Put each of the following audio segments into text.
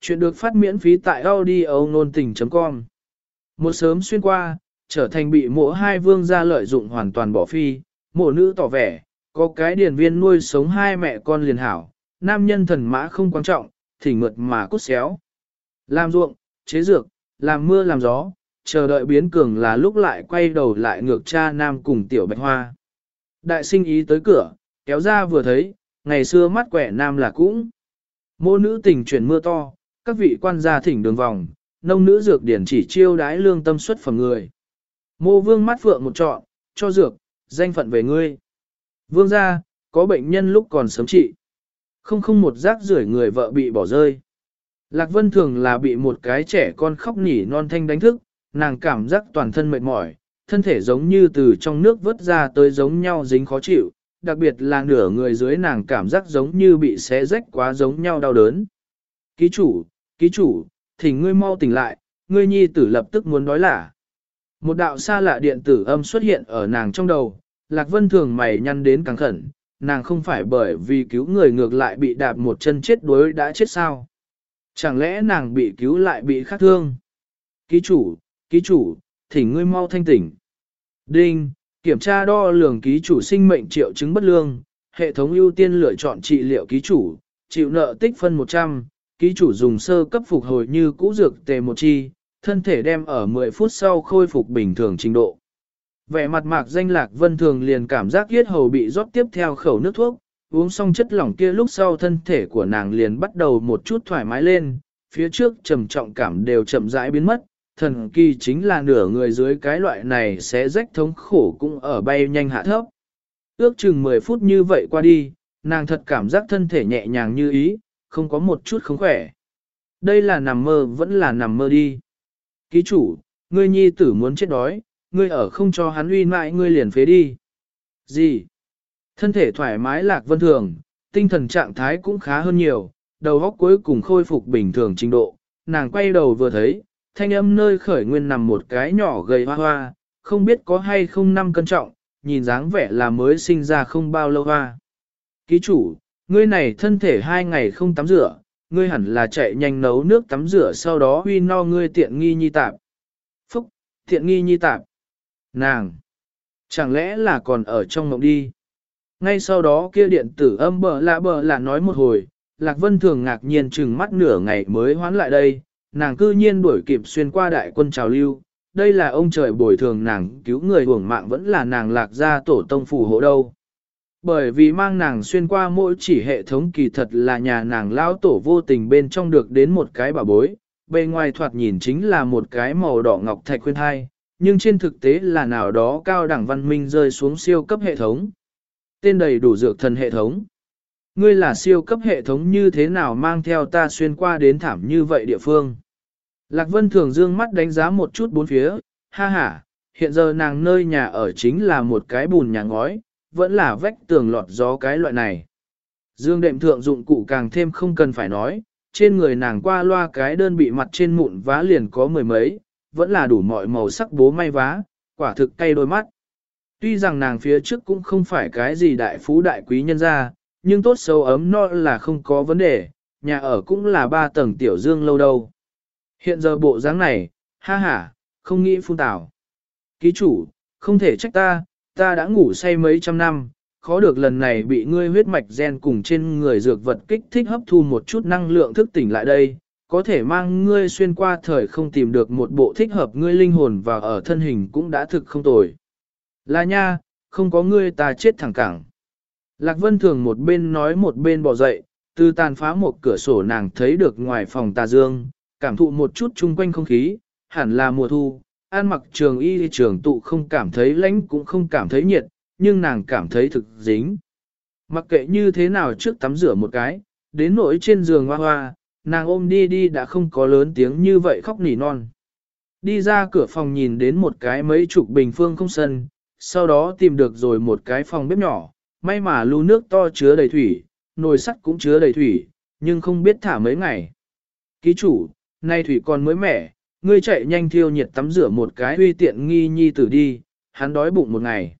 Chuyện được phát miễn phí tại audio nôn tình.com Một sớm xuyên qua, trở thành bị mộ hai vương gia lợi dụng hoàn toàn bỏ phi, mộ nữ tỏ vẻ, có cái điển viên nuôi sống hai mẹ con liền hảo, nam nhân thần mã không quan trọng, thỉnh mượt mà cút xéo. Làm ruộng, chế dược, làm mưa làm gió, chờ đợi biến cường là lúc lại quay đầu lại ngược cha nam cùng tiểu bạch hoa. Đại sinh ý tới cửa, kéo ra vừa thấy, ngày xưa mắt quẻ nam là cũng. Mô nữ tình chuyển mưa to, các vị quan gia thỉnh đường vòng, nông nữ dược điển chỉ chiêu đái lương tâm xuất phẩm người. Mô vương mắt phượng một trọn, cho dược, danh phận về ngươi. Vương gia, có bệnh nhân lúc còn sớm trị. Không không một rác rưởi người vợ bị bỏ rơi. Lạc Vân thường là bị một cái trẻ con khóc nỉ non thanh đánh thức, nàng cảm giác toàn thân mệt mỏi, thân thể giống như từ trong nước vớt ra tới giống nhau dính khó chịu, đặc biệt là nửa người dưới nàng cảm giác giống như bị xé rách quá giống nhau đau đớn. Ký chủ, ký chủ, thỉnh ngươi mau tỉnh lại, ngươi nhi tử lập tức muốn nói là. Một đạo xa lạ điện tử âm xuất hiện ở nàng trong đầu, Lạc Vân thường mày nhăn đến càng khẩn, nàng không phải bởi vì cứu người ngược lại bị đạp một chân chết đuối đã chết sao. Chẳng lẽ nàng bị cứu lại bị khắc thương? Ký chủ, ký chủ, thỉnh ngươi mau thanh tỉnh. Đinh, kiểm tra đo lường ký chủ sinh mệnh triệu chứng bất lương, hệ thống ưu tiên lựa chọn trị liệu ký chủ, chịu nợ tích phân 100, ký chủ dùng sơ cấp phục hồi như cũ dược tề một chi, thân thể đem ở 10 phút sau khôi phục bình thường trình độ. Vẻ mặt mạc danh lạc vân thường liền cảm giác yết hầu bị rót tiếp theo khẩu nước thuốc, uống xong chất lỏng kia lúc sau thân thể của nàng liền bắt đầu một chút thoải mái lên, phía trước trầm trọng cảm đều chậm rãi biến mất, thần kỳ chính là nửa người dưới cái loại này sẽ rách thống khổ cũng ở bay nhanh hạ thấp. Ước chừng 10 phút như vậy qua đi, nàng thật cảm giác thân thể nhẹ nhàng như ý, không có một chút không khỏe. Đây là nằm mơ vẫn là nằm mơ đi. Ký chủ, ngươi nhi tử muốn chết đói, ngươi ở không cho hắn uy mãi ngươi liền phế đi. Gì? Thân thể thoải mái lạc vân thường, tinh thần trạng thái cũng khá hơn nhiều, đầu óc cuối cùng khôi phục bình thường trình độ, nàng quay đầu vừa thấy, thanh âm nơi khởi nguyên nằm một cái nhỏ gầy hoa hoa, không biết có hay không năm cân trọng, nhìn dáng vẻ là mới sinh ra không bao lâu hoa. Ký chủ, ngươi này thân thể hai ngày không tắm rửa, ngươi hẳn là chạy nhanh nấu nước tắm rửa sau đó huy no ngươi tiện nghi nhi tạp. Phúc, tiện nghi nhi tạp. Nàng, chẳng lẽ là còn ở trong mộng đi. Ngay sau đó kia điện tử âm bờ lạ bờ lạ nói một hồi, Lạc Vân thường ngạc nhiên chừng mắt nửa ngày mới hoán lại đây, nàng cư nhiên đuổi kịp xuyên qua đại quân trào lưu, đây là ông trời bồi thường nàng cứu người uổng mạng vẫn là nàng lạc ra tổ tông phù hộ đâu. Bởi vì mang nàng xuyên qua mỗi chỉ hệ thống kỳ thật là nhà nàng lao tổ vô tình bên trong được đến một cái bảo bối, bề ngoài thoạt nhìn chính là một cái màu đỏ ngọc thạch khuyên hai, nhưng trên thực tế là nào đó cao đẳng văn minh rơi xuống siêu cấp hệ thống. Tên đầy đủ dược thần hệ thống. Ngươi là siêu cấp hệ thống như thế nào mang theo ta xuyên qua đến thảm như vậy địa phương. Lạc Vân thường dương mắt đánh giá một chút bốn phía, ha ha, hiện giờ nàng nơi nhà ở chính là một cái bùn nhà ngói, vẫn là vách tường lọt gió cái loại này. Dương đệm thượng dụng cụ càng thêm không cần phải nói, trên người nàng qua loa cái đơn bị mặt trên mụn vá liền có mười mấy, vẫn là đủ mọi màu sắc bố may vá, quả thực cay đôi mắt. Tuy rằng nàng phía trước cũng không phải cái gì đại phú đại quý nhân gia, nhưng tốt xấu ấm no là không có vấn đề, nhà ở cũng là ba tầng tiểu dương lâu đâu. Hiện giờ bộ dáng này, ha ha, không nghĩ phun tảo. Ký chủ, không thể trách ta, ta đã ngủ say mấy trăm năm, khó được lần này bị ngươi huyết mạch gen cùng trên người dược vật kích thích hấp thu một chút năng lượng thức tỉnh lại đây, có thể mang ngươi xuyên qua thời không tìm được một bộ thích hợp ngươi linh hồn và ở thân hình cũng đã thực không tồi. Là nha, không có ngươi ta chết thẳng cẳng. Lạc Vân Thường một bên nói một bên bỏ dậy, từ tàn phá một cửa sổ nàng thấy được ngoài phòng tà dương, cảm thụ một chút chung quanh không khí, hẳn là mùa thu, an mặc trường y trường tụ không cảm thấy lạnh cũng không cảm thấy nhiệt, nhưng nàng cảm thấy thực dính. Mặc kệ như thế nào trước tắm rửa một cái, đến nỗi trên giường hoa hoa, nàng ôm đi đi đã không có lớn tiếng như vậy khóc nỉ non. Đi ra cửa phòng nhìn đến một cái mấy chục bình phương không sân, sau đó tìm được rồi một cái phòng bếp nhỏ, may mà lưu nước to chứa đầy thủy, nồi sắt cũng chứa đầy thủy, nhưng không biết thả mấy ngày. Ký chủ, nay thủy còn mới mẻ, ngươi chạy nhanh thiêu nhiệt tắm rửa một cái uy tiện nghi nhi tử đi, hắn đói bụng một ngày.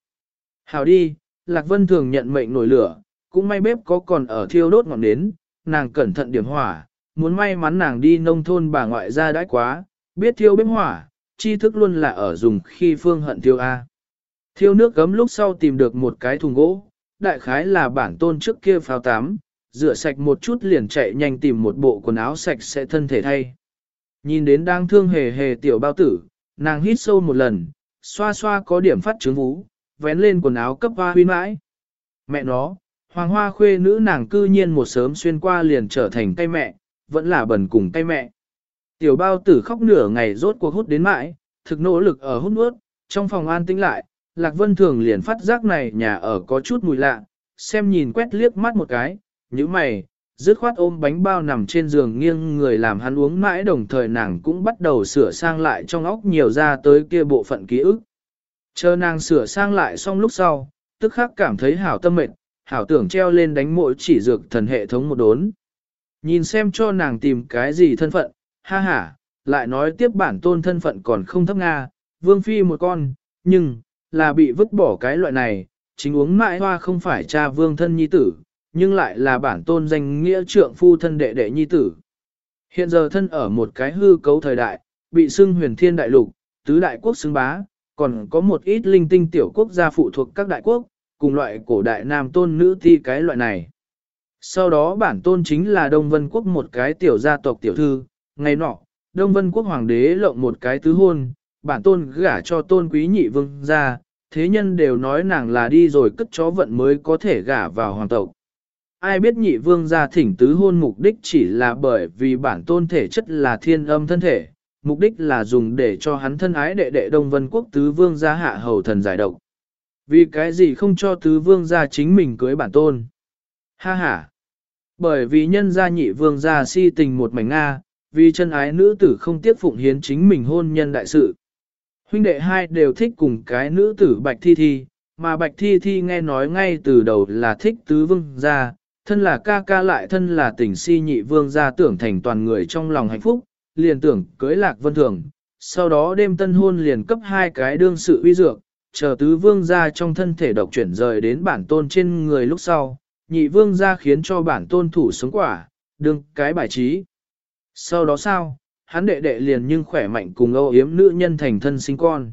Hào đi, Lạc Vân thường nhận mệnh nổi lửa, cũng may bếp có còn ở thiêu đốt ngọn nến, nàng cẩn thận điểm hỏa, muốn may mắn nàng đi nông thôn bà ngoại ra đãi quá, biết thiêu bếp hỏa, tri thức luôn là ở dùng khi phương hận thiêu A. Thiêu nước gấm lúc sau tìm được một cái thùng gỗ, đại khái là bản tôn trước kia phao tắm, rửa sạch một chút liền chạy nhanh tìm một bộ quần áo sạch sẽ thân thể thay. Nhìn đến đang thương hề hề tiểu bao tử, nàng hít sâu một lần, xoa xoa có điểm phát trướng vú, vén lên quần áo cấp hoa huy mãi. Mẹ nó, hoàng hoa khuê nữ nàng cư nhiên một sớm xuyên qua liền trở thành cây mẹ, vẫn là bẩn cùng cây mẹ. Tiểu bao tử khóc nửa ngày rốt cuộc hút đến mãi, thực nỗ lực ở hút nuốt, trong phòng an tĩnh lại, Lạc Vân Thường liền phát giác này nhà ở có chút mùi lạ, xem nhìn quét liếc mắt một cái, như mày, dứt khoát ôm bánh bao nằm trên giường nghiêng người làm hắn uống mãi đồng thời nàng cũng bắt đầu sửa sang lại trong óc nhiều ra tới kia bộ phận ký ức. Chờ nàng sửa sang lại xong lúc sau, tức khắc cảm thấy hảo tâm mệt, hảo tưởng treo lên đánh mỗi chỉ dược thần hệ thống một đốn. Nhìn xem cho nàng tìm cái gì thân phận, ha ha, lại nói tiếp bản tôn thân phận còn không thấp Nga, vương phi một con, nhưng, là bị vứt bỏ cái loại này, chính uống mãi hoa không phải cha vương thân nhi tử, nhưng lại là bản tôn danh nghĩa trượng phu thân đệ đệ nhi tử. Hiện giờ thân ở một cái hư cấu thời đại, bị xưng huyền thiên đại lục, tứ đại quốc xưng bá, còn có một ít linh tinh tiểu quốc gia phụ thuộc các đại quốc, cùng loại cổ đại nam tôn nữ thi cái loại này. Sau đó bản tôn chính là Đông Vân Quốc một cái tiểu gia tộc tiểu thư, ngày nọ, Đông Vân Quốc hoàng đế lộng một cái tứ hôn, bản tôn gả cho tôn quý nhị vương gia thế nhân đều nói nàng là đi rồi cất chó vận mới có thể gả vào hoàng tộc. Ai biết nhị vương gia thỉnh tứ hôn mục đích chỉ là bởi vì bản tôn thể chất là thiên âm thân thể, mục đích là dùng để cho hắn thân ái đệ đệ Đông Vân Quốc tứ vương gia hạ hầu thần giải độc. Vì cái gì không cho tứ vương gia chính mình cưới bản tôn? Ha ha! Bởi vì nhân gia nhị vương gia si tình một mảnh Nga, vì chân ái nữ tử không tiếc phụng hiến chính mình hôn nhân đại sự. Huynh đệ hai đều thích cùng cái nữ tử Bạch Thi Thi, mà Bạch Thi Thi nghe nói ngay từ đầu là thích tứ vương gia, thân là ca ca lại thân là tình si nhị vương gia tưởng thành toàn người trong lòng hạnh phúc, liền tưởng cưới lạc vân thường, sau đó đêm tân hôn liền cấp hai cái đương sự uy dược, chờ tứ vương gia trong thân thể độc chuyển rời đến bản tôn trên người lúc sau, nhị vương gia khiến cho bản tôn thủ sống quả, đương cái bài trí. Sau đó sao, hắn đệ đệ liền nhưng khỏe mạnh cùng âu yếm nữ nhân thành thân sinh con.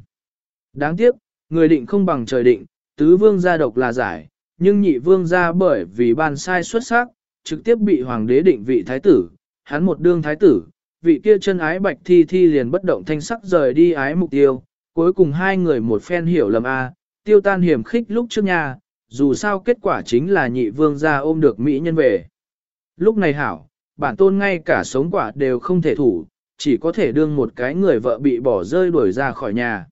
Đáng tiếc, người định không bằng trời định, tứ vương gia độc là giải, nhưng nhị vương ra bởi vì ban sai xuất sắc, trực tiếp bị hoàng đế định vị thái tử, hắn một đương thái tử, vị kia chân ái bạch thi thi liền bất động thanh sắc rời đi ái mục tiêu, cuối cùng hai người một phen hiểu lầm a, tiêu tan hiểm khích lúc trước nhà, dù sao kết quả chính là nhị vương ra ôm được mỹ nhân về. Lúc này hảo, bản tôn ngay cả sống quả đều không thể thủ, chỉ có thể đương một cái người vợ bị bỏ rơi đuổi ra khỏi nhà.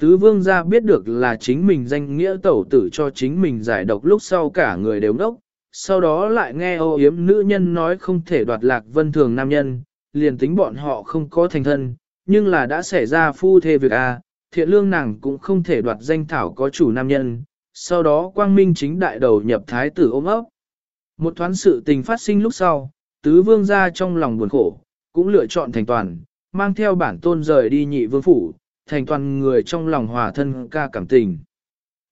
Tứ vương gia biết được là chính mình danh nghĩa tẩu tử cho chính mình giải độc lúc sau cả người đều ngốc, sau đó lại nghe ô yếm nữ nhân nói không thể đoạt lạc vân thường nam nhân, liền tính bọn họ không có thành thân, nhưng là đã xảy ra phu thê việc a, thiện lương nàng cũng không thể đoạt danh thảo có chủ nam nhân, sau đó quang minh chính đại đầu nhập thái tử ôm ấp. Một thoáng sự tình phát sinh lúc sau, tứ vương gia trong lòng buồn khổ, cũng lựa chọn thành toàn, mang theo bản tôn rời đi nhị vương phủ, thành toàn người trong lòng hòa thân ca cảm tình.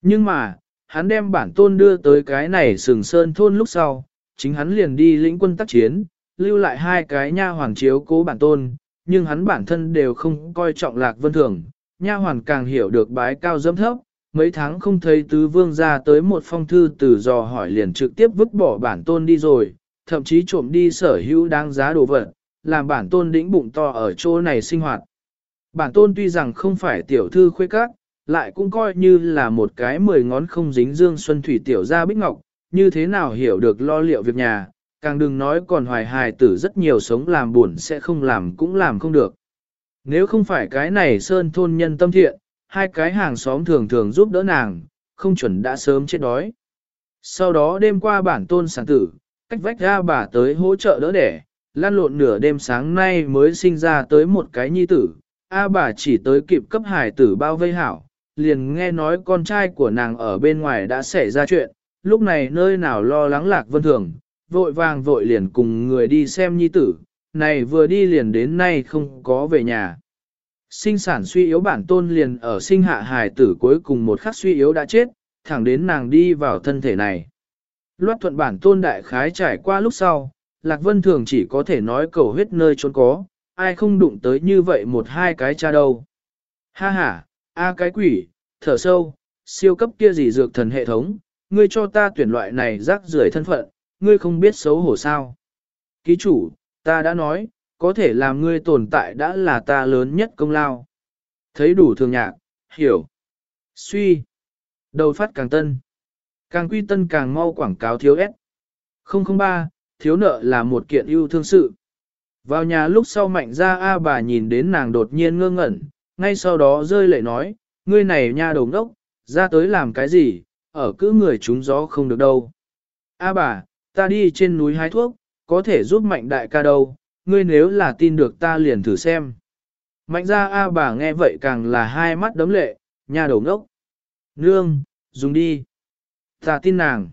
Nhưng mà, hắn đem bản tôn đưa tới cái này sừng sơn thôn lúc sau, chính hắn liền đi lĩnh quân tác chiến, lưu lại hai cái nha hoàn chiếu cố bản tôn, nhưng hắn bản thân đều không coi trọng lạc vân thường, nha hoàn càng hiểu được bái cao dâm thấp, mấy tháng không thấy tứ vương ra tới một phong thư từ dò hỏi liền trực tiếp vứt bỏ bản tôn đi rồi, thậm chí trộm đi sở hữu đáng giá đồ vật, làm bản tôn đĩnh bụng to ở chỗ này sinh hoạt. Bản tôn tuy rằng không phải tiểu thư khuê các, lại cũng coi như là một cái mười ngón không dính dương xuân thủy tiểu ra bích ngọc, như thế nào hiểu được lo liệu việc nhà, càng đừng nói còn hoài hài tử rất nhiều sống làm buồn sẽ không làm cũng làm không được. Nếu không phải cái này sơn thôn nhân tâm thiện, hai cái hàng xóm thường thường giúp đỡ nàng, không chuẩn đã sớm chết đói. Sau đó đêm qua bản tôn sản tử, cách vách ra bà tới hỗ trợ đỡ đẻ, lan lộn nửa đêm sáng nay mới sinh ra tới một cái nhi tử, A bà chỉ tới kịp cấp hải tử bao vây hảo, liền nghe nói con trai của nàng ở bên ngoài đã xảy ra chuyện, lúc này nơi nào lo lắng lạc vân thường, vội vàng vội liền cùng người đi xem nhi tử, này vừa đi liền đến nay không có về nhà. Sinh sản suy yếu bản tôn liền ở sinh hạ hài tử cuối cùng một khắc suy yếu đã chết, thẳng đến nàng đi vào thân thể này. Loát thuận bản tôn đại khái trải qua lúc sau, Lạc Vân Thường chỉ có thể nói cầu huyết nơi trốn có, ai không đụng tới như vậy một hai cái cha đâu. Ha ha, a cái quỷ, thở sâu, siêu cấp kia gì dược thần hệ thống, ngươi cho ta tuyển loại này rác rưởi thân phận, ngươi không biết xấu hổ sao. Ký chủ, ta đã nói, có thể làm ngươi tồn tại đã là ta lớn nhất công lao. Thấy đủ thường nhạc, hiểu. Suy. Đầu phát càng tân. Càng quy tân càng mau quảng cáo thiếu S. 003, thiếu nợ là một kiện ưu thương sự. Vào nhà lúc sau mạnh ra A bà nhìn đến nàng đột nhiên ngơ ngẩn, ngay sau đó rơi lệ nói, ngươi này nha đầu ngốc ra tới làm cái gì, ở cứ người trúng gió không được đâu. A bà, ta đi trên núi hái thuốc, có thể giúp mạnh đại ca đâu, ngươi nếu là tin được ta liền thử xem. Mạnh ra A bà nghe vậy càng là hai mắt đấm lệ, nha đầu ngốc. Nương, dùng đi. Ta tin nàng.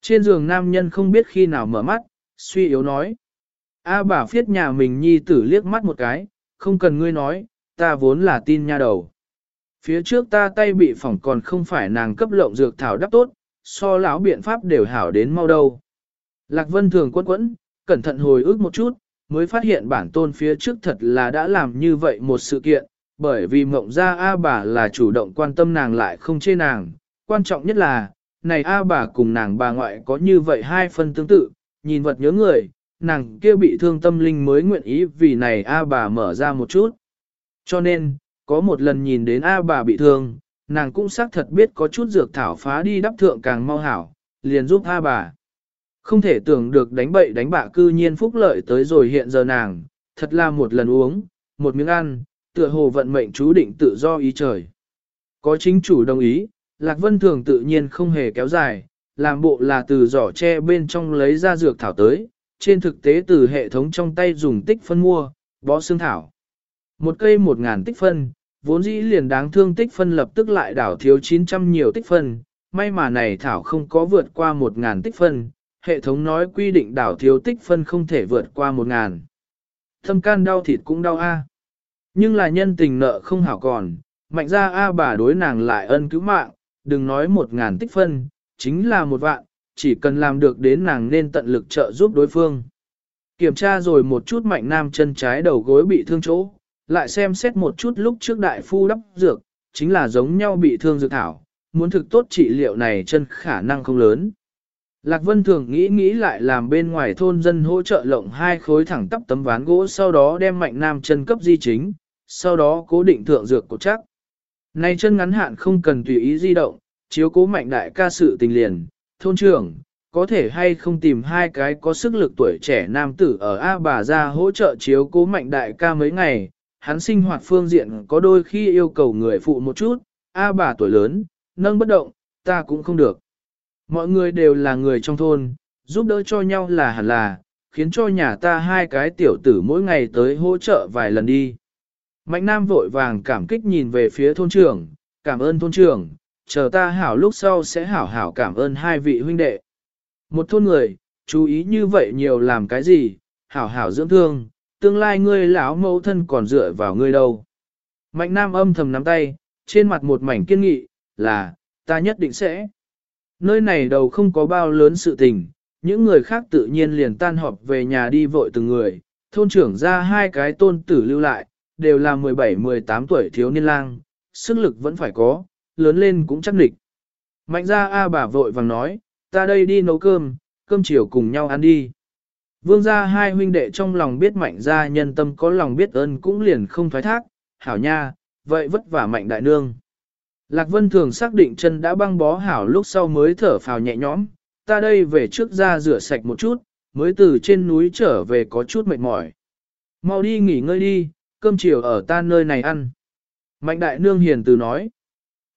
Trên giường nam nhân không biết khi nào mở mắt, suy yếu nói. A bà phiết nhà mình nhi tử liếc mắt một cái, không cần ngươi nói, ta vốn là tin nha đầu. Phía trước ta tay bị phỏng còn không phải nàng cấp lộng dược thảo đắp tốt, so lão biện pháp đều hảo đến mau đâu. Lạc Vân thường quấn quẫn, cẩn thận hồi ức một chút, mới phát hiện bản tôn phía trước thật là đã làm như vậy một sự kiện, bởi vì mộng ra A bà là chủ động quan tâm nàng lại không chê nàng. Quan trọng nhất là, này A bà cùng nàng bà ngoại có như vậy hai phần tương tự, nhìn vật nhớ người, nàng kia bị thương tâm linh mới nguyện ý vì này A bà mở ra một chút. Cho nên, có một lần nhìn đến A bà bị thương, nàng cũng xác thật biết có chút dược thảo phá đi đắp thượng càng mau hảo, liền giúp A bà. Không thể tưởng được đánh bậy đánh bạ cư nhiên phúc lợi tới rồi hiện giờ nàng, thật là một lần uống, một miếng ăn, tựa hồ vận mệnh chú định tự do ý trời. Có chính chủ đồng ý, Lạc Vân Thường tự nhiên không hề kéo dài, làm bộ là từ giỏ tre bên trong lấy ra dược thảo tới, trên thực tế từ hệ thống trong tay dùng tích phân mua, bó xương thảo. Một cây một ngàn tích phân, vốn dĩ liền đáng thương tích phân lập tức lại đảo thiếu 900 nhiều tích phân, may mà này thảo không có vượt qua một ngàn tích phân, hệ thống nói quy định đảo thiếu tích phân không thể vượt qua một ngàn. Thâm can đau thịt cũng đau a. Nhưng là nhân tình nợ không hảo còn, mạnh ra a bà đối nàng lại ân cứu mạng, đừng nói một ngàn tích phân, chính là một vạn, chỉ cần làm được đến nàng nên tận lực trợ giúp đối phương. Kiểm tra rồi một chút mạnh nam chân trái đầu gối bị thương chỗ, lại xem xét một chút lúc trước đại phu đắp dược, chính là giống nhau bị thương dược thảo, muốn thực tốt trị liệu này chân khả năng không lớn. Lạc Vân thường nghĩ nghĩ lại làm bên ngoài thôn dân hỗ trợ lộng hai khối thẳng tắp tấm ván gỗ sau đó đem mạnh nam chân cấp di chính, sau đó cố định thượng dược cột chắc. Này chân ngắn hạn không cần tùy ý di động, chiếu cố mạnh đại ca sự tình liền, thôn trưởng, có thể hay không tìm hai cái có sức lực tuổi trẻ nam tử ở A bà ra hỗ trợ chiếu cố mạnh đại ca mấy ngày, hắn sinh hoạt phương diện có đôi khi yêu cầu người phụ một chút, A bà tuổi lớn, nâng bất động, ta cũng không được. Mọi người đều là người trong thôn, giúp đỡ cho nhau là hẳn là, khiến cho nhà ta hai cái tiểu tử mỗi ngày tới hỗ trợ vài lần đi. Mạnh Nam vội vàng cảm kích nhìn về phía thôn trưởng, cảm ơn thôn trưởng, chờ ta hảo lúc sau sẽ hảo hảo cảm ơn hai vị huynh đệ. Một thôn người, chú ý như vậy nhiều làm cái gì, hảo hảo dưỡng thương, tương lai ngươi lão mẫu thân còn dựa vào ngươi đâu. Mạnh Nam âm thầm nắm tay, trên mặt một mảnh kiên nghị, là, ta nhất định sẽ. Nơi này đầu không có bao lớn sự tình, những người khác tự nhiên liền tan họp về nhà đi vội từng người, thôn trưởng ra hai cái tôn tử lưu lại, đều là 17-18 tuổi thiếu niên lang, sức lực vẫn phải có, lớn lên cũng chắc địch. Mạnh ra A bà vội vàng nói, ta đây đi nấu cơm, cơm chiều cùng nhau ăn đi. Vương gia hai huynh đệ trong lòng biết mạnh gia nhân tâm có lòng biết ơn cũng liền không thoái thác, hảo nha, vậy vất vả mạnh đại nương. Lạc Vân thường xác định chân đã băng bó hảo lúc sau mới thở phào nhẹ nhõm, ta đây về trước ra rửa sạch một chút, mới từ trên núi trở về có chút mệt mỏi. Mau đi nghỉ ngơi đi, cơm chiều ở ta nơi này ăn. Mạnh đại nương hiền từ nói.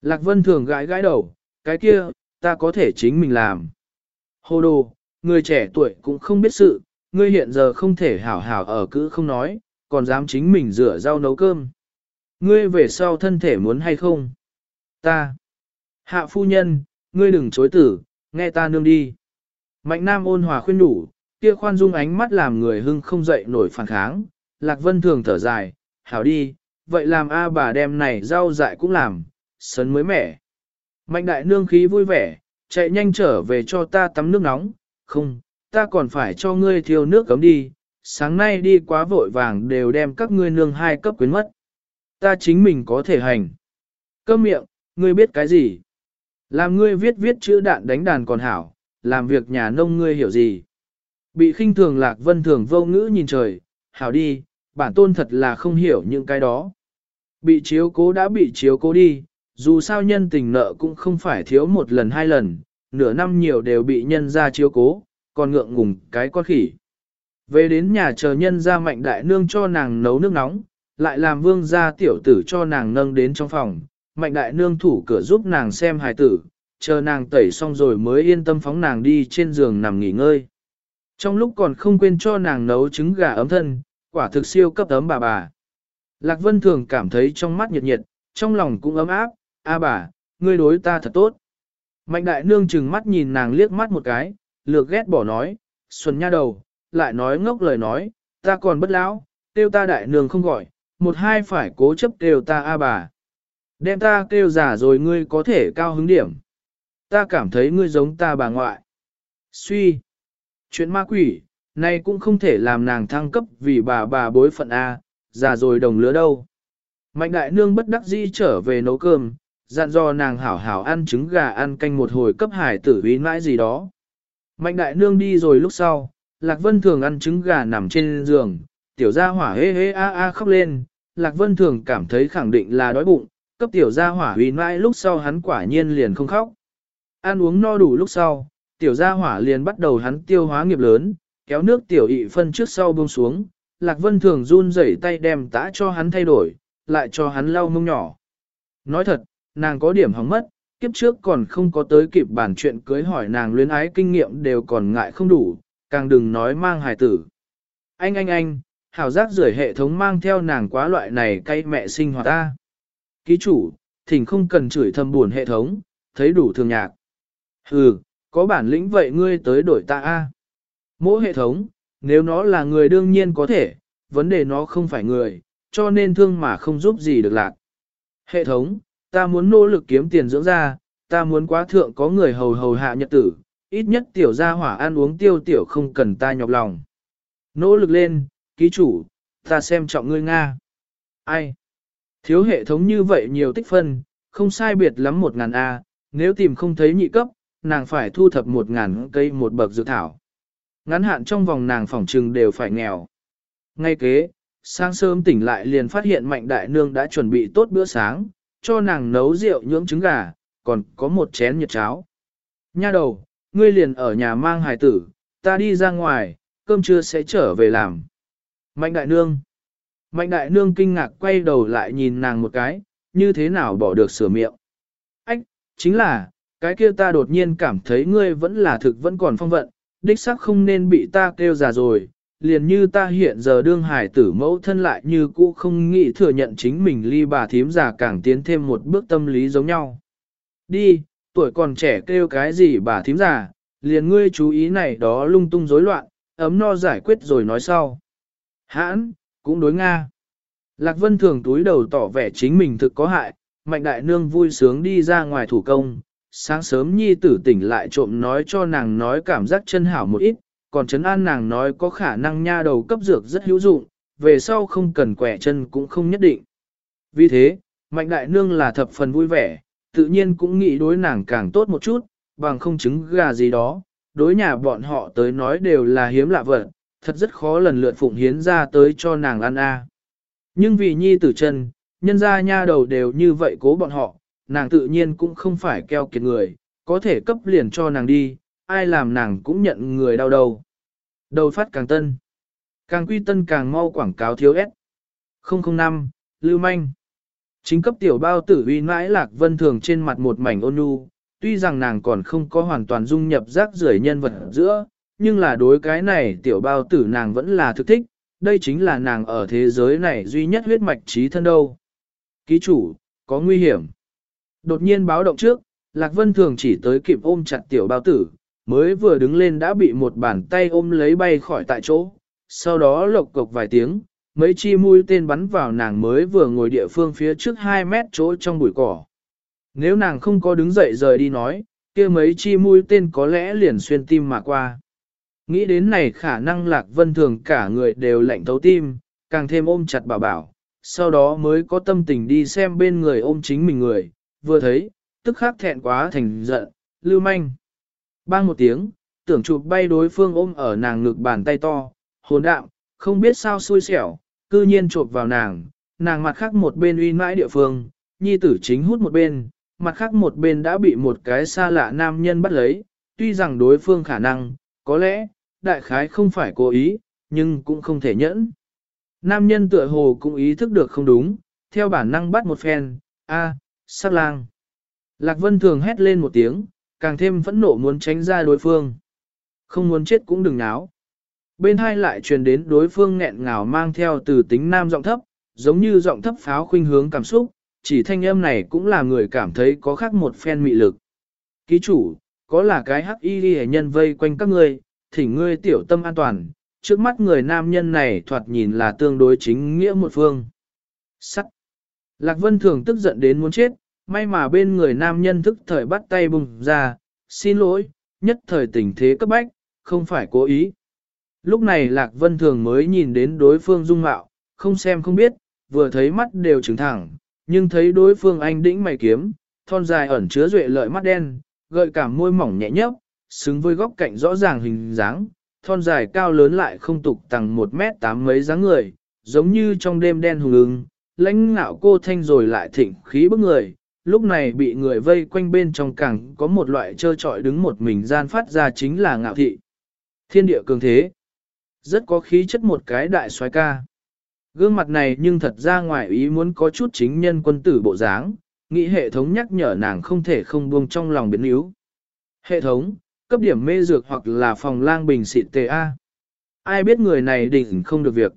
Lạc Vân thường gãi gãi đầu, cái kia, ta có thể chính mình làm. Hồ đồ, người trẻ tuổi cũng không biết sự, ngươi hiện giờ không thể hảo hảo ở cữ không nói, còn dám chính mình rửa rau nấu cơm. Ngươi về sau thân thể muốn hay không? Ta. Hạ phu nhân, ngươi đừng chối tử, nghe ta nương đi. Mạnh nam ôn hòa khuyên đủ, kia khoan dung ánh mắt làm người hưng không dậy nổi phản kháng. Lạc vân thường thở dài, hảo đi, vậy làm A bà đem này rau dại cũng làm, sấn mới mẻ. Mạnh đại nương khí vui vẻ, chạy nhanh trở về cho ta tắm nước nóng, không, ta còn phải cho ngươi thiêu nước cấm đi, sáng nay đi quá vội vàng đều đem các ngươi nương hai cấp quyến mất. Ta chính mình có thể hành. Câm miệng, ngươi biết cái gì? Làm ngươi viết viết chữ đạn đánh đàn còn hảo, làm việc nhà nông ngươi hiểu gì? Bị khinh thường lạc vân thường vô ngữ nhìn trời, hảo đi, bản tôn thật là không hiểu những cái đó. Bị chiếu cố đã bị chiếu cố đi, dù sao nhân tình nợ cũng không phải thiếu một lần hai lần, nửa năm nhiều đều bị nhân ra chiếu cố, còn ngượng ngùng cái con khỉ. Về đến nhà chờ nhân ra mạnh đại nương cho nàng nấu nước nóng, lại làm vương gia tiểu tử cho nàng nâng đến trong phòng, mạnh đại nương thủ cửa giúp nàng xem hài tử, chờ nàng tẩy xong rồi mới yên tâm phóng nàng đi trên giường nằm nghỉ ngơi. Trong lúc còn không quên cho nàng nấu trứng gà ấm thân, quả thực siêu cấp ấm bà bà. Lạc Vân thường cảm thấy trong mắt nhiệt nhiệt, trong lòng cũng ấm áp, a bà, ngươi đối ta thật tốt. Mạnh đại nương chừng mắt nhìn nàng liếc mắt một cái, lược ghét bỏ nói, xuân nha đầu, lại nói ngốc lời nói, ta còn bất lão, tiêu ta đại nương không gọi, một hai phải cố chấp kêu ta a bà. Đem ta kêu giả rồi ngươi có thể cao hứng điểm. Ta cảm thấy ngươi giống ta bà ngoại. Suy. Chuyện ma quỷ, này cũng không thể làm nàng thăng cấp vì bà bà bối phận A, già rồi đồng lứa đâu. Mạnh đại nương bất đắc dĩ trở về nấu cơm, dặn dò nàng hảo hảo ăn trứng gà ăn canh một hồi cấp hải tử uy mãi gì đó. Mạnh đại nương đi rồi lúc sau, Lạc Vân Thường ăn trứng gà nằm trên giường, tiểu gia hỏa hê hê a a khóc lên, Lạc Vân Thường cảm thấy khẳng định là đói bụng, cấp tiểu gia hỏa uy mãi lúc sau hắn quả nhiên liền không khóc. Ăn uống no đủ lúc sau, tiểu gia hỏa liền bắt đầu hắn tiêu hóa nghiệp lớn, kéo nước tiểu ị phân trước sau buông xuống, Lạc Vân Thường run rẩy tay đem tã cho hắn thay đổi, lại cho hắn lau mông nhỏ. Nói thật, nàng có điểm hóng mất, kiếp trước còn không có tới kịp bản chuyện cưới hỏi nàng luyến ái kinh nghiệm đều còn ngại không đủ, càng đừng nói mang hài tử. Anh anh anh, hảo giác rửa hệ thống mang theo nàng quá loại này cay mẹ sinh hoạt ta. Ký chủ, thỉnh không cần chửi thầm buồn hệ thống, thấy đủ thường nhạc. Hừ, có bản lĩnh vậy ngươi tới đổi ta a. Mỗi hệ thống, nếu nó là người đương nhiên có thể, vấn đề nó không phải người, cho nên thương mà không giúp gì được lạc. Hệ thống, ta muốn nỗ lực kiếm tiền dưỡng ra, ta muốn quá thượng có người hầu hầu hạ nhật tử, ít nhất tiểu gia hỏa ăn uống tiêu tiểu không cần ta nhọc lòng. Nỗ lực lên, ký chủ, ta xem trọng ngươi Nga. Ai? Thiếu hệ thống như vậy nhiều tích phân, không sai biệt lắm một ngàn A, nếu tìm không thấy nhị cấp, nàng phải thu thập một ngàn cây một bậc dược thảo. Ngắn hạn trong vòng nàng phỏng trừng đều phải nghèo. Ngay kế, sáng sớm tỉnh lại liền phát hiện mạnh đại nương đã chuẩn bị tốt bữa sáng, cho nàng nấu rượu nhưỡng trứng gà, còn có một chén nhiệt cháo. Nha đầu, ngươi liền ở nhà mang hài tử, ta đi ra ngoài, cơm trưa sẽ trở về làm. Mạnh đại nương. Mạnh đại nương kinh ngạc quay đầu lại nhìn nàng một cái, như thế nào bỏ được sửa miệng. Ách, chính là, cái kia ta đột nhiên cảm thấy ngươi vẫn là thực vẫn còn phong vận, đích xác không nên bị ta kêu già rồi, liền như ta hiện giờ đương hải tử mẫu thân lại như cũ không nghĩ thừa nhận chính mình ly bà thím già càng tiến thêm một bước tâm lý giống nhau. Đi, tuổi còn trẻ kêu cái gì bà thím già, liền ngươi chú ý này đó lung tung rối loạn, ấm no giải quyết rồi nói sau. Hãn, cũng đối Nga. Lạc Vân thường túi đầu tỏ vẻ chính mình thực có hại, mạnh đại nương vui sướng đi ra ngoài thủ công, sáng sớm nhi tử tỉnh lại trộm nói cho nàng nói cảm giác chân hảo một ít, còn chấn an nàng nói có khả năng nha đầu cấp dược rất hữu dụng, về sau không cần quẻ chân cũng không nhất định. Vì thế, mạnh đại nương là thập phần vui vẻ, tự nhiên cũng nghĩ đối nàng càng tốt một chút, bằng không chứng gà gì đó, đối nhà bọn họ tới nói đều là hiếm lạ vật, thật rất khó lần lượt phụng hiến ra tới cho nàng ăn a. Nhưng vì nhi tử chân, nhân ra nha đầu đều như vậy cố bọn họ, nàng tự nhiên cũng không phải keo kiệt người, có thể cấp liền cho nàng đi, ai làm nàng cũng nhận người đau đầu. Đầu phát càng tân. Càng quy tân càng mau quảng cáo thiếu S. 005, Lưu Manh. Chính cấp tiểu bao tử uy mãi lạc vân thường trên mặt một mảnh ôn nhu, tuy rằng nàng còn không có hoàn toàn dung nhập rác rưởi nhân vật giữa, nhưng là đối cái này tiểu bao tử nàng vẫn là thực thích, đây chính là nàng ở thế giới này duy nhất huyết mạch trí thân đâu. Ký chủ, có nguy hiểm. Đột nhiên báo động trước, Lạc Vân Thường chỉ tới kịp ôm chặt tiểu bao tử, mới vừa đứng lên đã bị một bàn tay ôm lấy bay khỏi tại chỗ, sau đó lộc cộc vài tiếng, mấy chi mũi tên bắn vào nàng mới vừa ngồi địa phương phía trước 2 mét chỗ trong bụi cỏ. Nếu nàng không có đứng dậy rời đi nói, kia mấy chi mũi tên có lẽ liền xuyên tim mà qua. Nghĩ đến này khả năng lạc vân thường cả người đều lạnh thấu tim, càng thêm ôm chặt bảo bảo, sau đó mới có tâm tình đi xem bên người ôm chính mình người, vừa thấy, tức khắc thẹn quá thành giận, lưu manh. Bang một tiếng, tưởng chụp bay đối phương ôm ở nàng ngực bàn tay to, hồn đạm, không biết sao xui xẻo, cư nhiên chụp vào nàng, nàng mặt khác một bên uy mãi địa phương, nhi tử chính hút một bên, mặt khác một bên đã bị một cái xa lạ nam nhân bắt lấy, tuy rằng đối phương khả năng, có lẽ, đại khái không phải cố ý, nhưng cũng không thể nhẫn. Nam nhân tựa hồ cũng ý thức được không đúng, theo bản năng bắt một phen, a, sắc lang. Lạc Vân thường hét lên một tiếng, càng thêm phẫn nộ muốn tránh ra đối phương. Không muốn chết cũng đừng náo. Bên hai lại truyền đến đối phương nghẹn ngào mang theo từ tính nam giọng thấp, giống như giọng thấp pháo khuynh hướng cảm xúc, chỉ thanh âm này cũng là người cảm thấy có khác một phen mị lực. Ký chủ, có là cái hắc y ghi nhân vây quanh các ngươi, thỉnh ngươi tiểu tâm an toàn, trước mắt người nam nhân này thoạt nhìn là tương đối chính nghĩa một phương. Sắt. Lạc Vân Thường tức giận đến muốn chết, may mà bên người nam nhân thức thời bắt tay bùng ra, xin lỗi, nhất thời tình thế cấp bách, không phải cố ý. Lúc này Lạc Vân Thường mới nhìn đến đối phương dung mạo, không xem không biết, vừa thấy mắt đều trứng thẳng, nhưng thấy đối phương anh đĩnh mày kiếm, thon dài ẩn chứa duệ lợi mắt đen, gợi cảm môi mỏng nhẹ nhấp, xứng với góc cạnh rõ ràng hình dáng, thon dài cao lớn lại không tục tầng một mét tám mấy dáng người, giống như trong đêm đen hùng ứng, lãnh ngạo cô thanh rồi lại thịnh khí bức người, lúc này bị người vây quanh bên trong cảng có một loại trơ trọi đứng một mình gian phát ra chính là ngạo thị. Thiên địa cường thế, rất có khí chất một cái đại xoái ca. Gương mặt này nhưng thật ra ngoài ý muốn có chút chính nhân quân tử bộ dáng, nghĩ hệ thống nhắc nhở nàng không thể không buông trong lòng biến yếu. Hệ thống, cấp điểm mê dược hoặc là phòng lang bình xịt TA. Ai biết người này định không được việc.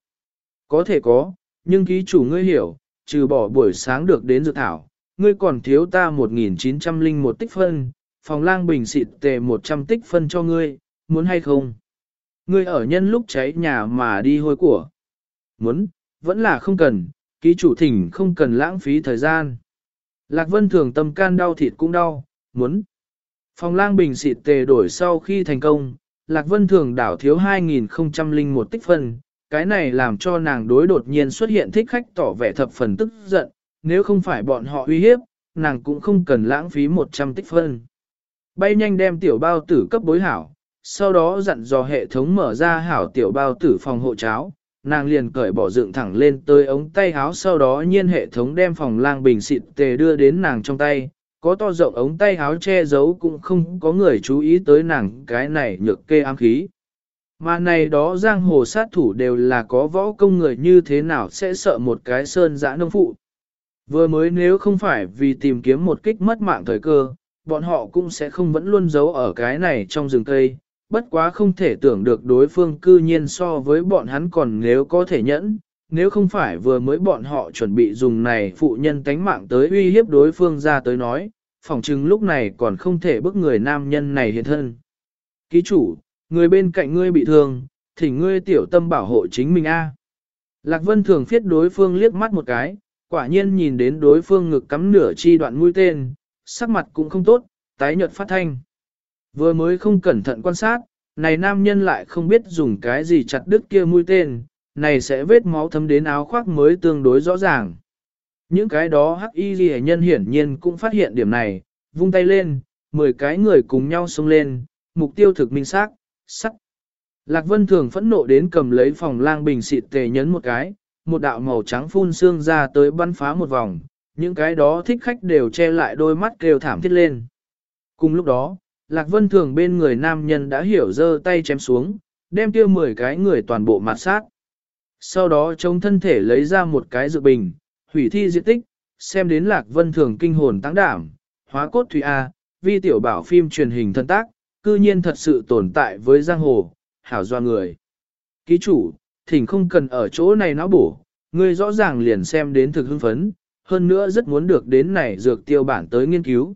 Có thể có, nhưng ký chủ ngươi hiểu, trừ bỏ buổi sáng được đến dược thảo, ngươi còn thiếu ta 1901 tích phân, phòng lang bình xịt tề 100 tích phân cho ngươi, muốn hay không? Ngươi ở nhân lúc cháy nhà mà đi hôi của. Muốn, vẫn là không cần, ký chủ thỉnh không cần lãng phí thời gian. Lạc Vân thường tâm can đau thịt cũng đau, muốn. Phòng lang bình xịt tề đổi sau khi thành công, Lạc Vân thường đảo thiếu 2001 tích phân, cái này làm cho nàng đối đột nhiên xuất hiện thích khách tỏ vẻ thập phần tức giận, nếu không phải bọn họ uy hiếp, nàng cũng không cần lãng phí 100 tích phân. Bay nhanh đem tiểu bao tử cấp bối hảo, sau đó dặn dò hệ thống mở ra hảo tiểu bao tử phòng hộ cháo, nàng liền cởi bỏ dựng thẳng lên tới ống tay áo sau đó nhiên hệ thống đem phòng lang bình xịt tề đưa đến nàng trong tay, có to rộng ống tay áo che giấu cũng không có người chú ý tới nàng cái này nhược kê ám khí. Mà này đó giang hồ sát thủ đều là có võ công người như thế nào sẽ sợ một cái sơn dã nông phụ. Vừa mới nếu không phải vì tìm kiếm một kích mất mạng thời cơ, bọn họ cũng sẽ không vẫn luôn giấu ở cái này trong rừng cây, bất quá không thể tưởng được đối phương cư nhiên so với bọn hắn còn nếu có thể nhẫn, nếu không phải vừa mới bọn họ chuẩn bị dùng này phụ nhân tánh mạng tới uy hiếp đối phương ra tới nói, phỏng chừng lúc này còn không thể bức người nam nhân này hiện thân. Ký chủ, người bên cạnh ngươi bị thương, thì ngươi tiểu tâm bảo hộ chính mình a. Lạc Vân thường phiết đối phương liếc mắt một cái, quả nhiên nhìn đến đối phương ngực cắm nửa chi đoạn mũi tên, sắc mặt cũng không tốt, tái nhợt phát thanh. Vừa mới không cẩn thận quan sát, này nam nhân lại không biết dùng cái gì chặt đứt kia mũi tên, này sẽ vết máu thấm đến áo khoác mới tương đối rõ ràng. Những cái đó hắc y ghi nhân hiển nhiên cũng phát hiện điểm này, vung tay lên, 10 cái người cùng nhau xông lên, mục tiêu thực minh xác, sắc. Lạc Vân Thường phẫn nộ đến cầm lấy phòng lang bình xịt tề nhấn một cái, một đạo màu trắng phun xương ra tới bắn phá một vòng, những cái đó thích khách đều che lại đôi mắt kêu thảm thiết lên. Cùng lúc đó, Lạc Vân Thường bên người nam nhân đã hiểu dơ tay chém xuống, đem tiêu 10 cái người toàn bộ mặt sát. Sau đó chống thân thể lấy ra một cái dự bình, hủy thi diện tích, xem đến Lạc Vân Thường kinh hồn tăng đảm, hóa cốt thủy A, vi tiểu bảo phim truyền hình thân tác, cư nhiên thật sự tồn tại với giang hồ, hảo doa người. Ký chủ, thỉnh không cần ở chỗ này nó bổ, ngươi rõ ràng liền xem đến thực hưng phấn, hơn nữa rất muốn được đến này dược tiêu bản tới nghiên cứu.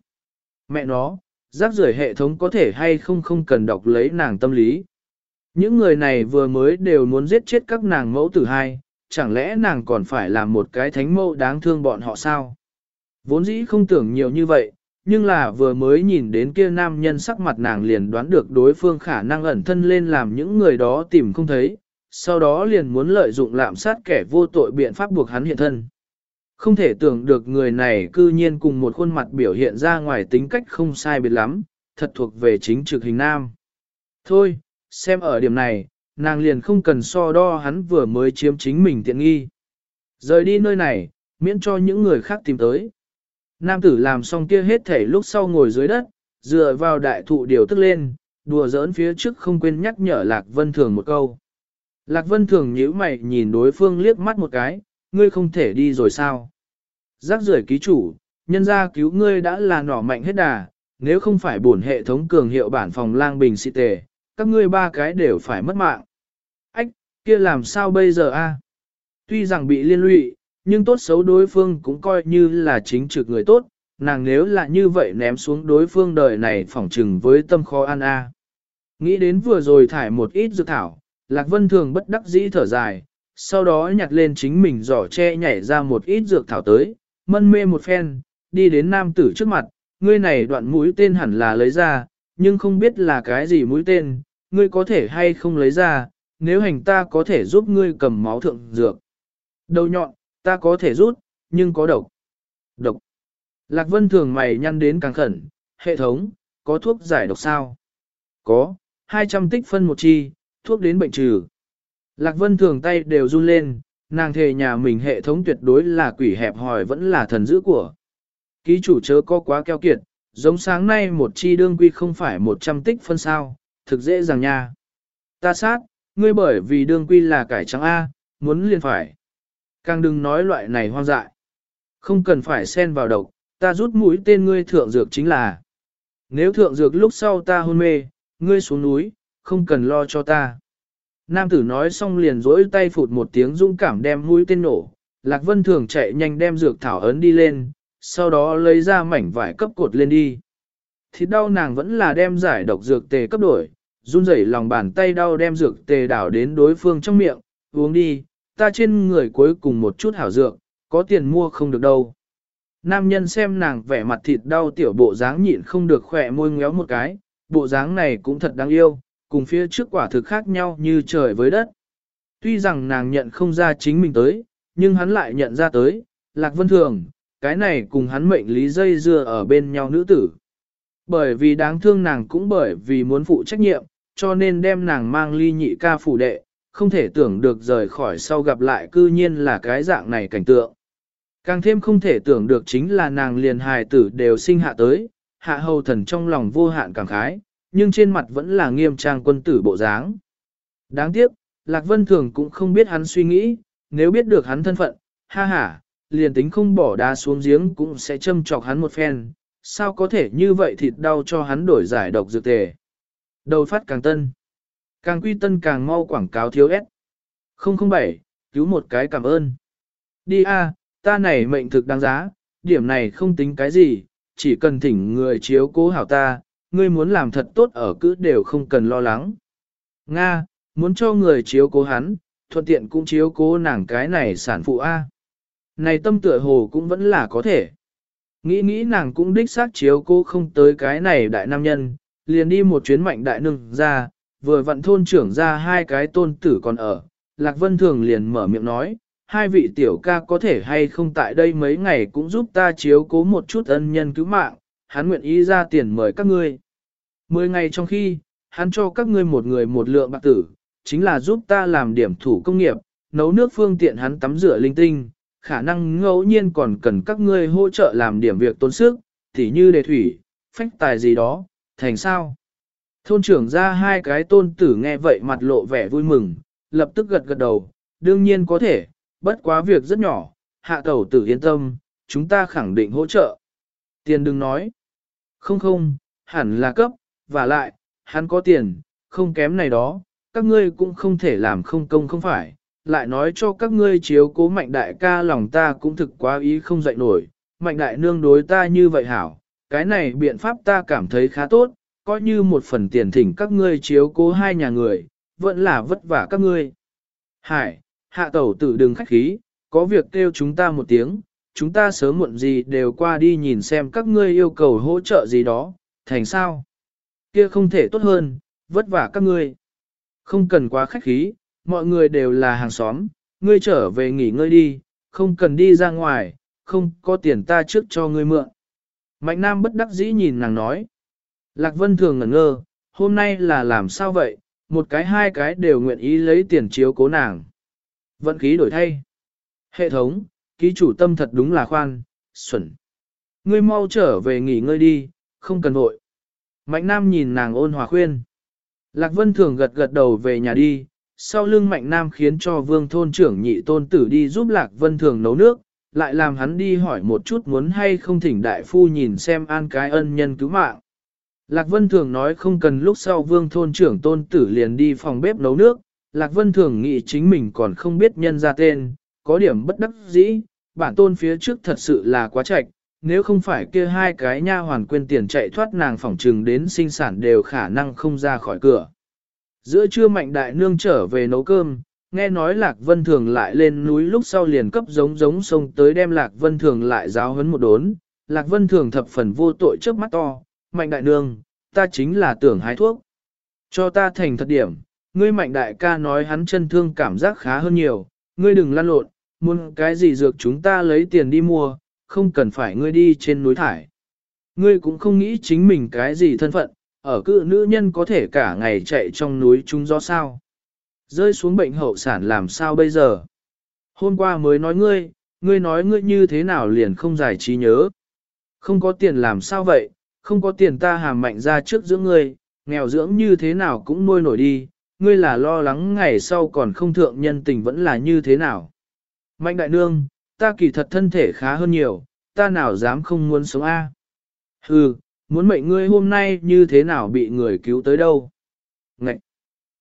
Mẹ nó, rác rưởi hệ thống có thể hay không không cần đọc lấy nàng tâm lý. Những người này vừa mới đều muốn giết chết các nàng mẫu tử hai, chẳng lẽ nàng còn phải làm một cái thánh mẫu đáng thương bọn họ sao? Vốn dĩ không tưởng nhiều như vậy, nhưng là vừa mới nhìn đến kia nam nhân sắc mặt nàng liền đoán được đối phương khả năng ẩn thân lên làm những người đó tìm không thấy, sau đó liền muốn lợi dụng lạm sát kẻ vô tội biện pháp buộc hắn hiện thân. Không thể tưởng được người này cư nhiên cùng một khuôn mặt biểu hiện ra ngoài tính cách không sai biệt lắm, thật thuộc về chính trực hình nam. Thôi, xem ở điểm này, nàng liền không cần so đo hắn vừa mới chiếm chính mình tiện nghi. Rời đi nơi này, miễn cho những người khác tìm tới. Nam tử làm xong kia hết thể lúc sau ngồi dưới đất, dựa vào đại thụ điều tức lên, đùa giỡn phía trước không quên nhắc nhở Lạc Vân Thường một câu. Lạc Vân Thường nhíu mày nhìn đối phương liếc mắt một cái, ngươi không thể đi rồi sao? Giác rưởi ký chủ, nhân gia cứu ngươi đã là nỏ mạnh hết đà, nếu không phải bổn hệ thống cường hiệu bản phòng lang bình xị tề, các ngươi ba cái đều phải mất mạng. Ách, kia làm sao bây giờ a? Tuy rằng bị liên lụy, nhưng tốt xấu đối phương cũng coi như là chính trực người tốt, nàng nếu là như vậy ném xuống đối phương đời này phỏng trừng với tâm khó an a. Nghĩ đến vừa rồi thải một ít dược thảo, Lạc Vân Thường bất đắc dĩ thở dài, sau đó nhặt lên chính mình giỏ che nhảy ra một ít dược thảo tới, mân mê một phen, đi đến nam tử trước mặt, ngươi này đoạn mũi tên hẳn là lấy ra, nhưng không biết là cái gì mũi tên, ngươi có thể hay không lấy ra, nếu hành ta có thể giúp ngươi cầm máu thượng dược. Đầu nhọn, ta có thể rút, nhưng có độc. Độc. Lạc Vân thường mày nhăn đến càng khẩn, hệ thống, có thuốc giải độc sao? Có, 200 tích phân một chi, thuốc đến bệnh trừ. Lạc Vân thường tay đều run lên, nàng thề nhà mình hệ thống tuyệt đối là quỷ hẹp hòi vẫn là thần dữ của. Ký chủ chớ có quá keo kiệt, giống sáng nay một chi đương quy không phải 100 tích phân sao, thực dễ dàng nha. Ta sát, ngươi bởi vì đương quy là cải trắng A, muốn liền phải. Càng đừng nói loại này hoang dại. Không cần phải xen vào độc, ta rút mũi tên ngươi thượng dược chính là. Nếu thượng dược lúc sau ta hôn mê, ngươi xuống núi, không cần lo cho ta. Nam tử nói xong liền rỗi tay phụt một tiếng dũng cảm đem mũi tên nổ. Lạc Vân Thường chạy nhanh đem dược thảo ấn đi lên, sau đó lấy ra mảnh vải cấp cột lên đi. Thịt đau nàng vẫn là đem giải độc dược tề cấp đổi, run rẩy lòng bàn tay đau đem dược tề đảo đến đối phương trong miệng, uống đi, ta trên người cuối cùng một chút hảo dược, có tiền mua không được đâu. Nam nhân xem nàng vẻ mặt thịt đau tiểu bộ dáng nhịn không được khỏe môi ngéo một cái, bộ dáng này cũng thật đáng yêu, cùng phía trước quả thực khác nhau như trời với đất. Tuy rằng nàng nhận không ra chính mình tới, nhưng hắn lại nhận ra tới, Lạc Vân Thường, cái này cùng hắn mệnh lý dây dưa ở bên nhau nữ tử. Bởi vì đáng thương nàng cũng bởi vì muốn phụ trách nhiệm, cho nên đem nàng mang ly nhị ca phủ đệ, không thể tưởng được rời khỏi sau gặp lại cư nhiên là cái dạng này cảnh tượng. Càng thêm không thể tưởng được chính là nàng liền hài tử đều sinh hạ tới, hạ hầu thần trong lòng vô hạn cảm khái, nhưng trên mặt vẫn là nghiêm trang quân tử bộ dáng. Đáng tiếc, Lạc Vân Thường cũng không biết hắn suy nghĩ, nếu biết được hắn thân phận, ha ha, liền tính không bỏ đá xuống giếng cũng sẽ châm chọc hắn một phen, sao có thể như vậy thịt đau cho hắn đổi giải độc dược tề. Đầu phát càng tân, càng quy tân càng mau quảng cáo thiếu ép. 007, cứu một cái cảm ơn. Đi a, ta này mệnh thực đáng giá, điểm này không tính cái gì, chỉ cần thỉnh người chiếu cố hảo ta, ngươi muốn làm thật tốt ở cứ đều không cần lo lắng. Nga, muốn cho người chiếu cố hắn, thuận tiện cũng chiếu cố nàng cái này sản phụ A. Này tâm tựa hồ cũng vẫn là có thể. Nghĩ nghĩ nàng cũng đích xác chiếu cố không tới cái này đại nam nhân, liền đi một chuyến mạnh đại nương ra, vừa vặn thôn trưởng ra hai cái tôn tử còn ở. Lạc Vân Thường liền mở miệng nói, hai vị tiểu ca có thể hay không tại đây mấy ngày cũng giúp ta chiếu cố một chút ân nhân cứu mạng, hắn nguyện ý ra tiền mời các ngươi. Mười ngày trong khi, hắn cho các ngươi một người một lượng bạc tử, chính là giúp ta làm điểm thủ công nghiệp, nấu nước phương tiện hắn tắm rửa linh tinh, khả năng ngẫu nhiên còn cần các ngươi hỗ trợ làm điểm việc tốn sức, tỉ như đề thủy, phách tài gì đó, thành sao. Thôn trưởng ra hai cái tôn tử nghe vậy mặt lộ vẻ vui mừng, lập tức gật gật đầu, đương nhiên có thể, bất quá việc rất nhỏ, hạ tẩu tử yên tâm, chúng ta khẳng định hỗ trợ. Tiền đừng nói. Không không, hẳn là cấp, và lại, hắn có tiền, không kém này đó, các ngươi cũng không thể làm không công không phải, lại nói cho các ngươi chiếu cố mạnh đại ca lòng ta cũng thực quá ý không dậy nổi, mạnh đại nương đối ta như vậy hảo, cái này biện pháp ta cảm thấy khá tốt, coi như một phần tiền thỉnh các ngươi chiếu cố hai nhà người, vẫn là vất vả các ngươi. Hải, hạ tẩu tử đừng khách khí, có việc kêu chúng ta một tiếng, chúng ta sớm muộn gì đều qua đi nhìn xem các ngươi yêu cầu hỗ trợ gì đó, thành sao? Kia không thể tốt hơn, vất vả các ngươi. Không cần quá khách khí, mọi người đều là hàng xóm, ngươi trở về nghỉ ngơi đi, không cần đi ra ngoài, không có tiền ta trước cho ngươi mượn. Mạnh Nam bất đắc dĩ nhìn nàng nói. Lạc Vân thường ngẩn ngơ, hôm nay là làm sao vậy, một cái hai cái đều nguyện ý lấy tiền chiếu cố nàng. Vận khí đổi thay. Hệ thống, ký chủ tâm thật đúng là khoan, xuẩn. Ngươi mau trở về nghỉ ngơi đi, không cần vội. Mạnh Nam nhìn nàng ôn hòa khuyên. Lạc Vân thường gật gật đầu về nhà đi, sau lưng Mạnh Nam khiến cho vương thôn trưởng nhị tôn tử đi giúp Lạc Vân thường nấu nước, lại làm hắn đi hỏi một chút muốn hay không thỉnh đại phu nhìn xem an cái ân nhân cứu mạng. Lạc Vân Thường nói không cần lúc sau vương thôn trưởng tôn tử liền đi phòng bếp nấu nước, Lạc Vân Thường nghĩ chính mình còn không biết nhân ra tên, có điểm bất đắc dĩ, bản tôn phía trước thật sự là quá chạch, nếu không phải kia hai cái nha hoàn quên tiền chạy thoát nàng phỏng trừng đến sinh sản đều khả năng không ra khỏi cửa. Giữa trưa mạnh đại nương trở về nấu cơm, nghe nói Lạc Vân Thường lại lên núi lúc sau liền cấp giống giống sông tới đem Lạc Vân Thường lại giáo huấn một đốn, Lạc Vân Thường thập phần vô tội trước mắt to, mạnh đại nương, ta chính là tưởng hái thuốc. Cho ta thành thật điểm, ngươi mạnh đại ca nói hắn chân thương cảm giác khá hơn nhiều, ngươi đừng lăn lộn, muốn cái gì dược chúng ta lấy tiền đi mua, không cần phải ngươi đi trên núi thải. Ngươi cũng không nghĩ chính mình cái gì thân phận, ở cự nữ nhân có thể cả ngày chạy trong núi chúng gió sao. Rơi xuống bệnh hậu sản làm sao bây giờ? Hôm qua mới nói ngươi, ngươi nói ngươi như thế nào liền không giải trí nhớ. Không có tiền làm sao vậy, không có tiền ta hàm mạnh ra trước dưỡng ngươi, nghèo dưỡng như thế nào cũng nuôi nổi đi, ngươi là lo lắng ngày sau còn không thượng nhân tình vẫn là như thế nào. Mạnh đại nương, ta kỳ thật thân thể khá hơn nhiều, ta nào dám không muốn sống A. Hừ, muốn mệnh ngươi hôm nay như thế nào bị người cứu tới đâu. Ngậy!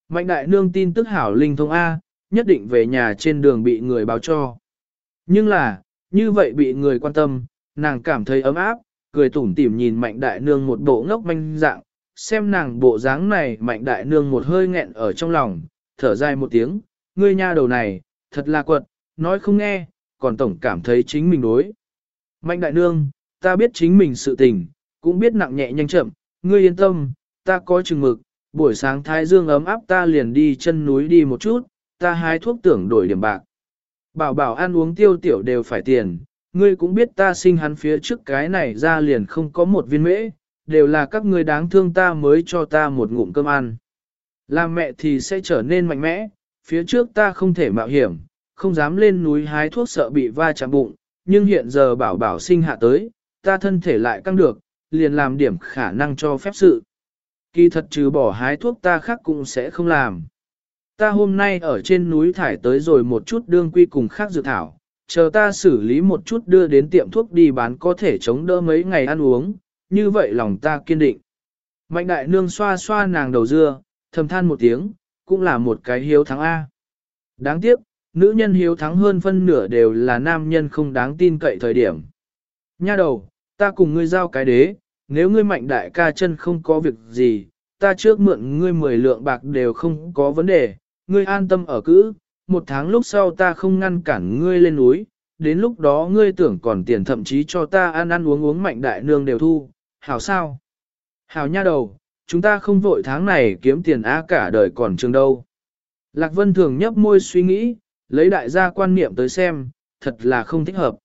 Mạnh đại nương tin tức hảo linh thông A, nhất định về nhà trên đường bị người báo cho. Nhưng là, như vậy bị người quan tâm, nàng cảm thấy ấm áp, cười tủm tỉm nhìn mạnh đại nương một bộ ngốc manh dạng, xem nàng bộ dáng này mạnh đại nương một hơi nghẹn ở trong lòng, thở dài một tiếng, ngươi nha đầu này, thật là quật, nói không nghe, còn tổng cảm thấy chính mình đối. Mạnh đại nương, ta biết chính mình sự tình, cũng biết nặng nhẹ nhanh chậm, ngươi yên tâm, ta có chừng mực, buổi sáng thái dương ấm áp ta liền đi chân núi đi một chút, ta hái thuốc tưởng đổi điểm bạc. Bảo bảo ăn uống tiêu tiểu đều phải tiền, ngươi cũng biết ta sinh hắn phía trước cái này ra liền không có một viên mễ, đều là các ngươi đáng thương ta mới cho ta một ngụm cơm ăn. Làm mẹ thì sẽ trở nên mạnh mẽ, phía trước ta không thể mạo hiểm, không dám lên núi hái thuốc sợ bị va chạm bụng, nhưng hiện giờ bảo bảo sinh hạ tới, ta thân thể lại căng được, liền làm điểm khả năng cho phép sự. Kỳ thật trừ bỏ hái thuốc ta khác cũng sẽ không làm. Ta hôm nay ở trên núi thải tới rồi một chút đương quy cùng khác dự thảo, chờ ta xử lý một chút đưa đến tiệm thuốc đi bán có thể chống đỡ mấy ngày ăn uống, như vậy lòng ta kiên định. Mạnh đại nương xoa xoa nàng đầu dưa, thầm than một tiếng, cũng là một cái hiếu thắng A. Đáng tiếc, nữ nhân hiếu thắng hơn phân nửa đều là nam nhân không đáng tin cậy thời điểm. Nha đầu, ta cùng ngươi giao cái đế, nếu ngươi mạnh đại ca chân không có việc gì, ta trước mượn ngươi mười lượng bạc đều không có vấn đề, ngươi an tâm ở cữ, một tháng lúc sau ta không ngăn cản ngươi lên núi, đến lúc đó ngươi tưởng còn tiền thậm chí cho ta ăn ăn uống uống mạnh đại nương đều thu, hảo sao? Hảo nha đầu, chúng ta không vội tháng này kiếm tiền á cả đời còn trường đâu. Lạc Vân thường nhấp môi suy nghĩ, lấy đại gia quan niệm tới xem, thật là không thích hợp.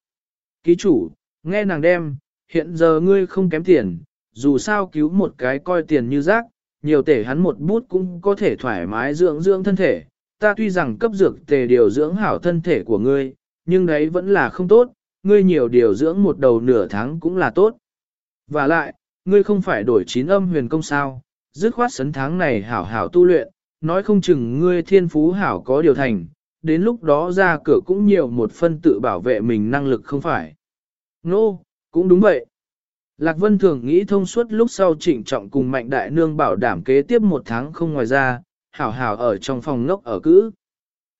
Ký chủ, nghe nàng đem, hiện giờ ngươi không kém tiền, dù sao cứu một cái coi tiền như rác, nhiều tể hắn một bút cũng có thể thoải mái dưỡng dưỡng thân thể, ta tuy rằng cấp dược tề điều dưỡng hảo thân thể của ngươi, nhưng đấy vẫn là không tốt, ngươi nhiều điều dưỡng một đầu nửa tháng cũng là tốt. Và lại, ngươi không phải đổi chín âm huyền công sao, dứt khoát sấn tháng này hảo hảo tu luyện, nói không chừng ngươi thiên phú hảo có điều thành, đến lúc đó ra cửa cũng nhiều một phân tự bảo vệ mình năng lực không phải. Nô, no, cũng đúng vậy. Lạc Vân thường nghĩ thông suốt lúc sau trịnh trọng cùng mạnh đại nương bảo đảm kế tiếp một tháng không ngoài ra, hảo hảo ở trong phòng ngốc ở cữ.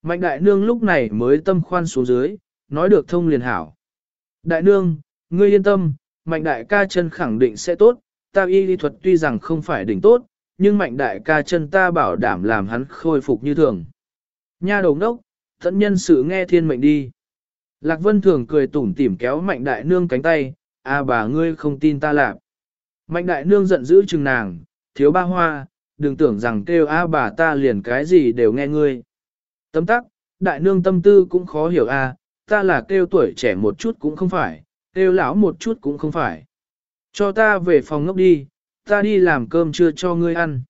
Mạnh đại nương lúc này mới tâm khoan xuống dưới, nói được thông liền hảo. Đại nương, ngươi yên tâm, mạnh đại ca chân khẳng định sẽ tốt, ta y lý thuật tuy rằng không phải đỉnh tốt, nhưng mạnh đại ca chân ta bảo đảm làm hắn khôi phục như thường. Nha đầu đốc, thận nhân sự nghe thiên mệnh đi. Lạc Vân thường cười tủm tỉm kéo mạnh đại nương cánh tay, a bà ngươi không tin ta lạp. Mạnh đại nương giận dữ chừng nàng, thiếu ba hoa, đừng tưởng rằng kêu a bà ta liền cái gì đều nghe ngươi. Tấm tắc, đại nương tâm tư cũng khó hiểu a, ta là kêu tuổi trẻ một chút cũng không phải, kêu lão một chút cũng không phải. Cho ta về phòng ngốc đi, ta đi làm cơm trưa cho ngươi ăn.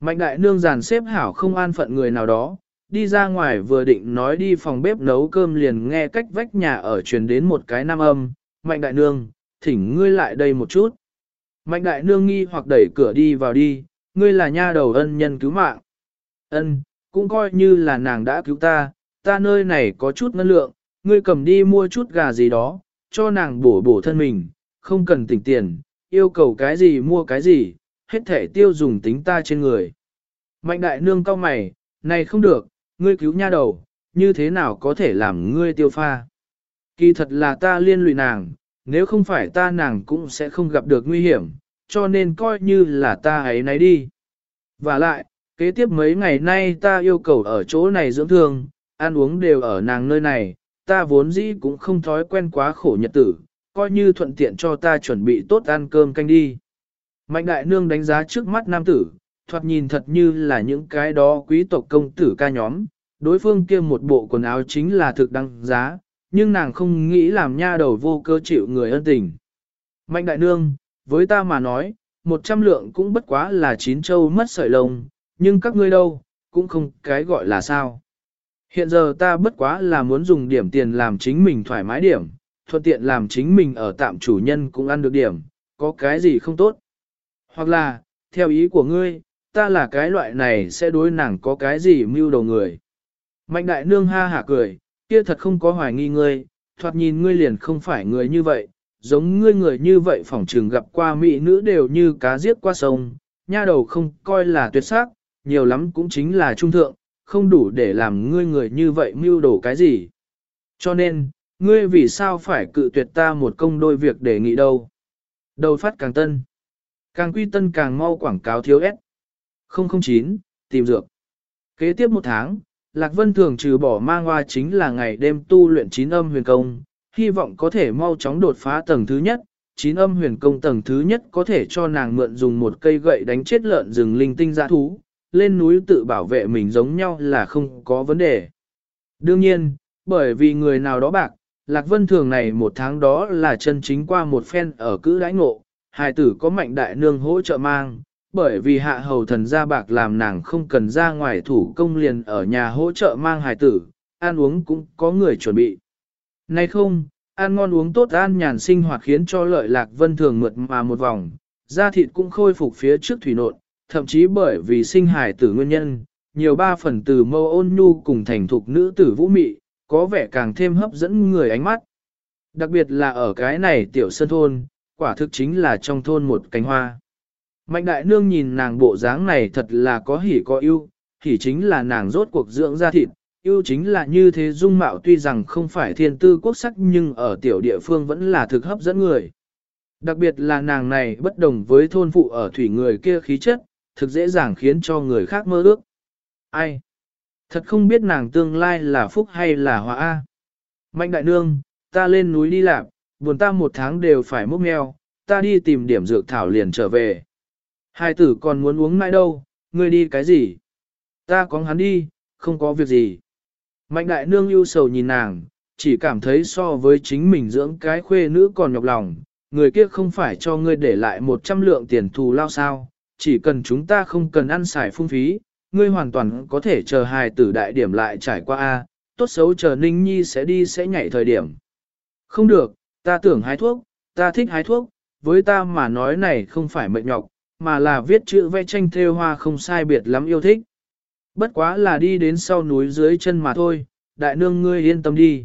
Mạnh đại nương giàn xếp hảo không an phận người nào đó, đi ra ngoài vừa định nói đi phòng bếp nấu cơm liền nghe cách vách nhà ở truyền đến một cái nam âm, mạnh đại nương, thỉnh ngươi lại đây một chút. Mạnh đại nương nghi hoặc đẩy cửa đi vào đi, ngươi là nha đầu ân nhân cứu mạng. Ân, cũng coi như là nàng đã cứu ta, ta nơi này có chút ngân lượng, ngươi cầm đi mua chút gà gì đó, cho nàng bổ bổ thân mình, không cần tỉnh tiền, yêu cầu cái gì mua cái gì, hết thể tiêu dùng tính ta trên người. Mạnh đại nương cao mày, này không được, ngươi cứu nha đầu, như thế nào có thể làm ngươi tiêu pha. Kỳ thật là ta liên lụy nàng, nếu không phải ta nàng cũng sẽ không gặp được nguy hiểm, cho nên coi như là ta ấy nấy đi. Và lại, kế tiếp mấy ngày nay ta yêu cầu ở chỗ này dưỡng thương, ăn uống đều ở nàng nơi này, ta vốn dĩ cũng không thói quen quá khổ nhật tử, coi như thuận tiện cho ta chuẩn bị tốt ăn cơm canh đi. Mạnh đại nương đánh giá trước mắt nam tử, thoạt nhìn thật như là những cái đó quý tộc công tử ca nhóm, đối phương kia một bộ quần áo chính là thực đăng giá, nhưng nàng không nghĩ làm nha đầu vô cơ chịu người ân tình. Mạnh đại nương, với ta mà nói, một trăm lượng cũng bất quá là chín châu mất sợi lông, nhưng các ngươi đâu, cũng không cái gọi là sao. Hiện giờ ta bất quá là muốn dùng điểm tiền làm chính mình thoải mái điểm, thuận tiện làm chính mình ở tạm chủ nhân cũng ăn được điểm, có cái gì không tốt. Hoặc là, theo ý của ngươi, ta là cái loại này sẽ đối nàng có cái gì mưu đầu người. Mạnh đại nương ha hả cười, kia thật không có hoài nghi ngươi, thoạt nhìn ngươi liền không phải người như vậy, giống ngươi người như vậy phỏng trường gặp qua mỹ nữ đều như cá giết qua sông, nha đầu không coi là tuyệt sắc, nhiều lắm cũng chính là trung thượng, không đủ để làm ngươi người như vậy mưu đồ cái gì. Cho nên, ngươi vì sao phải cự tuyệt ta một công đôi việc để nghị đâu. Đầu phát càng tân. Càng quy tân càng mau quảng cáo thiếu ép. 009, tìm dược. Kế tiếp một tháng, Lạc Vân thường trừ bỏ mang hoa chính là ngày đêm tu luyện chín âm huyền công, hy vọng có thể mau chóng đột phá tầng thứ nhất. Chín âm huyền công tầng thứ nhất có thể cho nàng mượn dùng một cây gậy đánh chết lợn rừng linh tinh dã thú, lên núi tự bảo vệ mình giống nhau là không có vấn đề. Đương nhiên, bởi vì người nào đó bạc, Lạc Vân thường này một tháng đó là chân chính qua một phen ở cữ đãi ngộ, hài tử có mạnh đại nương hỗ trợ mang, bởi vì hạ hầu thần gia bạc làm nàng không cần ra ngoài thủ công liền ở nhà hỗ trợ mang hài tử, ăn uống cũng có người chuẩn bị. Nay không, ăn ngon uống tốt an nhàn sinh hoạt khiến cho lợi lạc vân thường mượt mà một vòng, da thịt cũng khôi phục phía trước thủy nộn, thậm chí bởi vì sinh hài tử nguyên nhân, nhiều ba phần từ mâu ôn nhu cùng thành thục nữ tử vũ mị, có vẻ càng thêm hấp dẫn người ánh mắt. Đặc biệt là ở cái này tiểu sân thôn, quả thực chính là trong thôn một cánh hoa. Mạnh đại nương nhìn nàng bộ dáng này thật là có hỉ có ưu, hỉ chính là nàng rốt cuộc dưỡng ra thịt, ưu chính là như thế dung mạo tuy rằng không phải thiên tư quốc sắc nhưng ở tiểu địa phương vẫn là thực hấp dẫn người. Đặc biệt là nàng này bất đồng với thôn phụ ở thủy người kia khí chất, thực dễ dàng khiến cho người khác mơ ước. Ai? Thật không biết nàng tương lai là phúc hay là họa A. Mạnh đại nương, ta lên núi đi làm, buồn ta một tháng đều phải múc mèo, ta đi tìm điểm dược thảo liền trở về. Hai tử còn muốn uống nãi đâu, ngươi đi cái gì? Ta có hắn đi, không có việc gì. Mạnh đại nương ưu sầu nhìn nàng, chỉ cảm thấy so với chính mình dưỡng cái khuê nữ còn nhọc lòng, người kia không phải cho ngươi để lại một trăm lượng tiền thù lao sao, chỉ cần chúng ta không cần ăn xài phung phí, ngươi hoàn toàn có thể chờ hài tử đại điểm lại trải qua A, tốt xấu chờ Ninh Nhi sẽ đi sẽ nhảy thời điểm. Không được, ta tưởng hái thuốc, ta thích hái thuốc, với ta mà nói này không phải mệnh nhọc, mà là viết chữ vẽ tranh thêu hoa không sai biệt lắm yêu thích. Bất quá là đi đến sau núi dưới chân mà thôi, đại nương ngươi yên tâm đi.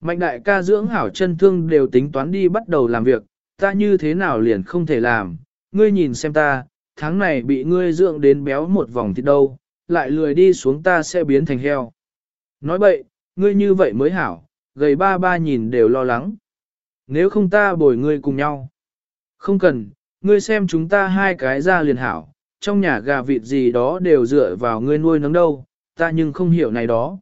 Mạnh đại ca dưỡng hảo chân thương đều tính toán đi bắt đầu làm việc, ta như thế nào liền không thể làm, ngươi nhìn xem ta, tháng này bị ngươi dưỡng đến béo một vòng thì đâu, lại lười đi xuống ta sẽ biến thành heo. Nói bậy, ngươi như vậy mới hảo, gầy ba ba nhìn đều lo lắng. Nếu không ta bồi ngươi cùng nhau. Không cần, ngươi xem chúng ta hai cái ra liền hảo, trong nhà gà vịt gì đó đều dựa vào ngươi nuôi nấng đâu, ta nhưng không hiểu này đó.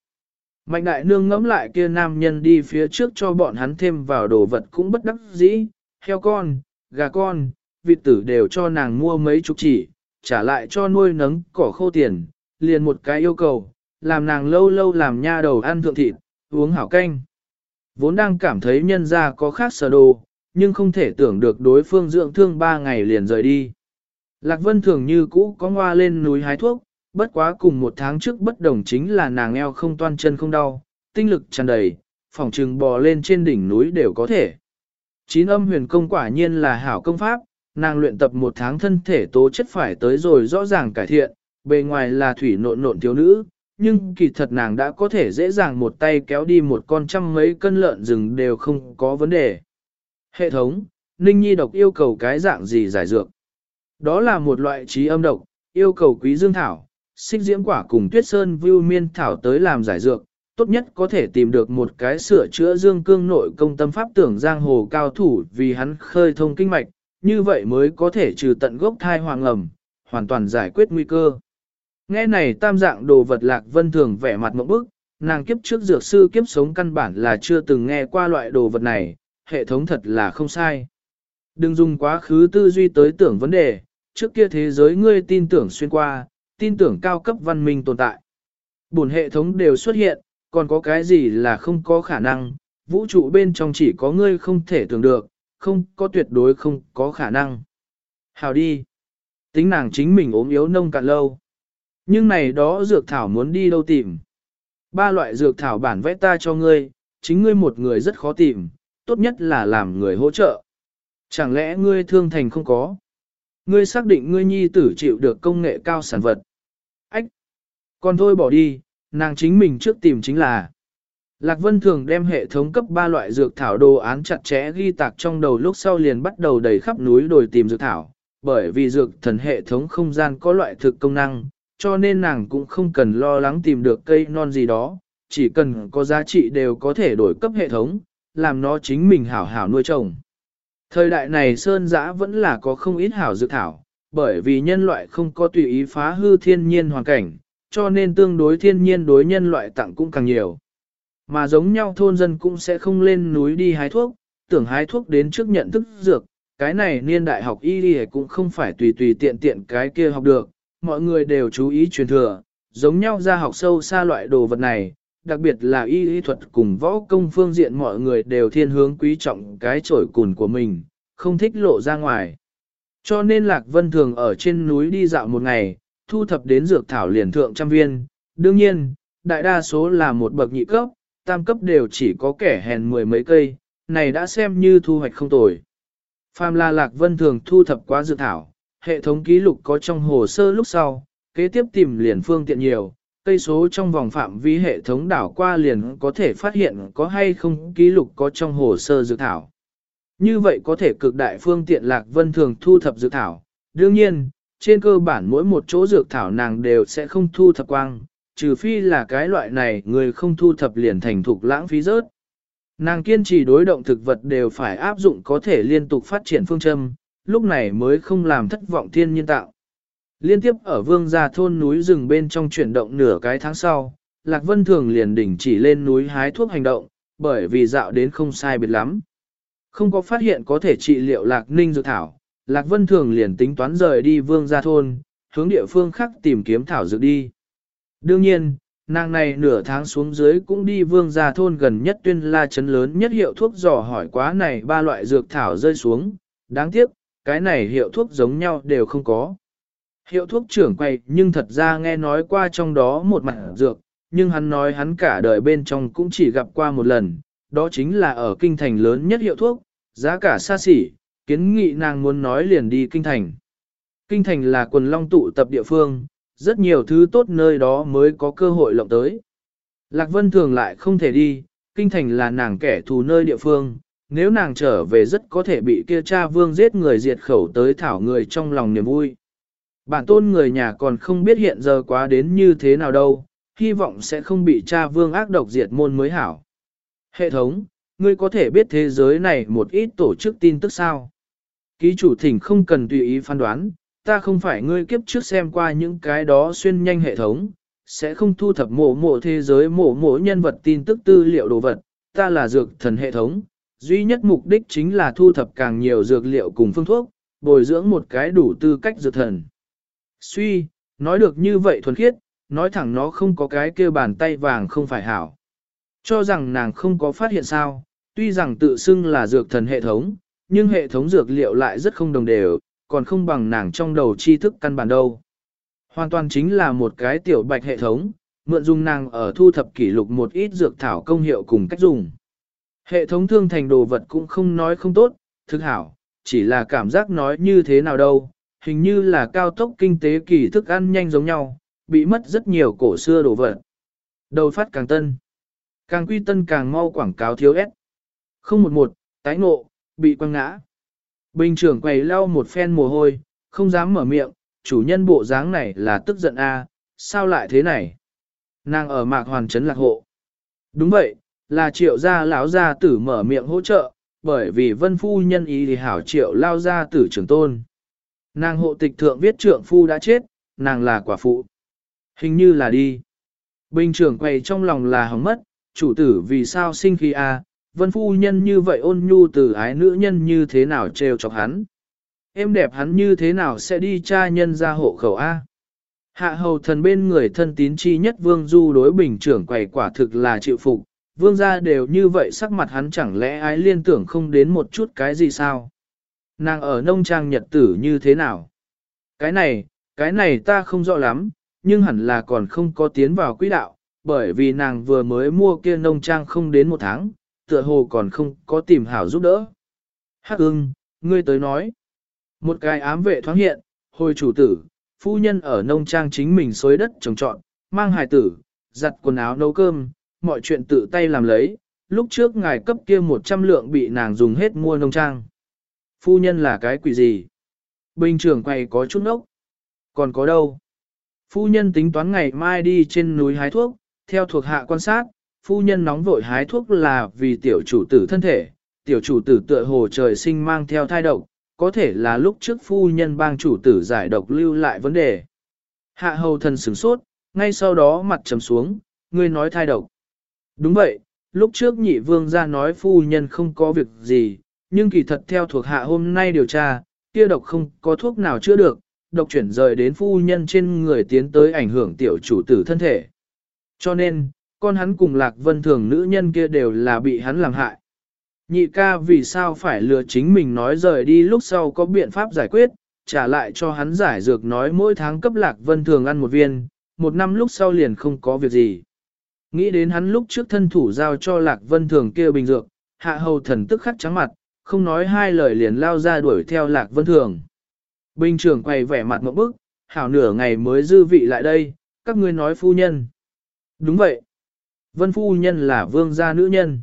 Mạnh đại nương ngẫm lại kia nam nhân đi phía trước cho bọn hắn thêm vào đồ vật cũng bất đắc dĩ, heo con, gà con, vịt tử đều cho nàng mua mấy chục chỉ, trả lại cho nuôi nấng cỏ khô tiền, liền một cái yêu cầu, làm nàng lâu lâu làm nha đầu ăn thượng thịt, uống hảo canh. Vốn đang cảm thấy nhân ra có khác sở đồ, nhưng không thể tưởng được đối phương dưỡng thương ba ngày liền rời đi. Lạc Vân thường như cũ có ngoa lên núi hái thuốc, bất quá cùng một tháng trước bất đồng chính là nàng eo không toan chân không đau, tinh lực tràn đầy, phòng trừng bò lên trên đỉnh núi đều có thể. Chín âm huyền công quả nhiên là hảo công pháp, nàng luyện tập một tháng thân thể tố chất phải tới rồi rõ ràng cải thiện, bề ngoài là thủy nộn nộn thiếu nữ, nhưng kỳ thật nàng đã có thể dễ dàng một tay kéo đi một con trăm mấy cân lợn rừng đều không có vấn đề. Hệ thống, Ninh Nhi độc yêu cầu cái dạng gì giải dược? Đó là một loại trí âm độc, yêu cầu quý dương thảo, xích diễm quả cùng tuyết sơn vưu miên thảo tới làm giải dược, tốt nhất có thể tìm được một cái sửa chữa dương cương nội công tâm pháp tưởng giang hồ cao thủ vì hắn khơi thông kinh mạch, như vậy mới có thể trừ tận gốc thai hoàng ẩm, hoàn toàn giải quyết nguy cơ. Nghe này tam dạng đồ vật lạc vân thường vẻ mặt mộng bức, nàng kiếp trước dược sư kiếp sống căn bản là chưa từng nghe qua loại đồ vật này, hệ thống thật là không sai. Đừng dùng quá khứ tư duy tới tưởng vấn đề, trước kia thế giới ngươi tin tưởng xuyên qua, tin tưởng cao cấp văn minh tồn tại. Bổn hệ thống đều xuất hiện, còn có cái gì là không có khả năng, vũ trụ bên trong chỉ có ngươi không thể tưởng được, không có tuyệt đối không có khả năng. Hào đi. Tính nàng chính mình ốm yếu nông cạn lâu. Nhưng này đó dược thảo muốn đi đâu tìm. Ba loại dược thảo bản vẽ ta cho ngươi, chính ngươi một người rất khó tìm, tốt nhất là làm người hỗ trợ. Chẳng lẽ ngươi thương thành không có? Ngươi xác định ngươi nhi tử chịu được công nghệ cao sản vật. Ách! Còn thôi bỏ đi, nàng chính mình trước tìm chính là. Lạc Vân thường đem hệ thống cấp 3 loại dược thảo đồ án chặt chẽ ghi tạc trong đầu lúc sau liền bắt đầu đầy khắp núi đồi tìm dược thảo, bởi vì dược thần hệ thống không gian có loại thực công năng, cho nên nàng cũng không cần lo lắng tìm được cây non gì đó, chỉ cần có giá trị đều có thể đổi cấp hệ thống, làm nó chính mình hảo hảo nuôi trồng. Thời đại này sơn giã vẫn là có không ít hảo dược thảo, bởi vì nhân loại không có tùy ý phá hư thiên nhiên hoàn cảnh, cho nên tương đối thiên nhiên đối nhân loại tặng cũng càng nhiều. Mà giống nhau thôn dân cũng sẽ không lên núi đi hái thuốc, tưởng hái thuốc đến trước nhận thức dược, cái này niên đại học y đi cũng không phải tùy tùy tiện tiện cái kia học được, mọi người đều chú ý truyền thừa, giống nhau ra học sâu xa loại đồ vật này, đặc biệt là y y thuật cùng võ công phương diện mọi người đều thiên hướng quý trọng cái trổi cùn của mình, không thích lộ ra ngoài. Cho nên Lạc Vân thường ở trên núi đi dạo một ngày, thu thập đến dược thảo liền thượng trăm viên, đương nhiên, đại đa số là một bậc nhị cấp, tam cấp đều chỉ có kẻ hèn mười mấy cây, này đã xem như thu hoạch không tồi. Phàm là Lạc Vân thường thu thập quá dược thảo, hệ thống ký lục có trong hồ sơ lúc sau, kế tiếp tìm liền phương tiện nhiều, cây số trong vòng phạm vi hệ thống đảo qua liền có thể phát hiện có hay không ký lục có trong hồ sơ dược thảo. Như vậy có thể cực đại phương tiện Lạc Vân thường thu thập dược thảo. Đương nhiên, trên cơ bản mỗi một chỗ dược thảo nàng đều sẽ không thu thập quang, trừ phi là cái loại này người không thu thập liền thành thục lãng phí rớt. Nàng kiên trì đối động thực vật đều phải áp dụng có thể liên tục phát triển phương châm, lúc này mới không làm thất vọng thiên nhiên tạo. Liên tiếp ở vương gia thôn núi rừng bên trong chuyển động nửa cái tháng sau, Lạc Vân Thường liền đỉnh chỉ lên núi hái thuốc hành động, bởi vì dạo đến không sai biệt lắm. Không có phát hiện có thể trị liệu Lạc Ninh dược thảo, Lạc Vân Thường liền tính toán rời đi vương gia thôn, hướng địa phương khác tìm kiếm thảo dược đi. Đương nhiên, nàng này nửa tháng xuống dưới cũng đi vương gia thôn gần nhất tuyên la chấn lớn nhất hiệu thuốc dò hỏi quá này ba loại dược thảo rơi xuống, đáng tiếc, cái này hiệu thuốc giống nhau đều không có. Hiệu thuốc trưởng quay nhưng thật ra nghe nói qua trong đó một mặt dược, nhưng hắn nói hắn cả đời bên trong cũng chỉ gặp qua một lần, đó chính là ở kinh thành lớn nhất hiệu thuốc, giá cả xa xỉ, kiến nghị nàng muốn nói liền đi kinh thành. Kinh thành là quần long tụ tập địa phương, rất nhiều thứ tốt nơi đó mới có cơ hội lộng tới. Lạc Vân thường lại không thể đi, kinh thành là nàng kẻ thù nơi địa phương, nếu nàng trở về rất có thể bị kia cha vương giết người diệt khẩu tới thảo người trong lòng niềm vui. Bản tôn người nhà còn không biết hiện giờ quá đến như thế nào đâu, hy vọng sẽ không bị cha vương ác độc diệt môn mới hảo. Hệ thống, ngươi có thể biết thế giới này một ít tổ chức tin tức sao? Ký chủ thỉnh không cần tùy ý phán đoán, ta không phải ngươi kiếp trước xem qua những cái đó xuyên nhanh hệ thống, sẽ không thu thập mộ mộ thế giới mộ mộ nhân vật tin tức tư liệu đồ vật, ta là dược thần hệ thống, duy nhất mục đích chính là thu thập càng nhiều dược liệu cùng phương thuốc, bồi dưỡng một cái đủ tư cách dược thần. Suy, nói được như vậy thuần khiết, nói thẳng nó không có cái kia bàn tay vàng không phải hảo. Cho rằng nàng không có phát hiện sao, tuy rằng tự xưng là dược thần hệ thống, nhưng hệ thống dược liệu lại rất không đồng đều, còn không bằng nàng trong đầu tri thức căn bản đâu. Hoàn toàn chính là một cái tiểu bạch hệ thống, mượn dùng nàng ở thu thập kỷ lục một ít dược thảo công hiệu cùng cách dùng. Hệ thống thương thành đồ vật cũng không nói không tốt, thực hảo, chỉ là cảm giác nói như thế nào đâu, hình như là cao tốc kinh tế kỳ thức ăn nhanh giống nhau, bị mất rất nhiều cổ xưa đồ vật. Đầu phát càng tân, càng quy tân càng mau quảng cáo thiếu ép. Không một một, tái ngộ, bị quăng ngã. Bình trưởng quầy lau một phen mồ hôi, không dám mở miệng, chủ nhân bộ dáng này là tức giận a, sao lại thế này? Nàng ở mạc hoàn trấn lạc hộ. Đúng vậy, là triệu gia lão gia tử mở miệng hỗ trợ, bởi vì vân phu nhân ý thì hảo triệu lao gia tử trưởng tôn. Nàng hộ tịch thượng viết trượng phu đã chết, nàng là quả phụ. Hình như là đi. Bình trưởng quầy trong lòng là hỏng mất, chủ tử vì sao sinh khi a vân phu nhân như vậy ôn nhu từ ái nữ nhân như thế nào trêu chọc hắn. Em đẹp hắn như thế nào sẽ đi tra nhân ra hộ khẩu A. Hạ hầu thần bên người thân tín chi nhất vương du đối bình trưởng quầy quả thực là chịu phục, vương gia đều như vậy sắc mặt hắn chẳng lẽ ái liên tưởng không đến một chút cái gì sao. Nàng ở nông trang nhật tử như thế nào? Cái này, cái này ta không rõ lắm, nhưng hẳn là còn không có tiến vào quỹ đạo, bởi vì nàng vừa mới mua kia nông trang không đến một tháng, tựa hồ còn không có tìm hảo giúp đỡ. Hắc ưng, ngươi tới nói. Một cái ám vệ thoáng hiện, hồi chủ tử, phu nhân ở nông trang chính mình xối đất trồng trọn, mang hài tử, giặt quần áo nấu cơm, mọi chuyện tự tay làm lấy, lúc trước ngài cấp kia 100 lượng bị nàng dùng hết mua nông trang. Phu nhân là cái quỷ gì? Bình trưởng quầy có chút nốc. Còn có đâu? Phu nhân tính toán ngày mai đi trên núi hái thuốc, theo thuộc hạ quan sát, phu nhân nóng vội hái thuốc là vì tiểu chủ tử thân thể, tiểu chủ tử tựa hồ trời sinh mang theo thai độc, có thể là lúc trước phu nhân bang chủ tử giải độc lưu lại vấn đề. Hạ hầu thần sửng sốt, ngay sau đó mặt trầm xuống, ngươi nói thai độc. Đúng vậy, lúc trước nhị vương ra nói phu nhân không có việc gì, nhưng kỳ thật theo thuộc hạ hôm nay điều tra, kia độc không có thuốc nào chữa được, độc chuyển rời đến phu nhân trên người tiến tới ảnh hưởng tiểu chủ tử thân thể. Cho nên, con hắn cùng lạc vân thường nữ nhân kia đều là bị hắn làm hại. Nhị ca vì sao phải lừa chính mình nói rời đi lúc sau có biện pháp giải quyết, trả lại cho hắn giải dược nói mỗi tháng cấp lạc vân thường ăn một viên, một năm lúc sau liền không có việc gì. Nghĩ đến hắn lúc trước thân thủ giao cho lạc vân thường kia bình dược, hạ hầu thần tức khắc trắng mặt, không nói hai lời liền lao ra đuổi theo lạc vân thường. Bình trưởng quay vẻ mặt một bức, hảo nửa ngày mới dư vị lại đây, các ngươi nói phu nhân. Đúng vậy. Vân phu nhân là vương gia nữ nhân.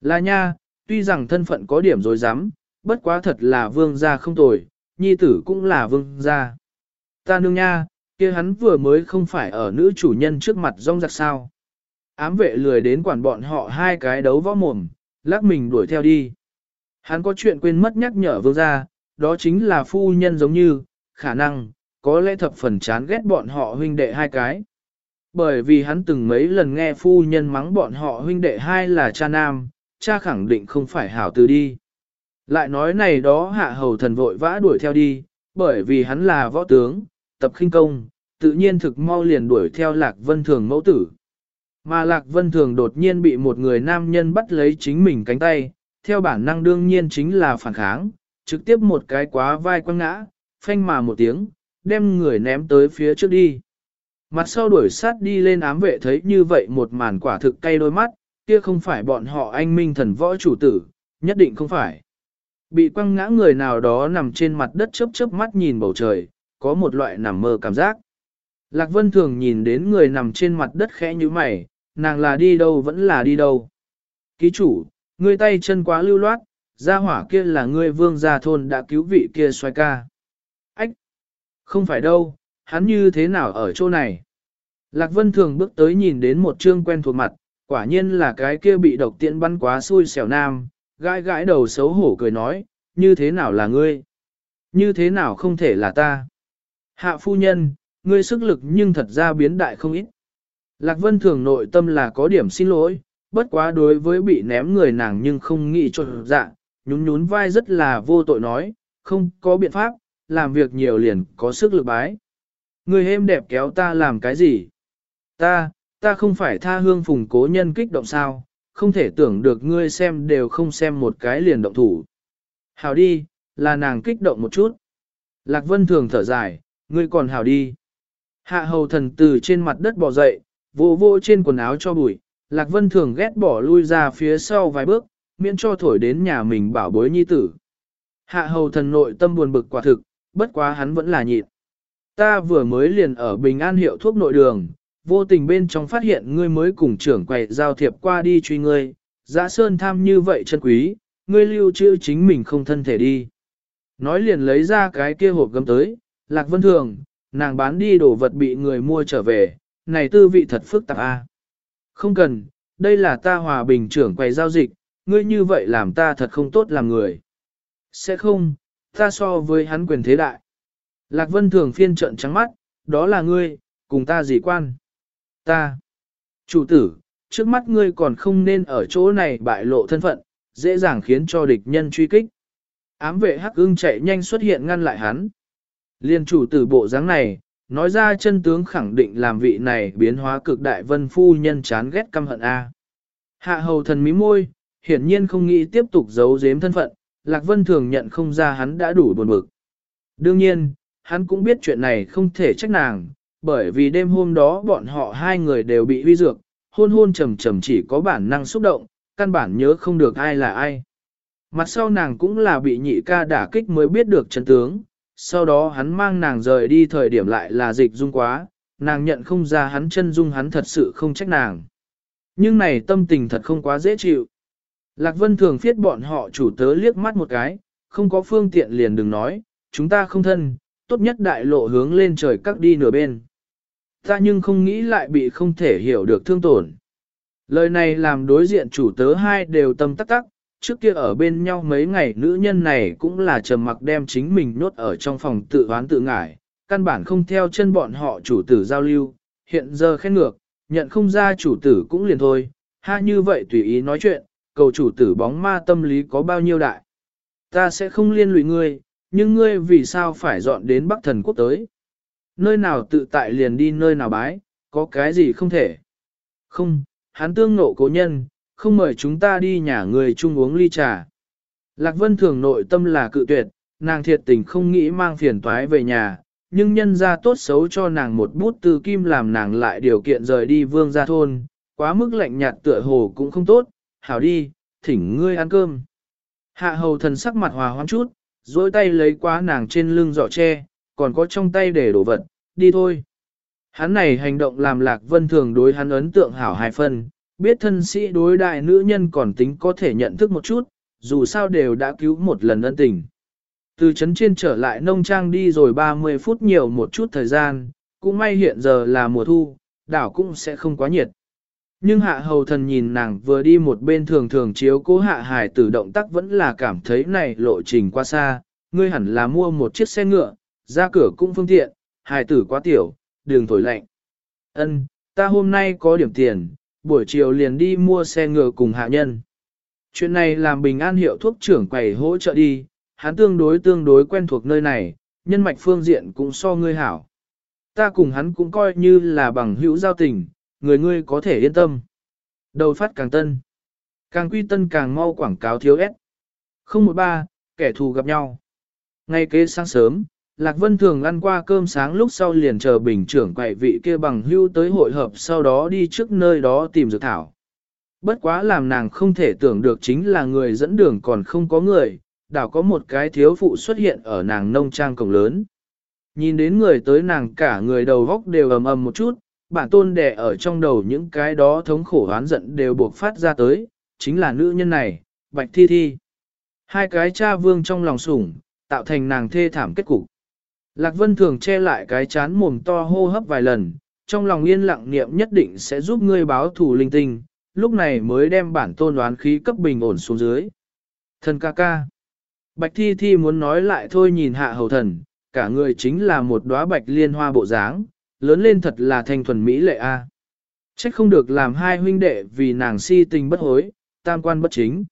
Là nha, tuy rằng thân phận có điểm dối rắm bất quá thật là vương gia không tồi, nhi tử cũng là vương gia. Ta nương nha, kia hắn vừa mới không phải ở nữ chủ nhân trước mặt rong giặc sao. Ám vệ lười đến quản bọn họ hai cái đấu võ mồm, lắc mình đuổi theo đi. Hắn có chuyện quên mất nhắc nhở vương gia, đó chính là phu nhân giống như, khả năng, có lẽ thập phần chán ghét bọn họ huynh đệ hai cái. Bởi vì hắn từng mấy lần nghe phu nhân mắng bọn họ huynh đệ hai là cha nam, cha khẳng định không phải hảo từ đi. Lại nói này đó hạ hầu thần vội vã đuổi theo đi, bởi vì hắn là võ tướng, tập khinh công, tự nhiên thực mau liền đuổi theo Lạc Vân Thường mẫu tử. Mà Lạc Vân Thường đột nhiên bị một người nam nhân bắt lấy chính mình cánh tay, theo bản năng đương nhiên chính là phản kháng, trực tiếp một cái quá vai quăng ngã, phanh mà một tiếng, đem người ném tới phía trước đi. Mặt sau đuổi sát đi lên ám vệ thấy như vậy một màn quả thực cay đôi mắt, kia không phải bọn họ anh minh thần võ chủ tử, nhất định không phải. Bị quăng ngã người nào đó nằm trên mặt đất chớp chớp mắt nhìn bầu trời, có một loại nằm mơ cảm giác. Lạc Vân thường nhìn đến người nằm trên mặt đất khẽ như mày, nàng là đi đâu vẫn là đi đâu. Ký chủ, ngươi tay chân quá lưu loát, gia hỏa kia là ngươi vương gia thôn đã cứu vị kia xoay ca. Ách! Không phải đâu, hắn như thế nào ở chỗ này? Lạc Vân thường bước tới nhìn đến một trương quen thuộc mặt, quả nhiên là cái kia bị độc tiện bắn quá xui xẻo nam, gãi gãi đầu xấu hổ cười nói, như thế nào là ngươi? Như thế nào không thể là ta? Hạ phu nhân, ngươi sức lực nhưng thật ra biến đại không ít, Lạc Vân thường nội tâm là có điểm xin lỗi, bất quá đối với bị ném người nàng nhưng không nghĩ cho dạ, nhún nhún vai rất là vô tội nói, không có biện pháp, làm việc nhiều liền có sức lực bái. Người êm đẹp kéo ta làm cái gì? Ta, ta không phải tha hương phùng cố nhân kích động sao, không thể tưởng được ngươi xem đều không xem một cái liền động thủ. Hào đi, là nàng kích động một chút. Lạc Vân thường thở dài, ngươi còn hào đi. Hạ hầu thần từ trên mặt đất bò dậy, vô vô trên quần áo cho bụi, Lạc Vân thường ghét bỏ lui ra phía sau vài bước, miễn cho thổi đến nhà mình bảo bối nhi tử. Hạ hầu thần nội tâm buồn bực quả thực, bất quá hắn vẫn là nhịn. Ta vừa mới liền ở Bình An hiệu thuốc nội đường, vô tình bên trong phát hiện ngươi mới cùng trưởng quầy giao thiệp qua đi truy ngươi, giã sơn tham như vậy chân quý, ngươi lưu trữ chính mình không thân thể đi. Nói liền lấy ra cái kia hộp gấm tới, Lạc Vân Thường, nàng bán đi đồ vật bị người mua trở về, này tư vị thật phức tạp a. Không cần, đây là ta hòa bình trưởng quầy giao dịch, ngươi như vậy làm ta thật không tốt làm người. Sẽ không, ta so với hắn quyền thế đại. Lạc Vân Thường phiên trận trắng mắt, đó là ngươi, cùng ta gì quan. Ta. Chủ tử, trước mắt ngươi còn không nên ở chỗ này bại lộ thân phận, dễ dàng khiến cho địch nhân truy kích. Ám vệ hắc ưng chạy nhanh xuất hiện ngăn lại hắn. Liên chủ tử bộ dáng này, nói ra chân tướng khẳng định làm vị này biến hóa cực đại vân phu nhân chán ghét căm hận A. Hạ hầu thần mí môi, hiển nhiên không nghĩ tiếp tục giấu giếm thân phận, Lạc Vân thường nhận không ra hắn đã đủ buồn bực. Đương nhiên, hắn cũng biết chuyện này không thể trách nàng, bởi vì đêm hôm đó bọn họ hai người đều bị huy dược, hôn hôn trầm trầm chỉ có bản năng xúc động, căn bản nhớ không được ai là ai. Mặt sau nàng cũng là bị nhị ca đả kích mới biết được chân tướng, sau đó hắn mang nàng rời đi thời điểm lại là dịch dung quá, nàng nhận không ra hắn chân dung hắn thật sự không trách nàng. Nhưng này tâm tình thật không quá dễ chịu. Lạc Vân thường phiết bọn họ chủ tớ liếc mắt một cái, không có phương tiện liền đừng nói, chúng ta không thân, tốt nhất đại lộ hướng lên trời các đi nửa bên. Ta nhưng không nghĩ lại bị không thể hiểu được thương tổn. Lời này làm đối diện chủ tớ hai đều tâm tắc tắc, trước kia ở bên nhau mấy ngày nữ nhân này cũng là trầm mặc đem chính mình nhốt ở trong phòng tự oán tự ngải, căn bản không theo chân bọn họ chủ tử giao lưu, hiện giờ khen ngược, nhận không ra chủ tử cũng liền thôi, ha như vậy tùy ý nói chuyện, cầu chủ tử bóng ma tâm lý có bao nhiêu đại. Ta sẽ không liên lụy ngươi, nhưng ngươi vì sao phải dọn đến Bắc Thần Quốc tới? Nơi nào tự tại liền đi nơi nào bái, có cái gì không thể? Không, hắn tương nộ cố nhân, không mời chúng ta đi nhà người chung uống ly trà. Lạc Vân thường nội tâm là cự tuyệt, nàng thiệt tình không nghĩ mang phiền toái về nhà, nhưng nhân ra tốt xấu cho nàng một bút từ kim làm nàng lại điều kiện rời đi vương gia thôn, quá mức lạnh nhạt tựa hồ cũng không tốt, hảo đi, thỉnh ngươi ăn cơm. Hạ hầu thần sắc mặt hòa hoãn chút, dối tay lấy quá nàng trên lưng giỏ tre, còn có trong tay để đổ vật, đi thôi. Hắn này hành động làm lạc vân thường đối hắn ấn tượng hảo hai phân, biết thân sĩ đối đại nữ nhân còn tính có thể nhận thức một chút, dù sao đều đã cứu một lần ân tình. Từ trấn trên trở lại nông trang đi rồi 30 phút nhiều một chút thời gian, cũng may hiện giờ là mùa thu, đảo cũng sẽ không quá nhiệt. Nhưng hạ hầu thần nhìn nàng vừa đi một bên thường thường chiếu cố hạ hải tử động tác vẫn là cảm thấy này lộ trình quá xa, ngươi hẳn là mua một chiếc xe ngựa, ra cửa cũng phương tiện, hải tử quá tiểu, đường thổi lạnh. Ân, ta hôm nay có điểm tiền, buổi chiều liền đi mua xe ngựa cùng hạ nhân. Chuyện này làm bình an hiệu thuốc trưởng quầy hỗ trợ đi, hắn tương đối tương đối quen thuộc nơi này, nhân mạch phương diện cũng so ngươi hảo. Ta cùng hắn cũng coi như là bằng hữu giao tình, người ngươi có thể yên tâm. Đầu phát càng tân. Càng quy tân càng mau quảng cáo thiếu ép. 013, kẻ thù gặp nhau. Ngay kế sáng sớm, Lạc Vân thường ăn qua cơm sáng lúc sau liền chờ bình trưởng quậy vị kia bằng hưu tới hội hợp sau đó đi trước nơi đó tìm dược thảo. Bất quá làm nàng không thể tưởng được chính là người dẫn đường còn không có người, đảo có một cái thiếu phụ xuất hiện ở nàng nông trang cổng lớn. Nhìn đến người tới nàng cả người đầu góc đều ầm ầm một chút, bản tôn đẻ ở trong đầu những cái đó thống khổ oán giận đều buộc phát ra tới, chính là nữ nhân này, Bạch Thi Thi. Hai cái cha vương trong lòng sủng, tạo thành nàng thê thảm kết cục. Lạc Vân thường che lại cái chán mồm to hô hấp vài lần, trong lòng yên lặng niệm nhất định sẽ giúp ngươi báo thù linh tinh, lúc này mới đem bản tôn đoán khí cấp bình ổn xuống dưới. Thần ca ca. Bạch Thi Thi muốn nói lại thôi nhìn hạ hầu thần, cả người chính là một đóa bạch liên hoa bộ dáng, lớn lên thật là thanh thuần mỹ lệ a. Trách không được làm hai huynh đệ vì nàng si tình bất hối, tam quan bất chính.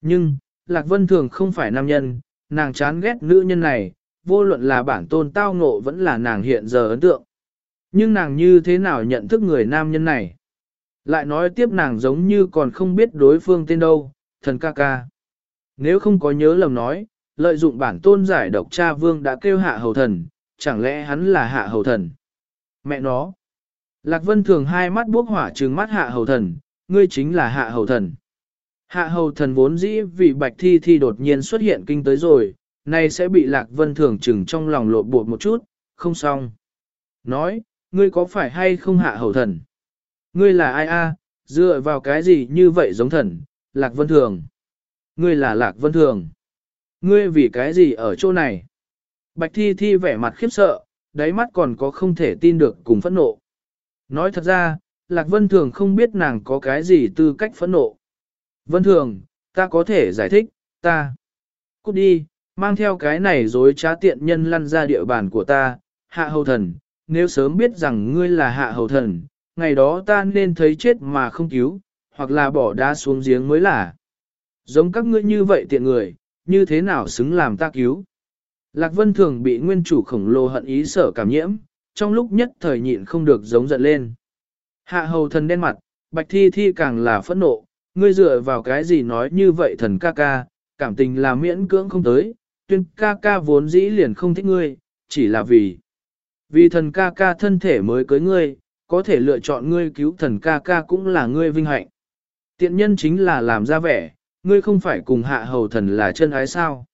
Nhưng, Lạc Vân Thường không phải nam nhân, nàng chán ghét nữ nhân này, vô luận là bản tôn tao ngộ vẫn là nàng hiện giờ ấn tượng. Nhưng nàng như thế nào nhận thức người nam nhân này? Lại nói tiếp nàng giống như còn không biết đối phương tên đâu, thần ca ca. Nếu không có nhớ lầm nói, lợi dụng bản tôn giải độc cha vương đã kêu hạ hầu thần, chẳng lẽ hắn là hạ hầu thần? Mẹ nó! Lạc Vân thường hai mắt bốc hỏa trừng mắt hạ hầu thần, ngươi chính là hạ hầu thần. Hạ hầu thần vốn dĩ vì bạch thi thi đột nhiên xuất hiện kinh tới rồi, nay sẽ bị Lạc Vân thường trừng trong lòng lộ bột một chút, không xong. Nói, ngươi có phải hay không hạ hầu thần? Ngươi là ai a? dựa vào cái gì như vậy giống thần, Lạc Vân thường. Ngươi là Lạc Vân thường. Ngươi vì cái gì ở chỗ này? Bạch thi thi vẻ mặt khiếp sợ, đáy mắt còn có không thể tin được cùng phẫn nộ. Nói thật ra, Lạc Vân Thường không biết nàng có cái gì tư cách phẫn nộ. Vân Thường, ta có thể giải thích, ta. Cút đi, mang theo cái này dối trá tiện nhân lăn ra địa bàn của ta, hạ hầu thần, nếu sớm biết rằng ngươi là hạ hầu thần, ngày đó ta nên thấy chết mà không cứu, hoặc là bỏ đá xuống giếng mới là. Giống các ngươi như vậy tiện người, như thế nào xứng làm ta cứu. Lạc Vân Thường bị nguyên chủ khổng lồ hận ý sở cảm nhiễm, trong lúc nhất thời nhịn không được giống giận lên. Hạ hầu thần đen mặt, bạch thi thi càng là phẫn nộ, ngươi dựa vào cái gì nói như vậy thần ca ca, cảm tình là miễn cưỡng không tới, tuyên ca ca vốn dĩ liền không thích ngươi, chỉ là vì, vì thần ca ca thân thể mới cưới ngươi, có thể lựa chọn ngươi cứu thần ca ca cũng là ngươi vinh hạnh. Tiện nhân chính là làm ra vẻ, ngươi không phải cùng hạ hầu thần là chân ái sao.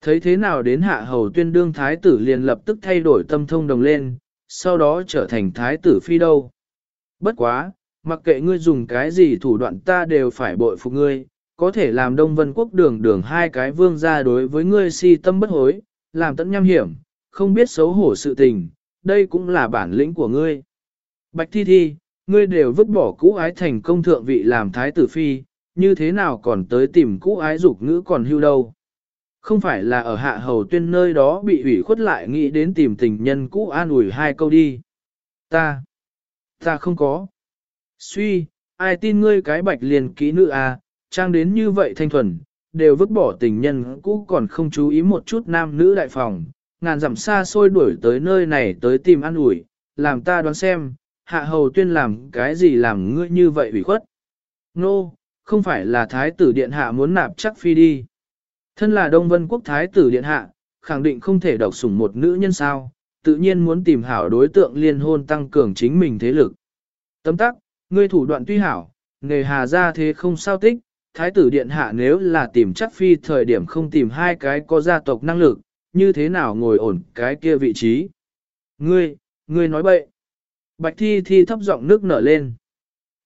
Thấy thế nào đến hạ hầu tuyên đương thái tử liền lập tức thay đổi tâm thông đồng lên, sau đó trở thành thái tử phi đâu. Bất quá, mặc kệ ngươi dùng cái gì thủ đoạn ta đều phải bội phục ngươi, có thể làm Đông Vân Quốc đường đường hai cái vương gia đối với ngươi si tâm bất hối, làm tận nham hiểm, không biết xấu hổ sự tình, đây cũng là bản lĩnh của ngươi. Bạch Thi Thi, ngươi đều vứt bỏ cũ ái thành công thượng vị làm thái tử phi, như thế nào còn tới tìm cũ ái dục ngữ còn hưu đâu. Không phải là ở hạ hầu tuyên nơi đó bị ủy khuất lại nghĩ đến tìm tình nhân cũ an ủi hai câu đi. Ta, ta không có. Suy, ai tin ngươi cái bạch liền kỹ nữ à, trang đến như vậy thanh thuần, đều vứt bỏ tình nhân cũ còn không chú ý một chút nam nữ đại phòng, ngàn dặm xa xôi đuổi tới nơi này tới tìm ăn ủi, làm ta đoán xem, hạ hầu tuyên làm cái gì làm ngươi như vậy ủy khuất. Nô, no, không phải là thái tử điện hạ muốn nạp chắc phi đi. Thân là Đông Vân Quốc Thái tử Điện Hạ, khẳng định không thể độc sủng một nữ nhân sao, tự nhiên muốn tìm hảo đối tượng liên hôn tăng cường chính mình thế lực. Tấm tắc, ngươi thủ đoạn tuy hảo, nghề hà ra thế không sao tích, Thái tử Điện Hạ nếu là tìm chắc phi thời điểm không tìm hai cái có gia tộc năng lực, như thế nào ngồi ổn cái kia vị trí. Ngươi, ngươi nói bậy. Bạch Thi Thi thấp giọng nước nở lên.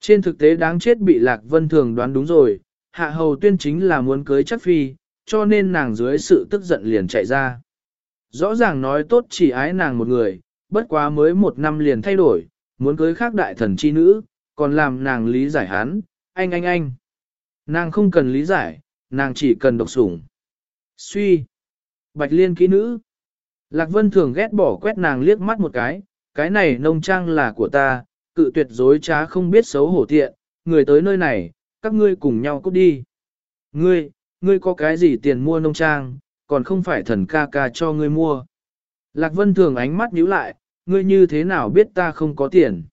Trên thực tế đáng chết bị Lạc Vân Thường đoán đúng rồi, Hạ Hầu Tuyên chính là muốn cưới chắc phi, cho nên nàng dưới sự tức giận liền chạy ra. Rõ ràng nói tốt chỉ ái nàng một người, bất quá mới một năm liền thay đổi, muốn cưới khác đại thần chi nữ, còn làm nàng lý giải hắn, anh anh anh. Nàng không cần lý giải, nàng chỉ cần độc sủng. Suy. Bạch liên kỹ nữ. Lạc Vân thường ghét bỏ quét nàng liếc mắt một cái, cái này nông trang là của ta, cự tuyệt dối trá không biết xấu hổ tiện, người tới nơi này, các ngươi cùng nhau cút đi. Ngươi, ngươi có cái gì tiền mua nông trang, còn không phải thần ca ca cho ngươi mua. Lạc Vân thường ánh mắt nhíu lại, ngươi như thế nào biết ta không có tiền.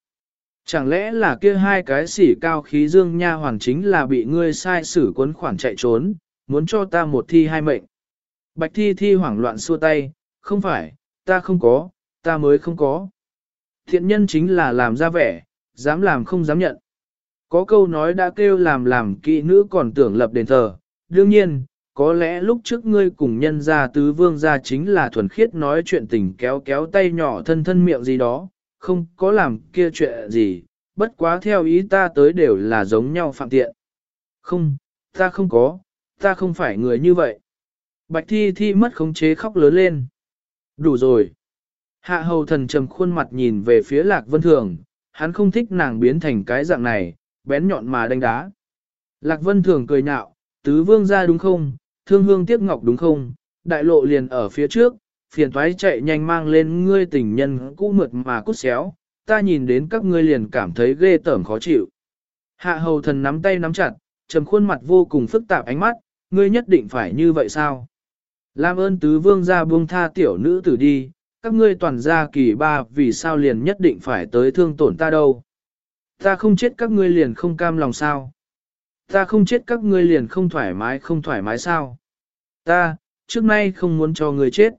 Chẳng lẽ là kia hai cái sỉ cao khí dương nha hoàng chính là bị ngươi sai xử quấn khoản chạy trốn, muốn cho ta một thi hai mệnh. Bạch thi thi hoảng loạn xua tay, không phải, ta không có, ta mới không có. Thiện nhân chính là làm ra vẻ, dám làm không dám nhận. Có câu nói đã kêu làm làm kỵ nữ còn tưởng lập đền thờ, đương nhiên, có lẽ lúc trước ngươi cùng nhân gia tứ vương gia chính là thuần khiết nói chuyện tình kéo kéo tay nhỏ thân thân miệng gì đó, không có làm kia chuyện gì, bất quá theo ý ta tới đều là giống nhau phạm tiện. Không, ta không có, ta không phải người như vậy. Bạch thi thi mất khống chế khóc lớn lên. Đủ rồi. Hạ hầu thần trầm khuôn mặt nhìn về phía lạc vân thường, hắn không thích nàng biến thành cái dạng này, bén nhọn mà đánh đá. Lạc vân thường cười nhạo, tứ vương ra đúng không, thương hương tiếc ngọc đúng không, đại lộ liền ở phía trước, phiền toái chạy nhanh mang lên ngươi tình nhân cũ mượt mà cút xéo, ta nhìn đến các ngươi liền cảm thấy ghê tởm khó chịu. Hạ hầu thần nắm tay nắm chặt, trầm khuôn mặt vô cùng phức tạp ánh mắt, ngươi nhất định phải như vậy sao? Làm ơn tứ vương ra buông tha tiểu nữ tử đi, các ngươi toàn gia kỳ ba vì sao liền nhất định phải tới thương tổn ta đâu. Ta không chết các ngươi liền không cam lòng sao. Ta không chết các ngươi liền không thoải mái không thoải mái sao. Ta, trước nay không muốn cho ngươi chết.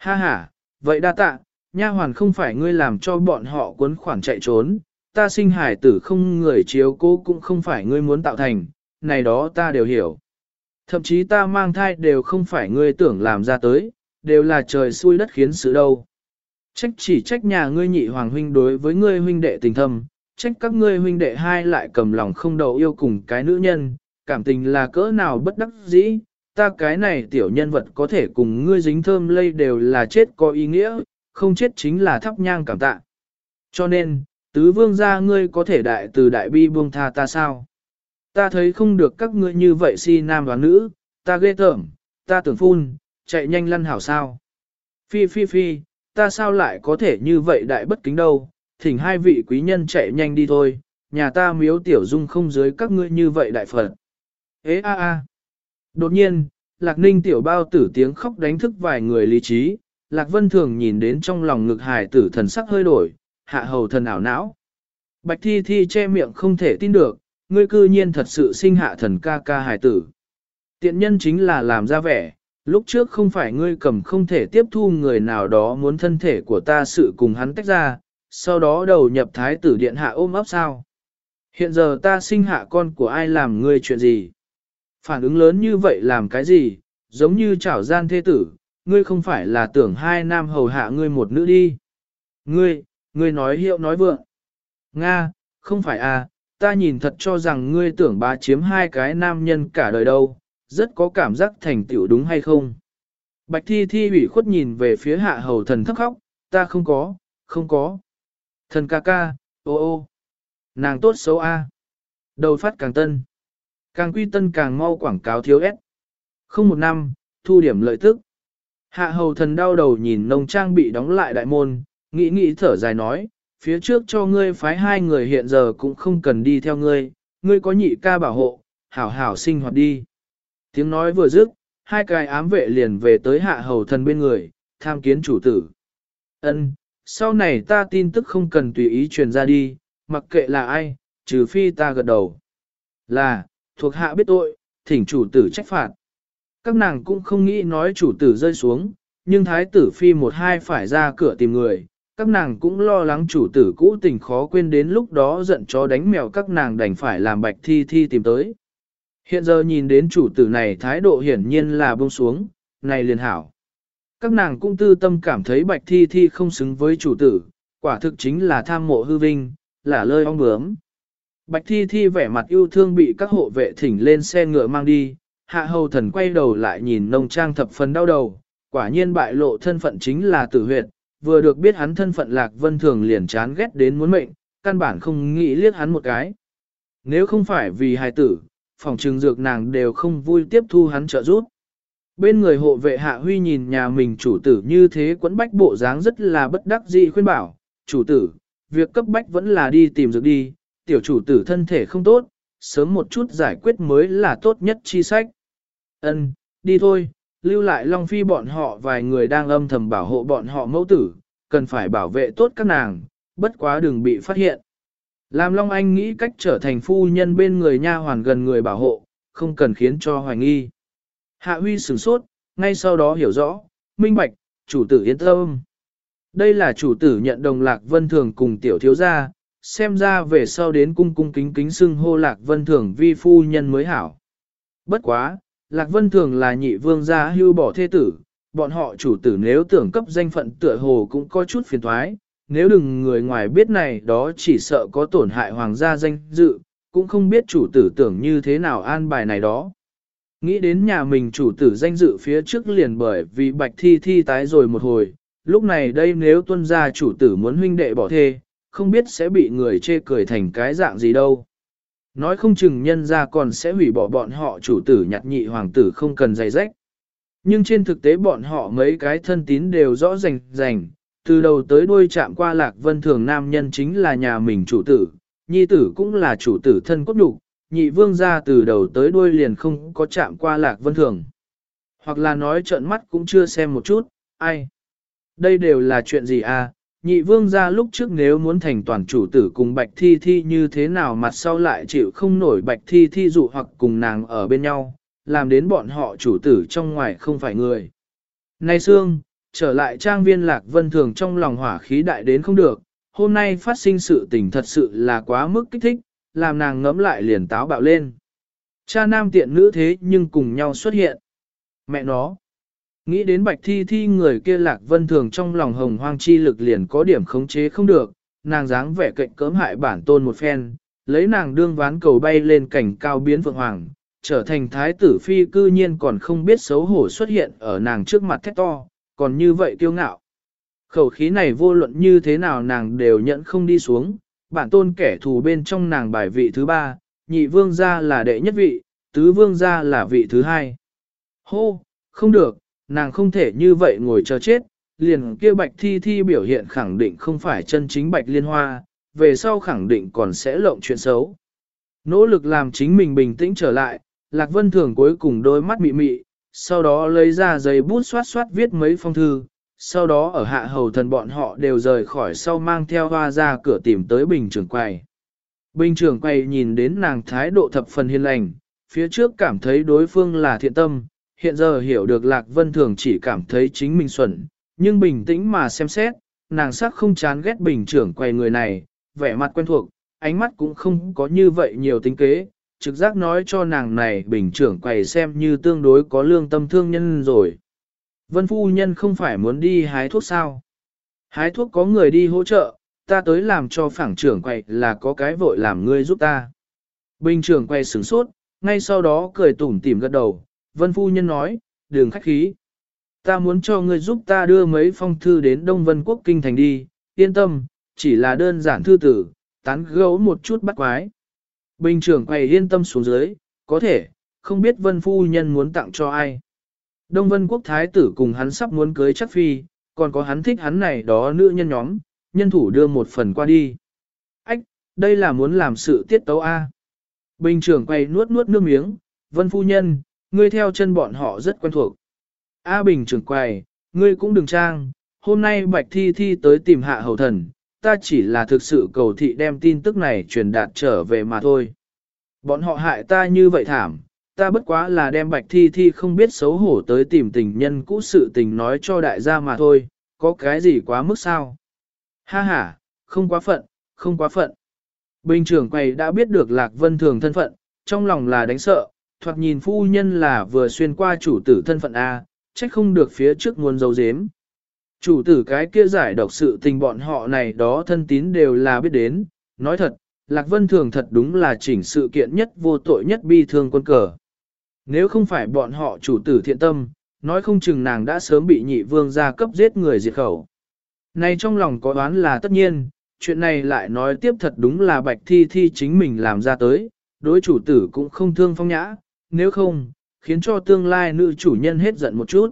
Ha ha, vậy đa tạ, nha hoàn không phải ngươi làm cho bọn họ cuốn khoản chạy trốn, ta sinh hải tử không người chiếu cố cũng không phải ngươi muốn tạo thành, này đó ta đều hiểu. Thậm chí ta mang thai đều không phải ngươi tưởng làm ra tới, đều là trời xui đất khiến sự đâu. Trách chỉ trách nhà ngươi nhị hoàng huynh đối với ngươi huynh đệ tình thâm, trách các ngươi huynh đệ hai lại cầm lòng không đầu yêu cùng cái nữ nhân, cảm tình là cỡ nào bất đắc dĩ, ta cái này tiểu nhân vật có thể cùng ngươi dính thơm lây đều là chết có ý nghĩa, không chết chính là thắp nhang cảm tạ. Cho nên, tứ vương gia ngươi có thể đại từ đại bi buông tha ta sao? Ta thấy không được các ngươi như vậy si nam và nữ, ta ghê tởm, ta tưởng phun, chạy nhanh lăn hảo sao. Phi phi phi, ta sao lại có thể như vậy đại bất kính đâu, thỉnh hai vị quý nhân chạy nhanh đi thôi, nhà ta miếu tiểu dung không dưới các ngươi như vậy đại phật. Ê a a. Đột nhiên, lạc ninh tiểu bao tử tiếng khóc đánh thức vài người lý trí, lạc vân thường nhìn đến trong lòng ngực hải tử thần sắc hơi đổi, hạ hầu thần ảo não. Bạch thi thi che miệng không thể tin được, ngươi cư nhiên thật sự sinh hạ thần ca ca hải tử. Tiện nhân chính là làm ra vẻ, lúc trước không phải ngươi cầm không thể tiếp thu người nào đó muốn thân thể của ta sự cùng hắn tách ra, sau đó đầu nhập thái tử điện hạ ôm ấp sao. Hiện giờ ta sinh hạ con của ai làm ngươi chuyện gì? Phản ứng lớn như vậy làm cái gì? Giống như chảo gian thế tử, ngươi không phải là tưởng hai nam hầu hạ ngươi một nữ đi. Ngươi, ngươi nói hiệu nói vượng. Nga, không phải à, ta nhìn thật cho rằng ngươi tưởng bá chiếm hai cái nam nhân cả đời đâu, rất có cảm giác thành tựu đúng hay không. Bạch thi thi ủy khuất nhìn về phía hạ hầu thần thấp khóc, ta không có, không có. Thần ca ca, ô ô, nàng tốt xấu a. Đầu phát càng tân. Càng quy tân càng mau quảng cáo thiếu ép. Không một năm, thu điểm lợi tức. Hạ hầu thần đau đầu nhìn nông trang bị đóng lại đại môn, nghĩ nghĩ thở dài nói, phía trước cho ngươi phái hai người hiện giờ cũng không cần đi theo ngươi, ngươi có nhị ca bảo hộ, hảo hảo sinh hoạt đi. Tiếng nói vừa dứt, hai cái ám vệ liền về tới hạ hầu thần bên người, tham kiến chủ tử. Ân, sau này ta tin tức không cần tùy ý truyền ra đi, mặc kệ là ai, trừ phi ta gật đầu. Là, thuộc hạ biết tội, thỉnh chủ tử trách phạt. Các nàng cũng không nghĩ nói chủ tử rơi xuống, nhưng thái tử phi một hai phải ra cửa tìm người, các nàng cũng lo lắng chủ tử cũ tình khó quên đến lúc đó giận chó đánh mèo các nàng đành phải làm bạch thi thi tìm tới. Hiện giờ nhìn đến chủ tử này thái độ hiển nhiên là buông xuống, này liền hảo. Các nàng cũng tư tâm cảm thấy bạch thi thi không xứng với chủ tử, quả thực chính là tham mộ hư vinh, là lơi ong bướm. Bạch thi thi vẻ mặt yêu thương bị các hộ vệ thỉnh lên xe ngựa mang đi, hạ hầu thần quay đầu lại nhìn nông trang thập phần đau đầu, quả nhiên bại lộ thân phận chính là tử huyệt, vừa được biết hắn thân phận lạc vân thường liền chán ghét đến muốn mệnh, căn bản không nghĩ liếc hắn một cái. Nếu không phải vì hài tử, phòng trừng dược nàng đều không vui tiếp thu hắn trợ giúp. Bên người hộ vệ hạ huy nhìn nhà mình chủ tử như thế quấn bách bộ dáng rất là bất đắc dĩ khuyên bảo, chủ tử, việc cấp bách vẫn là đi tìm dược đi, tiểu chủ tử thân thể không tốt, sớm một chút giải quyết mới là tốt nhất chi sách. Ân, đi thôi, lưu lại Long Phi bọn họ vài người đang âm thầm bảo hộ bọn họ mẫu tử, cần phải bảo vệ tốt các nàng, bất quá đừng bị phát hiện. Làm Long Anh nghĩ cách trở thành phu nhân bên người nha hoàn gần người bảo hộ, không cần khiến cho hoài nghi. Hạ Huy sửng sốt, ngay sau đó hiểu rõ, minh bạch, chủ tử yên tâm. Đây là chủ tử nhận đồng Lạc Vân Thường cùng tiểu thiếu gia, xem ra về sau đến cung cung kính kính xưng hô Lạc Vân Thường vi phu nhân mới hảo. Bất quá, Lạc Vân Thường là nhị vương gia hưu bỏ thê tử, bọn họ chủ tử nếu tưởng cấp danh phận tựa hồ cũng có chút phiền thoái, nếu đừng người ngoài biết này đó chỉ sợ có tổn hại hoàng gia danh dự, cũng không biết chủ tử tưởng như thế nào an bài này đó. Nghĩ đến nhà mình chủ tử danh dự phía trước liền bởi vì bạch thi thi tái rồi một hồi, lúc này đây nếu tuân gia chủ tử muốn huynh đệ bỏ thê, không biết sẽ bị người chê cười thành cái dạng gì đâu. Nói không chừng nhân ra còn sẽ hủy bỏ bọn họ chủ tử nhặt nhị hoàng tử không cần giày rách. Nhưng trên thực tế bọn họ mấy cái thân tín đều rõ rành rành, từ đầu tới đuôi chạm qua lạc vân thường nam nhân chính là nhà mình chủ tử, nhi tử cũng là chủ tử thân cốt đục, nhị vương gia từ đầu tới đuôi liền không có chạm qua lạc vân thường. Hoặc là nói trợn mắt cũng chưa xem một chút, ai. Đây đều là chuyện gì à, nhị vương gia lúc trước nếu muốn thành toàn chủ tử cùng bạch thi thi như thế nào mặt sau lại chịu không nổi bạch thi thi dụ hoặc cùng nàng ở bên nhau, làm đến bọn họ chủ tử trong ngoài không phải người. Nay Sương, trở lại trang viên lạc vân thường trong lòng hỏa khí đại đến không được, hôm nay phát sinh sự tình thật sự là quá mức kích thích, làm nàng ngấm lại liền táo bạo lên. Cha nam tiện nữ thế nhưng cùng nhau xuất hiện. Mẹ nó, nghĩ đến bạch thi thi người kia lạc vân thường trong lòng hồng hoang chi lực liền có điểm khống chế không được, nàng dáng vẻ cạnh cỡm hại bản tôn một phen, lấy nàng đương ván cầu bay lên cảnh cao biến vượng hoàng, trở thành thái tử phi cư nhiên còn không biết xấu hổ xuất hiện ở nàng trước mặt thét to, còn như vậy kiêu ngạo. Khẩu khí này vô luận như thế nào nàng đều nhận không đi xuống, bản tôn kẻ thù bên trong nàng bài vị thứ ba, nhị vương gia là đệ nhất vị, tứ vương gia là vị thứ hai. Hô, không được, nàng không thể như vậy ngồi chờ chết, liền kia bạch thi thi biểu hiện khẳng định không phải chân chính bạch liên hoa, về sau khẳng định còn sẽ lộng chuyện xấu. Nỗ lực làm chính mình bình tĩnh trở lại, Lạc Vân Thường cuối cùng đôi mắt mị mị, sau đó lấy ra giấy bút xoát xoát viết mấy phong thư, sau đó ở hạ hầu thần bọn họ đều rời khỏi sau mang theo hoa ra cửa tìm tới bình trưởng quầy. Bình trưởng quầy nhìn đến nàng thái độ thập phần hiền lành, phía trước cảm thấy đối phương là thiện tâm, hiện giờ hiểu được Lạc Vân Thường chỉ cảm thấy chính mình xuẩn, nhưng bình tĩnh mà xem xét, nàng sắc không chán ghét bình trưởng quầy người này, vẻ mặt quen thuộc, ánh mắt cũng không có như vậy nhiều tính kế, trực giác nói cho nàng này bình trưởng quầy xem như tương đối có lương tâm thương nhân rồi. Vân phu nhân không phải muốn đi hái thuốc sao? Hái thuốc có người đi hỗ trợ, ta tới làm cho phảng trưởng quầy là có cái vội làm ngươi giúp ta. Bình trưởng quầy sửng sốt, ngay sau đó cười tủm tỉm gật đầu, vân phu nhân nói, đường khách khí. Ta muốn cho ngươi giúp ta đưa mấy phong thư đến Đông Vân Quốc Kinh Thành đi, yên tâm, chỉ là đơn giản thư tử, tán gấu một chút bắt quái. Bình trưởng quầy yên tâm xuống dưới, có thể, không biết vân phu nhân muốn tặng cho ai. Đông vân quốc thái tử cùng hắn sắp muốn cưới chắc phi, còn có hắn thích hắn này đó nữ nhân nhóm, nhân thủ đưa một phần qua đi. Ách, đây là muốn làm sự tiết tấu A. Bình trưởng quay nuốt nuốt nước miếng, vân phu nhân, ngươi theo chân bọn họ rất quen thuộc. A bình trưởng quầy, ngươi cũng đừng trang, hôm nay bạch thi thi tới tìm hạ hầu thần, ta chỉ là thực sự cầu thị đem tin tức này truyền đạt trở về mà thôi. Bọn họ hại ta như vậy thảm, ta bất quá là đem bạch thi thi không biết xấu hổ tới tìm tình nhân cũ sự tình nói cho đại gia mà thôi, có cái gì quá mức sao? Ha ha, không quá phận, không quá phận. Bình trưởng quầy đã biết được Lạc Vân Thường thân phận, trong lòng là đánh sợ, thoạt nhìn phu nhân là vừa xuyên qua chủ tử thân phận A, trách không được phía trước nguồn dấu dếm. Chủ tử cái kia giải độc sự tình bọn họ này đó thân tín đều là biết đến, nói thật, Lạc Vân Thường thật đúng là chỉnh sự kiện nhất vô tội nhất bi thương quân cờ. Nếu không phải bọn họ chủ tử thiện tâm, nói không chừng nàng đã sớm bị nhị vương gia cấp giết người diệt khẩu. Này trong lòng có đoán là tất nhiên, chuyện này lại nói tiếp thật đúng là bạch thi thi chính mình làm ra tới, đối chủ tử cũng không thương phong nhã, nếu không, khiến cho tương lai nữ chủ nhân hết giận một chút.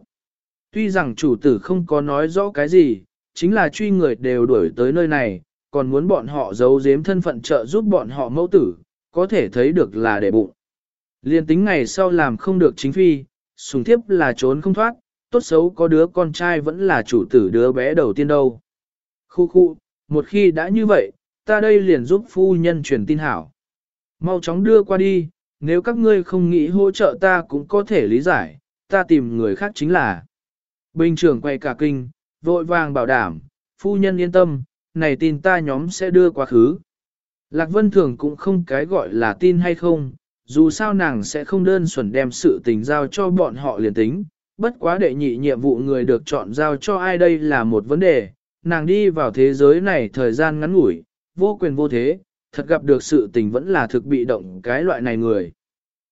Tuy rằng chủ tử không có nói rõ cái gì, chính là truy người đều đuổi tới nơi này, còn muốn bọn họ giấu giếm thân phận trợ giúp bọn họ mẫu tử, có thể thấy được là để bụng. Liên tính ngày sau làm không được chính phi, sùng thiếp là trốn không thoát, tốt xấu có đứa con trai vẫn là chủ tử đứa bé đầu tiên đâu. Khu khu, một khi đã như vậy, ta đây liền giúp phu nhân truyền tin hảo. Mau chóng đưa qua đi, nếu các ngươi không nghĩ hỗ trợ ta cũng có thể lý giải, ta tìm người khác chính là. Bình trưởng quay cả kinh, vội vàng bảo đảm, phu nhân yên tâm, này tin ta nhóm sẽ đưa quá khứ. Lạc Vân Thường cũng không cái gọi là tin hay không, dù sao nàng sẽ không đơn thuần đem sự tình giao cho bọn họ liền tính, bất quá đệ nhị nhiệm vụ người được chọn giao cho ai đây là một vấn đề, nàng đi vào thế giới này thời gian ngắn ngủi, vô quyền vô thế, thật gặp được sự tình vẫn là thực bị động cái loại này người.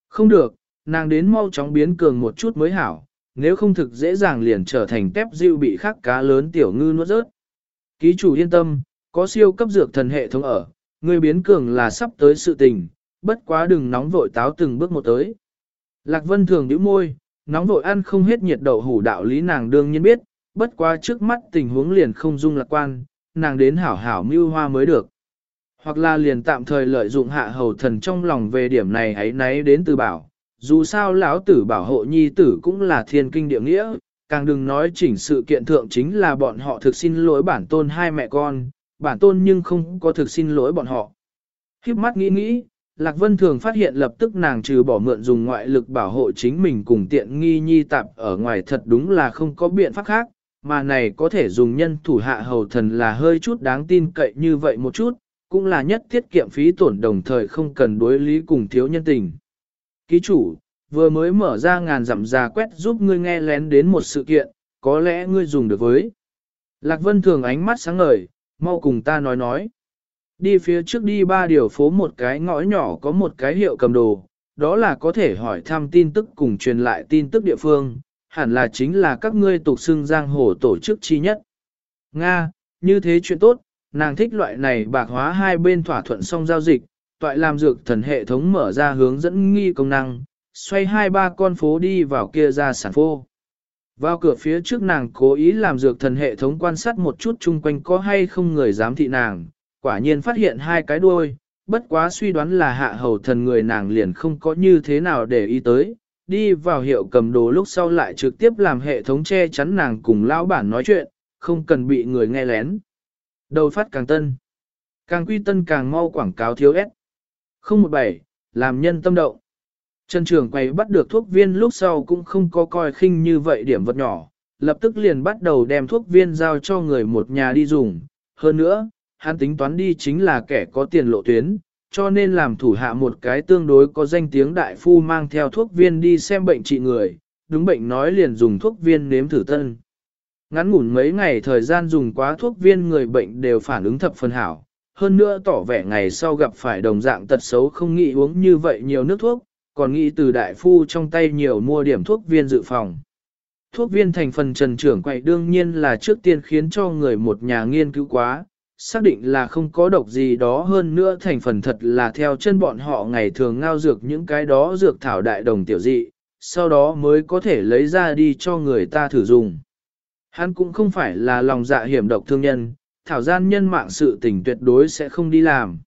Không được, nàng đến mau chóng biến cường một chút mới hảo, nếu không thực dễ dàng liền trở thành tép diệu bị khắc cá lớn tiểu ngư nuốt rớt. Ký chủ yên tâm, có siêu cấp dược thần hệ thống ở, người biến cường là sắp tới sự tình, bất quá đừng nóng vội táo từng bước một tới. Lạc Vân thường nhíu môi, nóng vội ăn không hết nhiệt đậu hủ đạo lý nàng đương nhiên biết, bất quá trước mắt tình huống liền không dung lạc quan, nàng đến hảo hảo mưu hoa mới được. Hoặc là liền tạm thời lợi dụng hạ hầu thần trong lòng về điểm này ấy nấy đến từ bảo, dù sao lão tử bảo hộ nhi tử cũng là thiên kinh địa nghĩa, càng đừng nói chỉnh sự kiện thượng chính là bọn họ thực xin lỗi bản tôn hai mẹ con, bản tôn nhưng không có thực xin lỗi bọn họ. Khiếp mắt nghĩ nghĩ, Lạc Vân thường phát hiện lập tức nàng trừ bỏ mượn dùng ngoại lực bảo hộ chính mình cùng tiện nghi nhi tạp ở ngoài thật đúng là không có biện pháp khác, mà này có thể dùng nhân thủ hạ hầu thần là hơi chút đáng tin cậy như vậy một chút, cũng là nhất tiết kiệm phí tổn đồng thời không cần đối lý cùng thiếu nhân tình. Ký chủ, vừa mới mở ra ngàn dặm ra quét giúp ngươi nghe lén đến một sự kiện, có lẽ ngươi dùng được với. Lạc Vân thường ánh mắt sáng ngời, mau cùng ta nói nói. Đi phía trước đi ba điều phố một cái ngõ nhỏ có một cái hiệu cầm đồ, đó là có thể hỏi thăm tin tức cùng truyền lại tin tức địa phương, hẳn là chính là các ngươi tục xưng giang hồ tổ chức chi nhất. Nga, như thế chuyện tốt, nàng thích loại này bạc hóa hai bên thỏa thuận xong giao dịch, toại làm dược thần hệ thống mở ra hướng dẫn nghi công năng, xoay hai ba con phố đi vào kia ra sản phô. Vào cửa phía trước nàng cố ý làm dược thần hệ thống quan sát một chút chung quanh có hay không người dám thị nàng, quả nhiên phát hiện hai cái đuôi, bất quá suy đoán là hạ hầu thần người nàng liền không có như thế nào để ý tới, đi vào hiệu cầm đồ lúc sau lại trực tiếp làm hệ thống che chắn nàng cùng lão bản nói chuyện, không cần bị người nghe lén. Đầu phát càng tân, càng quy tân càng mau quảng cáo thiếu ép. 017, làm nhân tâm động. Trần trưởng quay bắt được thuốc viên lúc sau cũng không có coi khinh như vậy điểm vật nhỏ, lập tức liền bắt đầu đem thuốc viên giao cho người một nhà đi dùng. Hơn nữa, hắn tính toán đi chính là kẻ có tiền lộ tuyến, cho nên làm thủ hạ một cái tương đối có danh tiếng đại phu mang theo thuốc viên đi xem bệnh trị người, đúng bệnh nói liền dùng thuốc viên nếm thử tân. Ngắn ngủn mấy ngày thời gian dùng quá thuốc viên người bệnh đều phản ứng thập phần hảo, hơn nữa tỏ vẻ ngày sau gặp phải đồng dạng tật xấu không nghĩ uống như vậy nhiều nước thuốc, còn nghĩ từ đại phu trong tay nhiều mua điểm thuốc viên dự phòng. Thuốc viên thành phần trần trưởng quậy đương nhiên là trước tiên khiến cho người một nhà nghiên cứu quá, xác định là không có độc gì đó hơn nữa thành phần thật là theo chân bọn họ ngày thường ngao dược những cái đó dược thảo đại đồng tiểu dị, sau đó mới có thể lấy ra đi cho người ta thử dùng. Hắn cũng không phải là lòng dạ hiểm độc thương nhân, thảo gian nhân mạng sự tình tuyệt đối sẽ không đi làm.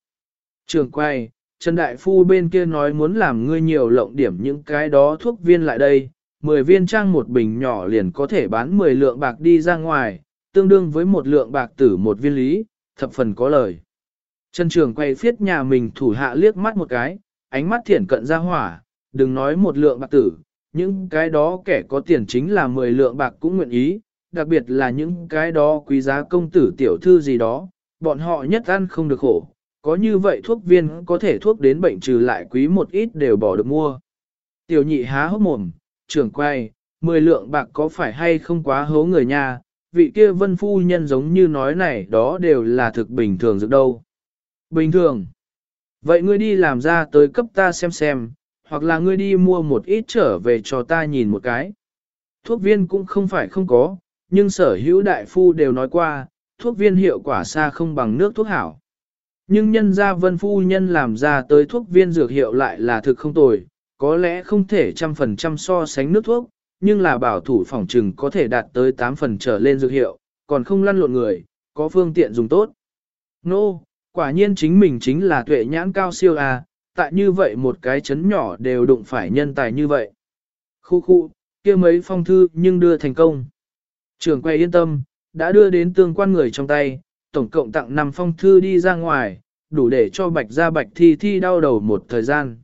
Trường quay, Trần Đại Phu bên kia nói muốn làm ngươi nhiều lộng điểm những cái đó thuốc viên lại đây, 10 viên trang một bình nhỏ liền có thể bán 10 lượng bạc đi ra ngoài, tương đương với một lượng bạc tử một viên lý, thập phần có lời. Trần Trường quay phiết nhà mình thủ hạ liếc mắt một cái, ánh mắt thiển cận ra hỏa, đừng nói một lượng bạc tử, những cái đó kẻ có tiền chính là 10 lượng bạc cũng nguyện ý, đặc biệt là những cái đó quý giá công tử tiểu thư gì đó, bọn họ nhất ăn không được khổ, có như vậy thuốc viên có thể thuốc đến bệnh trừ lại quý một ít đều bỏ được mua. Tiểu nhị há hốc mồm, trưởng quay, 10 lượng bạc có phải hay không quá hố người nha, vị kia vân phu nhân giống như nói này đó đều là thực bình thường được đâu. Bình thường. Vậy ngươi đi làm ra tới cấp ta xem xem, hoặc là ngươi đi mua một ít trở về cho ta nhìn một cái. Thuốc viên cũng không phải không có, nhưng sở hữu đại phu đều nói qua, thuốc viên hiệu quả xa không bằng nước thuốc hảo. Nhưng nhân gia vân phu nhân làm ra tới thuốc viên dược hiệu lại là thực không tồi, có lẽ không thể trăm phần trăm so sánh nước thuốc, nhưng là bảo thủ phòng trừng có thể đạt tới 8 phần trở lên dược hiệu, còn không lăn lộn người, có phương tiện dùng tốt. Nô, no, quả nhiên chính mình chính là tuệ nhãn cao siêu à, tại như vậy một cái chấn nhỏ đều đụng phải nhân tài như vậy. Khu khu, kia mấy phong thư nhưng đưa thành công. Trường quay yên tâm, đã đưa đến tương quan người trong tay, tổng cộng tặng 5 phong thư đi ra ngoài, đủ để cho bạch ra bạch thi thi đau đầu một thời gian.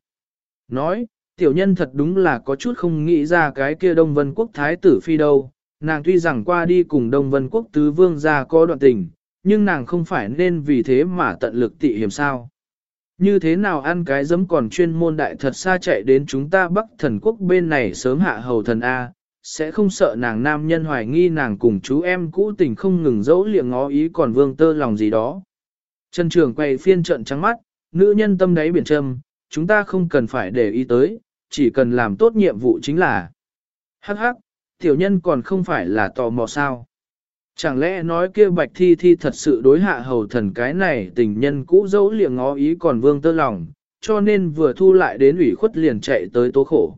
Nói, tiểu nhân thật đúng là có chút không nghĩ ra cái kia Đông Vân Quốc Thái tử phi đâu, nàng tuy rằng qua đi cùng Đông Vân Quốc tứ vương gia có đoạn tình, nhưng nàng không phải nên vì thế mà tận lực tị hiểm sao. Như thế nào ăn cái giấm còn chuyên môn đại thật xa chạy đến chúng ta Bắc thần quốc bên này sớm hạ hầu thần A, sẽ không sợ nàng nam nhân hoài nghi nàng cùng chú em cũ tình không ngừng dẫu liệng ngó ý còn vương tơ lòng gì đó. Trần trường quay phiên trận trắng mắt, nữ nhân tâm đáy biển trầm, chúng ta không cần phải để ý tới, chỉ cần làm tốt nhiệm vụ chính là. Hắc hắc, tiểu nhân còn không phải là tò mò sao. Chẳng lẽ nói kia bạch thi thi thật sự đối hạ hầu thần cái này tình nhân cũ dẫu liệng ngó ý còn vương tơ lòng, cho nên vừa thu lại đến ủy khuất liền chạy tới tố khổ.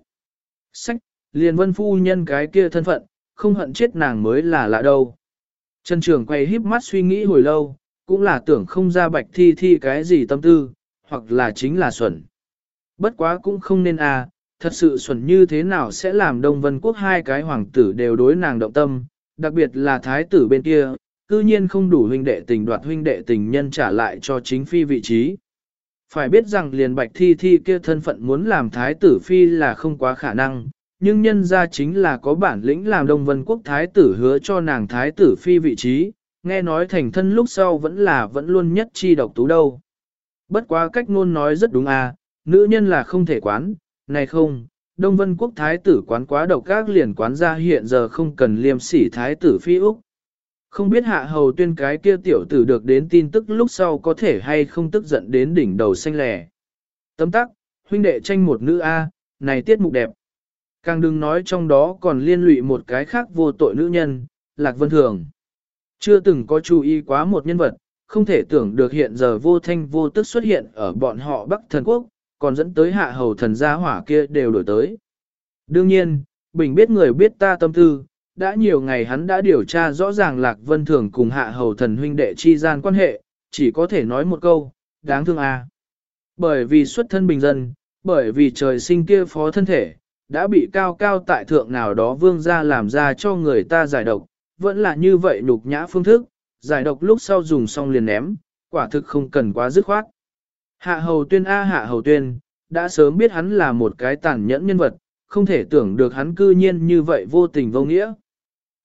Sách, liền vân phu nhân cái kia thân phận, không hận chết nàng mới là lạ đâu. Trần Trường quay híp mắt suy nghĩ hồi lâu, cũng là tưởng không ra bạch thi thi cái gì tâm tư, hoặc là chính là xuẩn. Bất quá cũng không nên à, thật sự xuẩn như thế nào sẽ làm Đông Vân Quốc hai cái hoàng tử đều đối nàng động tâm, đặc biệt là thái tử bên kia, cư nhiên không đủ huynh đệ tình đoạt huynh đệ tình nhân trả lại cho chính phi vị trí. Phải biết rằng liền bạch thi thi kia thân phận muốn làm thái tử phi là không quá khả năng, nhưng nhân ra chính là có bản lĩnh làm Đông Vân Quốc thái tử hứa cho nàng thái tử phi vị trí, nghe nói thành thân lúc sau vẫn là vẫn luôn nhất chi độc tú đâu. Bất quá cách ngôn nói rất đúng à, nữ nhân là không thể quán, này không, Đông Vân Quốc thái tử quán quá độc các liền quán ra hiện giờ không cần liêm sỉ thái tử phi Úc. Không biết hạ hầu tuyên cái kia tiểu tử được đến tin tức lúc sau có thể hay không tức giận đến đỉnh đầu xanh lẻ. Tấm tắc, huynh đệ tranh một nữ A, này tiết mục đẹp. Càng đừng nói trong đó còn liên lụy một cái khác vô tội nữ nhân, Lạc Vân Thường. Chưa từng có chú ý quá một nhân vật, không thể tưởng được hiện giờ vô thanh vô tức xuất hiện ở bọn họ Bắc Thần Quốc, còn dẫn tới hạ hầu thần gia hỏa kia đều đổi tới. Đương nhiên, Bình biết người biết ta tâm tư, đã nhiều ngày hắn đã điều tra rõ ràng Lạc Vân Thường cùng hạ hầu thần huynh đệ chi gian quan hệ, chỉ có thể nói một câu, đáng thương à. Bởi vì xuất thân bình dân, bởi vì trời sinh kia phó thân thể, đã bị cao cao tại thượng nào đó vương ra làm ra cho người ta giải độc, vẫn là như vậy nhục nhã phương thức, giải độc lúc sau dùng xong liền ném, quả thực không cần quá dứt khoát. Hạ hầu tuyên A hạ hầu tuyên, đã sớm biết hắn là một cái tàn nhẫn nhân vật, không thể tưởng được hắn cư nhiên như vậy vô tình vô nghĩa.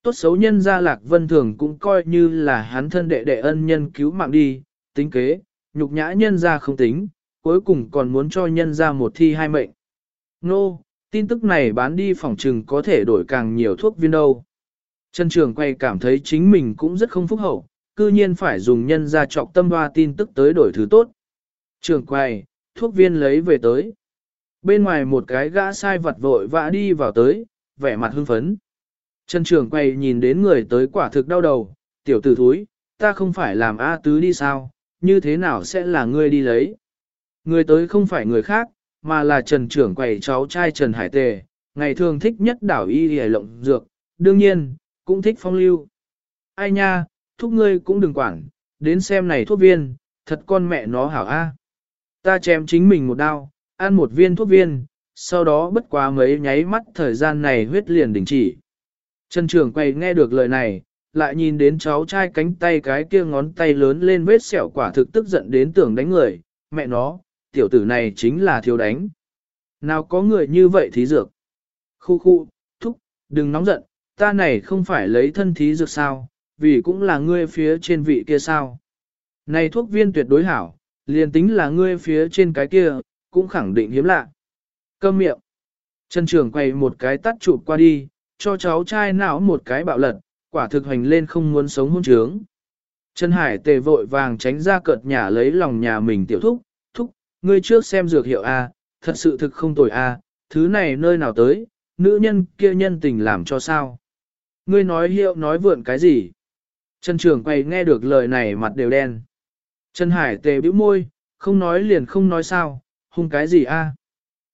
Tốt xấu nhân gia lạc vân thường cũng coi như là hắn thân đệ đệ ân nhân cứu mạng đi, tính kế, nhục nhã nhân gia không tính, cuối cùng còn muốn cho nhân gia một thi hai mệnh. Nô, tin tức này bán đi phòng trừng có thể đổi càng nhiều thuốc viên đâu. Trần Trường quay cảm thấy chính mình cũng rất không phúc hậu, cư nhiên phải dùng nhân gia trọc tâm hoa tin tức tới đổi thứ tốt. Trường quay, thuốc viên lấy về tới. Bên ngoài một cái gã sai vật vội vã đi vào tới, vẻ mặt hưng phấn. Trần Trường quay nhìn đến người tới quả thực đau đầu, tiểu tử thúi, ta không phải làm A tứ đi sao, như thế nào sẽ là ngươi đi lấy. Người tới không phải người khác, mà là Trần Trưởng quầy cháu trai Trần Hải Tề, ngày thường thích nhất đảo y hề lộng dược, đương nhiên, cũng thích phong lưu. Ai nha, thúc ngươi cũng đừng quản, đến xem này thuốc viên, thật con mẹ nó hảo a. Ta chém chính mình một đao, ăn một viên thuốc viên, sau đó bất quá mấy nháy mắt thời gian này huyết liền đình chỉ. Trần trưởng quầy nghe được lời này, lại nhìn đến cháu trai cánh tay cái kia ngón tay lớn lên vết sẹo quả thực tức giận đến tưởng đánh người, mẹ nó, tiểu tử này chính là thiếu đánh. Nào có người như vậy thí dược? Khu khu, thúc, đừng nóng giận, ta này không phải lấy thân thí dược sao, vì cũng là ngươi phía trên vị kia sao. Này thuốc viên tuyệt đối hảo, liền tính là ngươi phía trên cái kia, cũng khẳng định hiếm lạ. Câm miệng. Trần Trường quay một cái tắt chụp qua đi, cho cháu trai não một cái bạo lật, quả thực hành lên không muốn sống hôn trướng. Trần Hải tề vội vàng tránh ra cợt nhà lấy lòng nhà mình tiểu thúc, thúc, ngươi trước xem dược hiệu A, thật sự thực không tồi A, thứ này nơi nào tới, nữ nhân kia nhân tình làm cho sao. Ngươi nói hiệu nói vượn cái gì? Trần Trường quay nghe được lời này mặt đều đen. Trần Hải tề bĩu môi, không nói liền không nói sao, hung cái gì a?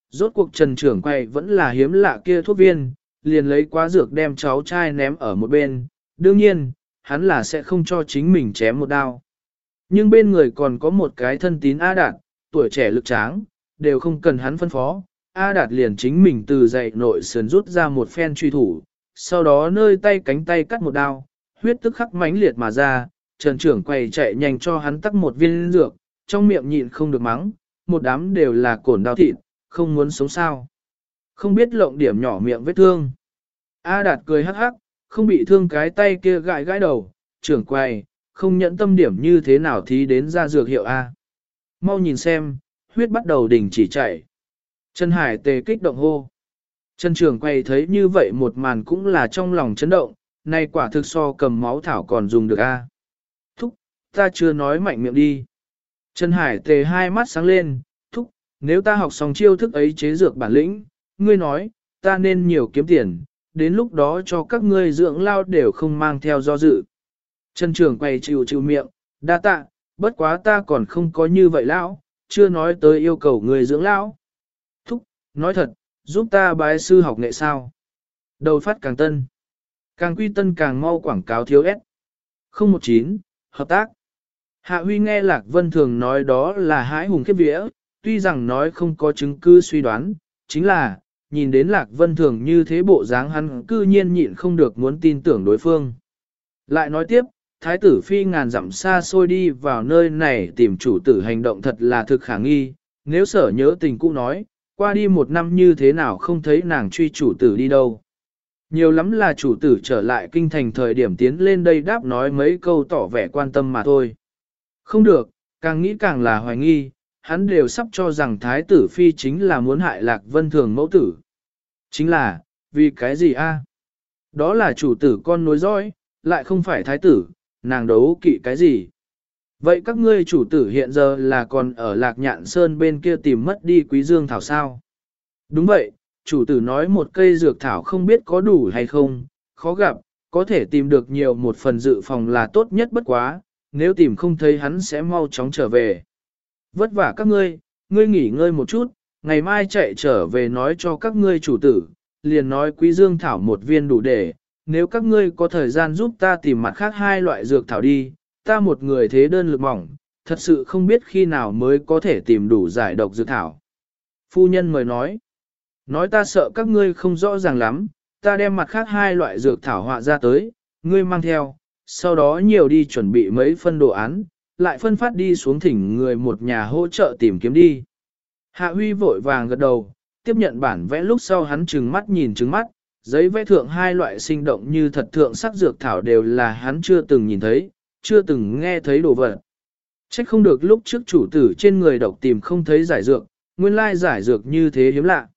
Rốt cuộc Trần Trường quay vẫn là hiếm lạ kia thuốc viên, liền lấy quá dược đem cháu trai ném ở một bên, đương nhiên, hắn là sẽ không cho chính mình chém một đao. Nhưng bên người còn có một cái thân tín A Đạt, tuổi trẻ lực tráng, đều không cần hắn phân phó, A Đạt liền chính mình từ dậy nội sườn rút ra một phen truy thủ, sau đó nơi tay cánh tay cắt một đao, huyết tức khắc mãnh liệt mà ra, trần trưởng quay chạy nhanh cho hắn tắc một viên dược, trong miệng nhịn không được mắng, một đám đều là cổn đau thịt, không muốn sống sao. Không biết lộng điểm nhỏ miệng vết thương. A Đạt cười hắc hắc, không bị thương cái tay kia gãi gãi đầu, trưởng quay, không nhẫn tâm điểm như thế nào thì đến ra dược hiệu A. Mau nhìn xem, huyết bắt đầu đình chỉ chảy. Trần Hải tề kích động hô. Trần Trường quay thấy như vậy một màn cũng là trong lòng chấn động, nay quả thực so cầm máu thảo còn dùng được a. Thúc, ta chưa nói mạnh miệng đi. Trần Hải tề hai mắt sáng lên, thúc, nếu ta học xong chiêu thức ấy chế dược bản lĩnh, ngươi nói, ta nên nhiều kiếm tiền, đến lúc đó cho các ngươi dưỡng lao đều không mang theo do dự. Trần Trường quay chịu chịu miệng, đa tạ, bất quá ta còn không có như vậy lão, chưa nói tới yêu cầu người dưỡng lão. Thúc, nói thật, giúp ta bái sư học nghệ sao. Đầu phát càng tân. Càng quy tân càng mau quảng cáo thiếu S. 019, hợp tác. Hạ Huy nghe Lạc Vân Thường nói đó là hãi hùng khiếp vía, tuy rằng nói không có chứng cứ suy đoán, chính là, nhìn đến Lạc Vân Thường như thế bộ dáng hắn cư nhiên nhịn không được muốn tin tưởng đối phương. Lại nói tiếp, Thái tử Phi ngàn dặm xa xôi đi vào nơi này tìm chủ tử hành động thật là thực khả nghi, nếu sở nhớ tình cũ nói, qua đi một năm như thế nào không thấy nàng truy chủ tử đi đâu. Nhiều lắm là chủ tử trở lại kinh thành thời điểm tiến lên đây đáp nói mấy câu tỏ vẻ quan tâm mà thôi. Không được, càng nghĩ càng là hoài nghi, hắn đều sắp cho rằng thái tử phi chính là muốn hại lạc vân thường mẫu tử. Chính là, vì cái gì a? Đó là chủ tử con nối dõi, lại không phải thái tử, nàng đấu kỵ cái gì? Vậy các ngươi chủ tử hiện giờ là còn ở lạc nhạn sơn bên kia tìm mất đi quý dương thảo sao? Đúng vậy, chủ tử nói một cây dược thảo không biết có đủ hay không, khó gặp, có thể tìm được nhiều một phần dự phòng là tốt nhất bất quá, nếu tìm không thấy hắn sẽ mau chóng trở về. Vất vả các ngươi, ngươi nghỉ ngơi một chút, ngày mai chạy trở về nói cho các ngươi chủ tử, liền nói quý dương thảo một viên đủ để, nếu các ngươi có thời gian giúp ta tìm mặt khác hai loại dược thảo đi, ta một người thế đơn lực mỏng, thật sự không biết khi nào mới có thể tìm đủ giải độc dược thảo. Phu nhân mời nói, nói ta sợ các ngươi không rõ ràng lắm, ta đem mặt khác hai loại dược thảo họa ra tới, ngươi mang theo, sau đó nhiều đi chuẩn bị mấy phân đồ án, lại phân phát đi xuống thỉnh người một nhà hỗ trợ tìm kiếm đi. Hạ Huy vội vàng gật đầu, tiếp nhận bản vẽ lúc sau hắn trừng mắt nhìn trừng mắt, giấy vẽ thượng hai loại sinh động như thật thượng sắc dược thảo đều là hắn chưa từng nhìn thấy, chưa từng nghe thấy đồ vật. Trách không được lúc trước chủ tử trên người độc tìm không thấy giải dược, nguyên lai giải dược như thế hiếm lạ.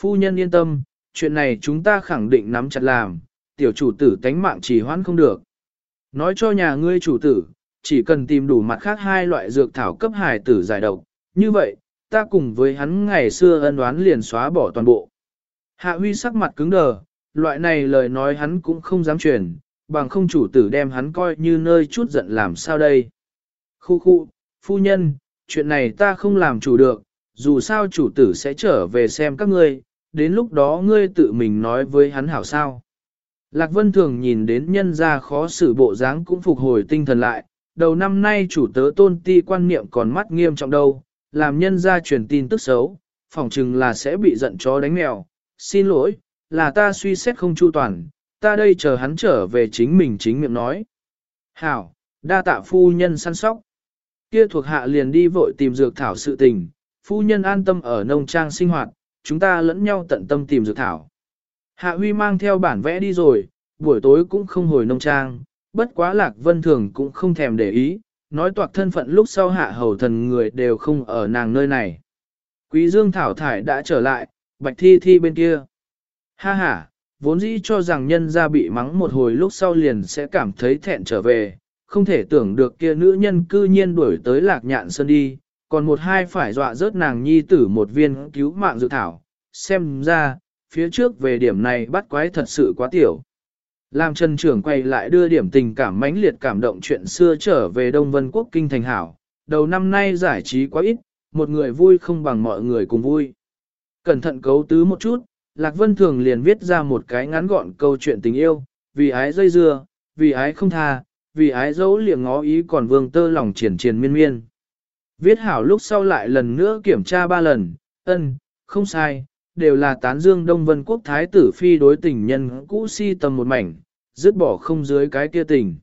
Phu nhân yên tâm, chuyện này chúng ta khẳng định nắm chặt làm, tiểu chủ tử tánh mạng chỉ hoãn không được. Nói cho nhà ngươi chủ tử, chỉ cần tìm đủ mặt khác hai loại dược thảo cấp hài tử giải độc, như vậy, ta cùng với hắn ngày xưa ân oán liền xóa bỏ toàn bộ. Hạ huy sắc mặt cứng đờ, loại này lời nói hắn cũng không dám truyền, bằng không chủ tử đem hắn coi như nơi chút giận làm sao đây. Khu khu, phu nhân, chuyện này ta không làm chủ được, dù sao chủ tử sẽ trở về xem các ngươi, đến lúc đó ngươi tự mình nói với hắn hảo sao. Lạc Vân thường nhìn đến nhân gia khó xử bộ dáng cũng phục hồi tinh thần lại, đầu năm nay chủ tớ tôn ti quan niệm còn mắt nghiêm trọng đâu, làm nhân gia truyền tin tức xấu, phỏng chừng là sẽ bị giận chó đánh mèo. Xin lỗi, là ta suy xét không chu toàn, ta đây chờ hắn trở về chính mình chính miệng nói. Hảo, đa tạ phu nhân săn sóc. Kia thuộc hạ liền đi vội tìm dược thảo sự tình, phu nhân an tâm ở nông trang sinh hoạt, chúng ta lẫn nhau tận tâm tìm dược thảo. Hạ Huy mang theo bản vẽ đi rồi, buổi tối cũng không hồi nông trang, bất quá lạc vân thường cũng không thèm để ý, nói toạc thân phận lúc sau hạ hầu thần người đều không ở nàng nơi này. Quý Dương Thảo Thải đã trở lại, bạch thi thi bên kia. Ha ha, vốn dĩ cho rằng nhân gia bị mắng một hồi lúc sau liền sẽ cảm thấy thẹn trở về, không thể tưởng được kia nữ nhân cư nhiên đuổi tới lạc nhạn sơn đi, còn một hai phải dọa rớt nàng nhi tử một viên cứu mạng dự thảo, xem ra, phía trước về điểm này bắt quái thật sự quá tiểu. Làm Trần Trưởng quay lại đưa điểm tình cảm mãnh liệt cảm động chuyện xưa trở về Đông Vân Quốc Kinh Thành Hảo, đầu năm nay giải trí quá ít, một người vui không bằng mọi người cùng vui. Cẩn thận cấu tứ một chút, Lạc Vân Thường liền viết ra một cái ngắn gọn câu chuyện tình yêu, vì ái dây dưa, vì ái không tha, vì ái dấu liệng ngó ý còn vương tơ lòng triển triển miên miên. Viết hảo lúc sau lại lần nữa kiểm tra ba lần, ân, không sai, đều là tán dương Đông Vân Quốc Thái tử phi đối tình nhân cũ si tầm một mảnh, dứt bỏ không dưới cái kia tình.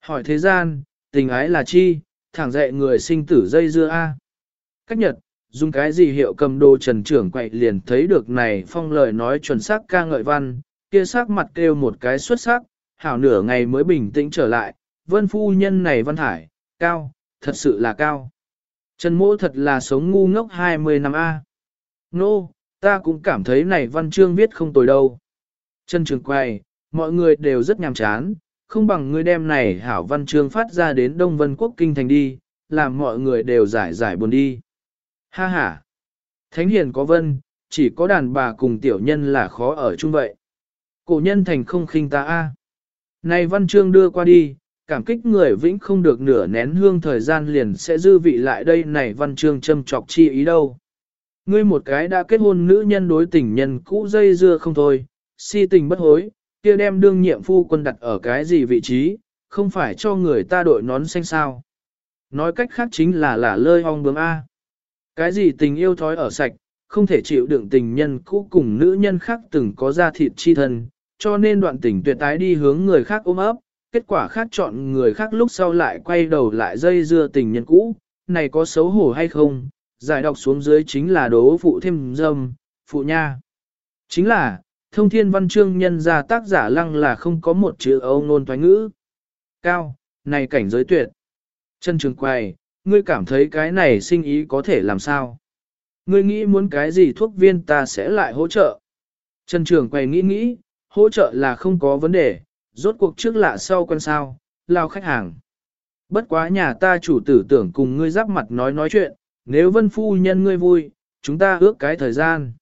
Hỏi thế gian, tình ái là chi, thẳng dạy người sinh tử dây dưa A. Cách nhật, dùng cái gì hiệu cầm đồ trần trưởng quậy liền thấy được này phong lời nói chuẩn xác ca ngợi văn, kia sắc mặt kêu một cái xuất sắc, hảo nửa ngày mới bình tĩnh trở lại, vân phu nhân này văn thải, cao, thật sự là cao. Trần mỗ thật là sống ngu ngốc 20 năm A. Nô, no, ta cũng cảm thấy này văn chương viết không tồi đâu. Trần trường quay, mọi người đều rất nhàm chán, không bằng ngươi đem này hảo văn chương phát ra đến Đông Vân Quốc Kinh Thành đi, làm mọi người đều giải giải buồn đi. Ha ha! Thánh hiền có vân, chỉ có đàn bà cùng tiểu nhân là khó ở chung vậy. Cổ nhân thành không khinh ta a. Này văn chương đưa qua đi, cảm kích người vĩnh không được nửa nén hương thời gian liền sẽ dư vị lại đây này văn chương châm trọc chi ý đâu. Ngươi một cái đã kết hôn nữ nhân đối tình nhân cũ dây dưa không thôi, si tình bất hối, kia đem đương nhiệm phu quân đặt ở cái gì vị trí, không phải cho người ta đội nón xanh sao. Nói cách khác chính là là lơi ong bướm A. Cái gì tình yêu thói ở sạch, không thể chịu đựng tình nhân cũ cùng nữ nhân khác từng có ra thịt chi thân, cho nên đoạn tình tuyệt tái đi hướng người khác ôm ấp, kết quả khác chọn người khác lúc sau lại quay đầu lại dây dưa tình nhân cũ, này có xấu hổ hay không, giải đọc xuống dưới chính là đố phụ thêm dâm, phụ nha. Chính là, thông thiên văn chương nhân ra tác giả lăng là không có một chữ âu nôn thoái ngữ. Cao, này cảnh giới tuyệt. Chân trường quay, ngươi cảm thấy cái này sinh ý có thể làm sao? Ngươi nghĩ muốn cái gì thuốc viên ta sẽ lại hỗ trợ. Trần trường quay nghĩ nghĩ, hỗ trợ là không có vấn đề, rốt cuộc trước lạ sau quen sao, lao khách hàng. Bất quá nhà ta chủ tử tưởng cùng ngươi giáp mặt nói nói chuyện, nếu vân phu nhân ngươi vui, chúng ta ước cái thời gian.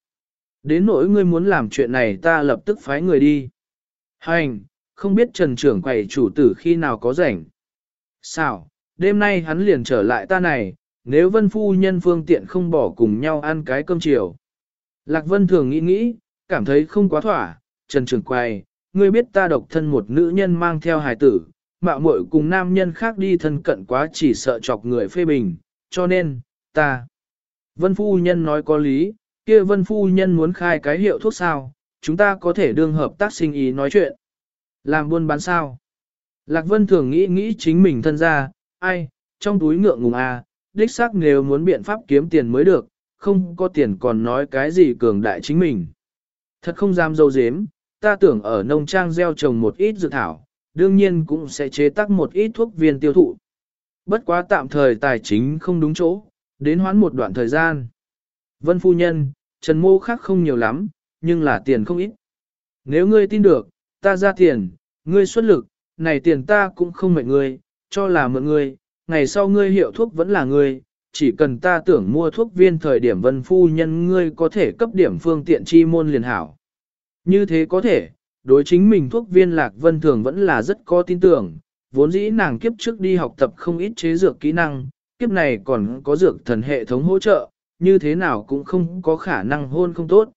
Đến nỗi ngươi muốn làm chuyện này ta lập tức phái người đi. Hành, không biết trần trưởng quầy chủ tử khi nào có rảnh. Sao, đêm nay hắn liền trở lại ta này, nếu vân phu nhân phương tiện không bỏ cùng nhau ăn cái cơm chiều. Lạc vân thường nghĩ nghĩ, cảm thấy không quá thỏa, trần Trường quay, ngươi biết ta độc thân một nữ nhân mang theo hài tử, mạo muội cùng nam nhân khác đi thân cận quá chỉ sợ chọc người phê bình, cho nên, ta. Vân phu nhân nói có lý, kia vân phu nhân muốn khai cái hiệu thuốc sao, chúng ta có thể đương hợp tác sinh ý nói chuyện. Làm buôn bán sao? Lạc vân thường nghĩ nghĩ chính mình thân ra, ai, trong túi ngượng ngùng à, đích xác nếu muốn biện pháp kiếm tiền mới được, không có tiền còn nói cái gì cường đại chính mình. Thật không dám dâu dếm, ta tưởng ở nông trang gieo trồng một ít dược thảo, đương nhiên cũng sẽ chế tác một ít thuốc viên tiêu thụ. Bất quá tạm thời tài chính không đúng chỗ, đến hoãn một đoạn thời gian. Vân phu nhân, Trần Mô khác không nhiều lắm, nhưng là tiền không ít. Nếu ngươi tin được, ta ra tiền, ngươi xuất lực, này tiền ta cũng không mệnh ngươi, cho là mượn ngươi, ngày sau ngươi hiệu thuốc vẫn là ngươi, chỉ cần ta tưởng mua thuốc viên thời điểm vân phu nhân ngươi có thể cấp điểm phương tiện chi môn liền hảo. Như thế có thể, đối chính mình thuốc viên lạc vân thường vẫn là rất có tin tưởng, vốn dĩ nàng kiếp trước đi học tập không ít chế dược kỹ năng, kiếp này còn có dược thần hệ thống hỗ trợ, như thế nào cũng không có khả năng hôn không tốt.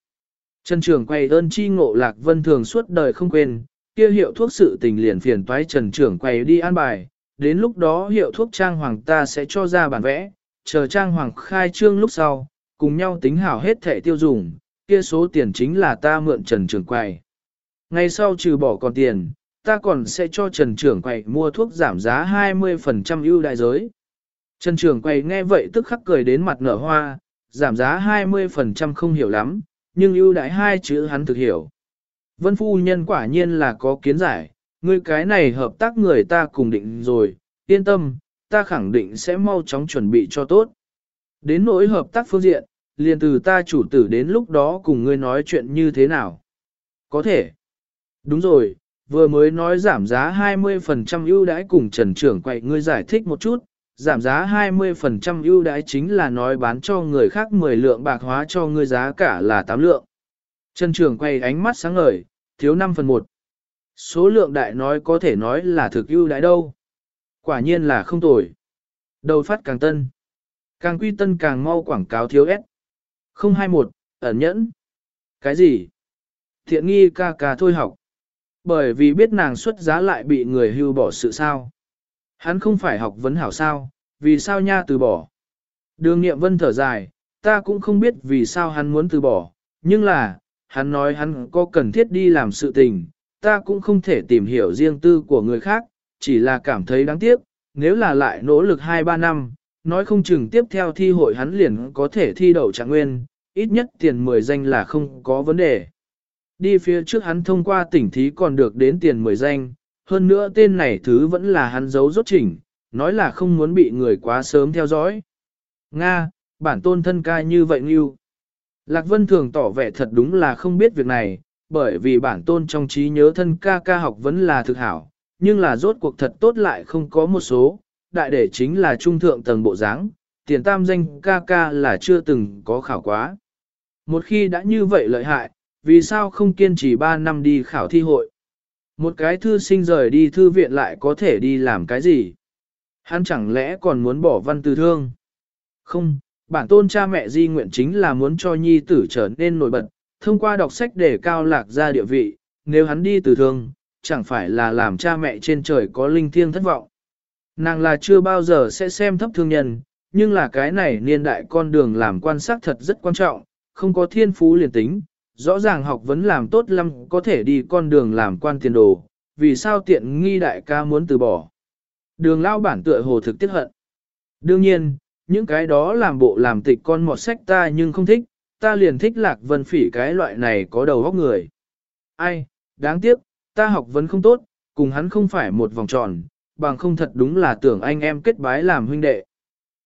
Trần trưởng quay ơn chi ngộ lạc vân thường suốt đời không quên, kia hiệu thuốc sự tình liền phiền toái trần trưởng quay đi an bài, đến lúc đó hiệu thuốc trang hoàng ta sẽ cho ra bản vẽ, chờ trang hoàng khai trương lúc sau, cùng nhau tính hảo hết thẻ tiêu dùng, kia số tiền chính là ta mượn trần trưởng Quầy. Ngày sau trừ bỏ còn tiền, ta còn sẽ cho Trần Trưởng Quầy mua thuốc giảm giá 20% ưu đại giới. Trần Trưởng Quầy nghe vậy tức khắc cười đến mặt nở hoa, giảm giá 20% không hiểu lắm, nhưng ưu đại hai chữ hắn thực hiểu. Vân Phu Nhân quả nhiên là có kiến giải, ngươi cái này hợp tác người ta cùng định rồi, yên tâm, ta khẳng định sẽ mau chóng chuẩn bị cho tốt. Đến nỗi hợp tác phương diện, liền từ ta chủ tử đến lúc đó cùng ngươi nói chuyện như thế nào. Có thể. Đúng rồi, vừa mới nói giảm giá 20% ưu đãi cùng Trần Trưởng quậy ngươi giải thích một chút, giảm giá 20% ưu đãi chính là nói bán cho người khác 10 lượng bạc hóa cho ngươi giá cả là 8 lượng. Trần Trưởng quay ánh mắt sáng ngời, thiếu 5 phần 1. Số lượng đại nói có thể nói là thực ưu đãi đâu. Quả nhiên là không tồi. Đầu phát càng tân. Càng quy tân càng mau quảng cáo thiếu ép. 021, ẩn nhẫn. Cái gì? Thiện nghi ca ca thôi học bởi vì biết nàng xuất giá lại bị người hưu bỏ sự sao. Hắn không phải học vấn hảo sao, vì sao nha từ bỏ. Đường nghiệm vân thở dài, ta cũng không biết vì sao hắn muốn từ bỏ, nhưng là, hắn nói hắn có cần thiết đi làm sự tình, ta cũng không thể tìm hiểu riêng tư của người khác, chỉ là cảm thấy đáng tiếc, nếu là lại nỗ lực 2-3 năm, nói không chừng tiếp theo thi hội hắn liền có thể thi đậu trạng nguyên, ít nhất tiền 10 danh là không có vấn đề. Đi phía trước hắn thông qua tỉnh thí còn được đến tiền mười danh, hơn nữa tên này thứ vẫn là hắn giấu rốt chỉnh, nói là không muốn bị người quá sớm theo dõi. Nga, bản tôn thân ca như vậy nghiêu. Lạc Vân thường tỏ vẻ thật đúng là không biết việc này, bởi vì bản tôn trong trí nhớ thân ca ca học vẫn là thực hảo, nhưng là rốt cuộc thật tốt lại không có một số, đại để chính là trung thượng tầng bộ dáng, tiền tam danh ca ca là chưa từng có khảo quá. Một khi đã như vậy lợi hại, vì sao không kiên trì 3 năm đi khảo thi hội? Một cái thư sinh rời đi thư viện lại có thể đi làm cái gì? Hắn chẳng lẽ còn muốn bỏ văn từ thương? Không, bản tôn cha mẹ di nguyện chính là muốn cho nhi tử trở nên nổi bật, thông qua đọc sách để cao lạc ra địa vị, nếu hắn đi từ thương, chẳng phải là làm cha mẹ trên trời có linh thiêng thất vọng. Nàng là chưa bao giờ sẽ xem thấp thương nhân, nhưng là cái này niên đại con đường làm quan sát thật rất quan trọng, không có thiên phú liền tính, rõ ràng học vấn làm tốt lắm có thể đi con đường làm quan tiền đồ, vì sao tiện nghi đại ca muốn từ bỏ. Đường lao bản tựa hồ thực tiết hận. Đương nhiên, những cái đó làm bộ làm tịch con mọt sách ta nhưng không thích, ta liền thích lạc vân phỉ cái loại này có đầu óc người. Ai, đáng tiếc, ta học vấn không tốt, cùng hắn không phải một vòng tròn, bằng không thật đúng là tưởng anh em kết bái làm huynh đệ.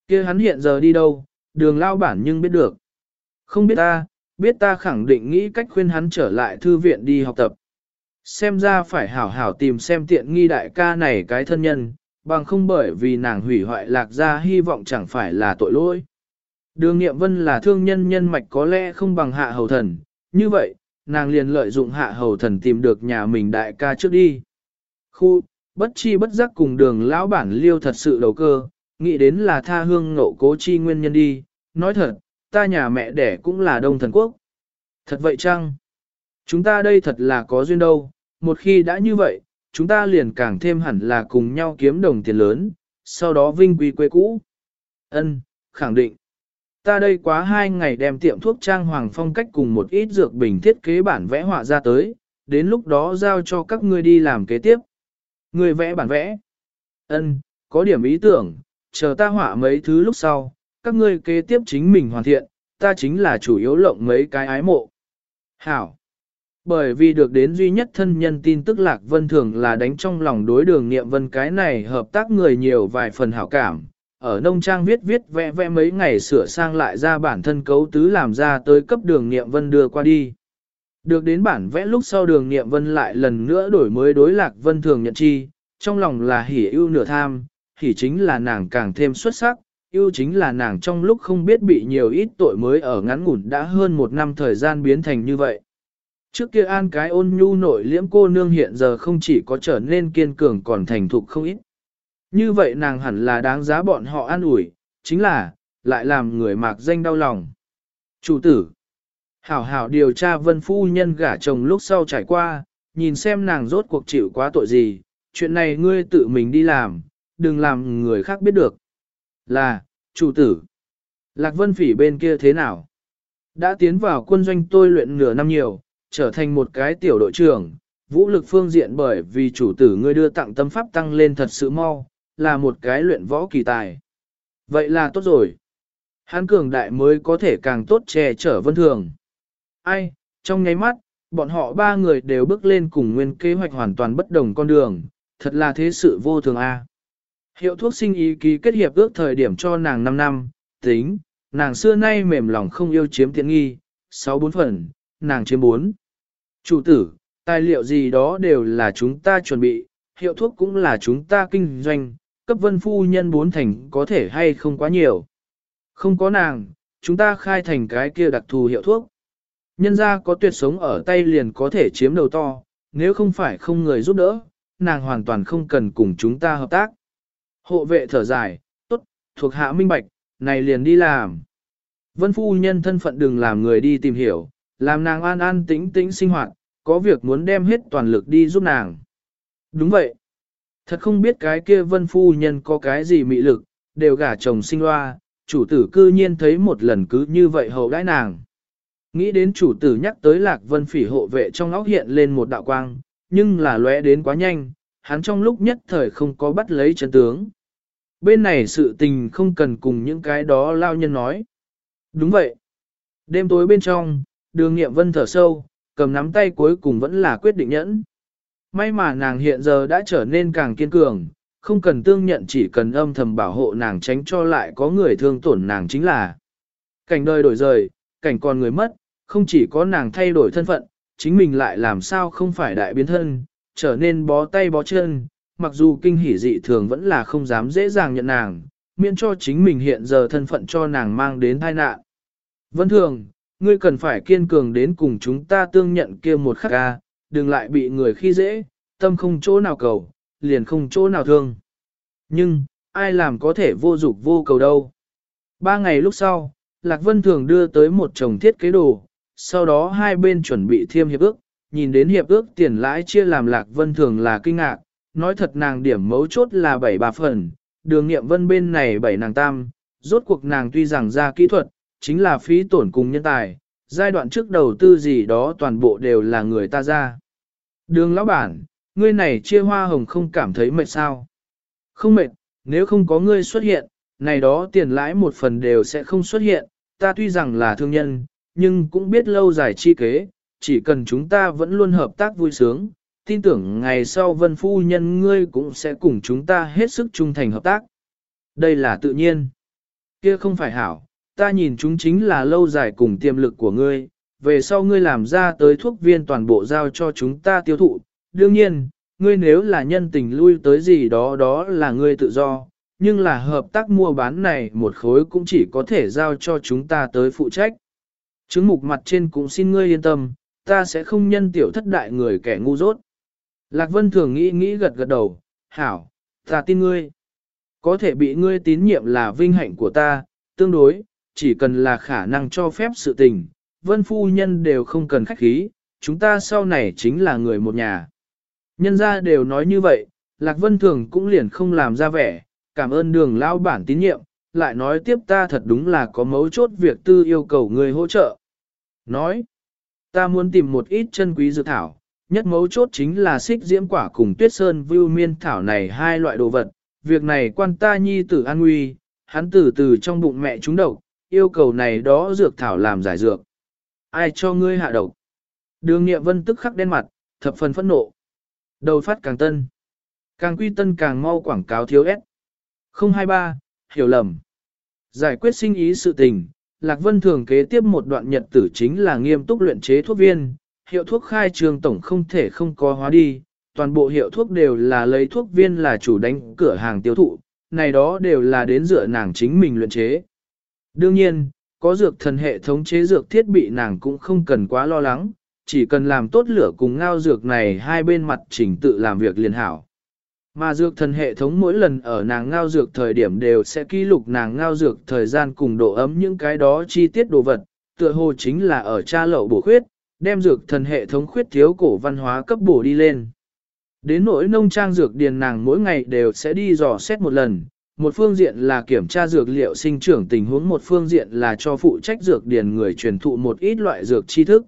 kia hắn hiện giờ đi đâu, đường lao bản nhưng biết được. Không biết ta, biết ta khẳng định nghĩ cách khuyên hắn trở lại thư viện đi học tập. Xem ra phải hảo hảo tìm xem tiện nghi đại ca này cái thân nhân, bằng không bởi vì nàng hủy hoại lạc ra hy vọng chẳng phải là tội lỗi. Đường Nghiệm Vân là thương nhân nhân mạch có lẽ không bằng hạ hầu thần, như vậy, nàng liền lợi dụng hạ hầu thần tìm được nhà mình đại ca trước đi. Khu, bất chi bất giác cùng đường lão bản liêu thật sự đầu cơ, nghĩ đến là tha hương nộ cố chi nguyên nhân đi, nói thật, ta nhà mẹ đẻ cũng là đông thần quốc. Thật vậy chăng? Chúng ta đây thật là có duyên đâu, một khi đã như vậy, chúng ta liền càng thêm hẳn là cùng nhau kiếm đồng tiền lớn, sau đó vinh quy quê cũ. Ân, khẳng định. Ta đây quá hai ngày đem tiệm thuốc trang hoàng phong cách cùng một ít dược bình thiết kế bản vẽ họa ra tới, đến lúc đó giao cho các ngươi đi làm kế tiếp. Người vẽ bản vẽ. Ân, có điểm ý tưởng, chờ ta họa mấy thứ lúc sau, các ngươi kế tiếp chính mình hoàn thiện, ta chính là chủ yếu lộng mấy cái ái mộ. Hảo. Bởi vì được đến duy nhất thân nhân tin tức Lạc Vân thường là đánh trong lòng đối đường nghiệm vân cái này hợp tác người nhiều vài phần hảo cảm. Ở nông trang viết viết vẽ vẽ mấy ngày sửa sang lại ra bản thân cấu tứ làm ra tới cấp đường nghiệm vân đưa qua đi. Được đến bản vẽ lúc sau đường nghiệm vân lại lần nữa đổi mới đối Lạc Vân thường nhận chi, trong lòng là hỉ ưu nửa tham, hỉ chính là nàng càng thêm xuất sắc, ưu chính là nàng trong lúc không biết bị nhiều ít tội mới ở ngắn ngủn đã hơn một năm thời gian biến thành như vậy. Trước kia an cái ôn nhu nội liễm cô nương hiện giờ không chỉ có trở nên kiên cường còn thành thục không ít. Như vậy nàng hẳn là đáng giá bọn họ an ủi, chính là, lại làm người mạc danh đau lòng. Chủ tử, hảo hảo điều tra vân phu nhân gả chồng lúc sau trải qua, nhìn xem nàng rốt cuộc chịu quá tội gì, chuyện này ngươi tự mình đi làm, đừng làm người khác biết được. Là, chủ tử. Lạc Vân Phỉ bên kia thế nào? Đã tiến vào quân doanh tôi luyện nửa năm nhiều, trở thành một cái tiểu đội trưởng, vũ lực phương diện bởi vì chủ tử ngươi đưa tặng tâm pháp tăng lên thật sự mau, là một cái luyện võ kỳ tài. Vậy là tốt rồi. Hán cường đại mới có thể càng tốt che chở vân thường. Ai, trong nháy mắt, bọn họ ba người đều bước lên cùng nguyên kế hoạch hoàn toàn bất đồng con đường, thật là thế sự vô thường a. Hiệu thuốc sinh ý ký kết hiệp ước thời điểm cho nàng 5 năm, tính, nàng xưa nay mềm lòng không yêu chiếm tiện nghi, 6 bốn phần, nàng chiếm 4. Chủ tử, tài liệu gì đó đều là chúng ta chuẩn bị, hiệu thuốc cũng là chúng ta kinh doanh, cấp vân phu nhân bốn thành có thể hay không quá nhiều. Không có nàng, chúng ta khai thành cái kia đặc thù hiệu thuốc. Nhân ra có tuyệt sống ở tay liền có thể chiếm đầu to, nếu không phải không người giúp đỡ, nàng hoàn toàn không cần cùng chúng ta hợp tác. Hộ vệ thở dài, tốt, thuộc hạ minh bạch, này liền đi làm. Vân phu nhân thân phận đừng làm người đi tìm hiểu, làm nàng an an tĩnh tĩnh sinh hoạt, có việc muốn đem hết toàn lực đi giúp nàng. Đúng vậy. Thật không biết cái kia vân phu nhân có cái gì mị lực, đều gả chồng sinh loa, chủ tử cư nhiên thấy một lần cứ như vậy hậu đãi nàng. Nghĩ đến chủ tử nhắc tới lạc vân phỉ hộ vệ trong óc hiện lên một đạo quang, nhưng là lóe đến quá nhanh, hắn trong lúc nhất thời không có bắt lấy chân tướng. Bên này sự tình không cần cùng những cái đó lao nhân nói. Đúng vậy. Đêm tối bên trong, đường nghiệm vân thở sâu, cầm nắm tay cuối cùng vẫn là quyết định nhẫn. May mà nàng hiện giờ đã trở nên càng kiên cường, không cần tương nhận chỉ cần âm thầm bảo hộ nàng tránh cho lại có người thương tổn nàng chính là. Cảnh đời đổi rời, cảnh còn người mất, không chỉ có nàng thay đổi thân phận, chính mình lại làm sao không phải đại biến thân, trở nên bó tay bó chân, mặc dù kinh hỉ dị thường vẫn là không dám dễ dàng nhận nàng, miễn cho chính mình hiện giờ thân phận cho nàng mang đến tai nạn. Vân thường, ngươi cần phải kiên cường đến cùng chúng ta tương nhận kia một khắc ca, đừng lại bị người khi dễ, tâm không chỗ nào cầu, liền không chỗ nào thương. Nhưng, ai làm có thể vô dục vô cầu đâu. Ba ngày lúc sau, Lạc Vân Thường đưa tới một chồng thiết kế đồ, sau đó hai bên chuẩn bị thiêm hiệp ước, nhìn đến hiệp ước tiền lãi chia làm Lạc Vân thường là kinh ngạc, nói thật nàng điểm mấu chốt là bảy bà phần, đường nghiệm vân bên này bảy nàng tam, rốt cuộc nàng tuy rằng ra kỹ thuật, chính là phí tổn cùng nhân tài, giai đoạn trước đầu tư gì đó toàn bộ đều là người ta ra. Đường lão bản, ngươi này chia hoa hồng không cảm thấy mệt sao? Không mệt, nếu không có ngươi xuất hiện, này đó tiền lãi một phần đều sẽ không xuất hiện, ta tuy rằng là thương nhân, nhưng cũng biết lâu dài chi kế, chỉ cần chúng ta vẫn luôn hợp tác vui sướng, tin tưởng ngày sau vân phu nhân ngươi cũng sẽ cùng chúng ta hết sức trung thành hợp tác. Đây là tự nhiên. Kia không phải hảo, ta nhìn chúng chính là lâu dài cùng tiềm lực của ngươi, về sau ngươi làm ra tới thuốc viên toàn bộ giao cho chúng ta tiêu thụ. Đương nhiên, ngươi nếu là nhân tình lui tới gì đó đó là ngươi tự do, nhưng là hợp tác mua bán này một khối cũng chỉ có thể giao cho chúng ta tới phụ trách. Chứng mục mặt trên cũng xin ngươi yên tâm, ta sẽ không nhân tiểu thất đại người kẻ ngu dốt. Lạc Vân thường nghĩ nghĩ gật gật đầu, hảo, ta tin ngươi. Có thể bị ngươi tín nhiệm là vinh hạnh của ta, tương đối, chỉ cần là khả năng cho phép sự tình, vân phu nhân đều không cần khách khí, chúng ta sau này chính là người một nhà. Nhân ra đều nói như vậy, Lạc Vân Thường cũng liền không làm ra vẻ, cảm ơn đường lao bản tín nhiệm, lại nói tiếp ta thật đúng là có mấu chốt việc tư yêu cầu người hỗ trợ. Nói, ta muốn tìm một ít chân quý dược thảo, nhất mấu chốt chính là xích diễm quả cùng tuyết sơn vưu miên thảo này hai loại đồ vật, việc này quan ta nhi tử an nguy, hắn tử từ trong bụng mẹ chúng độc, yêu cầu này đó dược thảo làm giải dược. Ai cho ngươi hạ độc? Đường nghiệm vân tức khắc đen mặt, thập phần phẫn nộ. Đầu phát càng tân. Càng quy tân càng mau quảng cáo thiếu ép. 023, hiểu lầm. Giải quyết sinh ý sự tình, Lạc Vân thường kế tiếp một đoạn nhật tử chính là nghiêm túc luyện chế thuốc viên, hiệu thuốc khai trường tổng không thể không có hóa đi, toàn bộ hiệu thuốc đều là lấy thuốc viên là chủ đánh cửa hàng tiêu thụ, này đó đều là đến dựa nàng chính mình luyện chế. Đương nhiên, có dược thần hệ thống chế dược thiết bị nàng cũng không cần quá lo lắng, chỉ cần làm tốt lửa cùng ngao dược này hai bên mặt chỉnh tự làm việc liền hảo. Mà dược thần hệ thống mỗi lần ở nàng ngao dược thời điểm đều sẽ ký lục nàng ngao dược thời gian cùng độ ấm những cái đó chi tiết đồ vật, tựa hồ chính là ở tra lậu bổ khuyết, đem dược thần hệ thống khuyết thiếu cổ văn hóa cấp bổ đi lên. Đến nỗi nông trang dược điền nàng mỗi ngày đều sẽ đi dò xét một lần, một phương diện là kiểm tra dược liệu sinh trưởng tình huống một phương diện là cho phụ trách dược điền người truyền thụ một ít loại dược tri thức.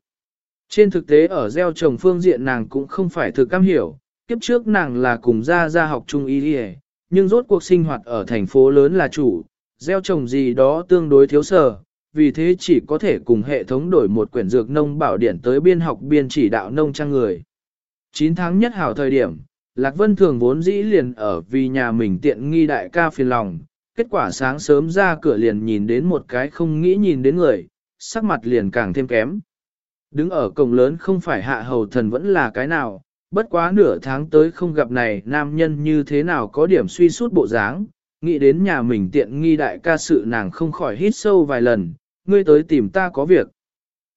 Trên thực tế ở gieo trồng phương diện nàng cũng không phải thực cam hiểu, kiếp trước nàng là cùng gia gia học trung y đi nhưng rốt cuộc sinh hoạt ở thành phố lớn là chủ, gieo trồng gì đó tương đối thiếu sở, vì thế chỉ có thể cùng hệ thống đổi một quyển dược nông bảo điển tới biên học biên chỉ đạo nông trang người. 9 tháng nhất hảo thời điểm, Lạc Vân Thường vốn dĩ liền ở vì nhà mình tiện nghi đại ca phiền lòng, kết quả sáng sớm ra cửa liền nhìn đến một cái không nghĩ nhìn đến người, sắc mặt liền càng thêm kém. Đứng ở cổng lớn không phải hạ hầu thần vẫn là cái nào, bất quá nửa tháng tới không gặp này nam nhân như thế nào có điểm suy sút bộ dáng, nghĩ đến nhà mình tiện nghi đại ca sự nàng không khỏi hít sâu vài lần, ngươi tới tìm ta có việc.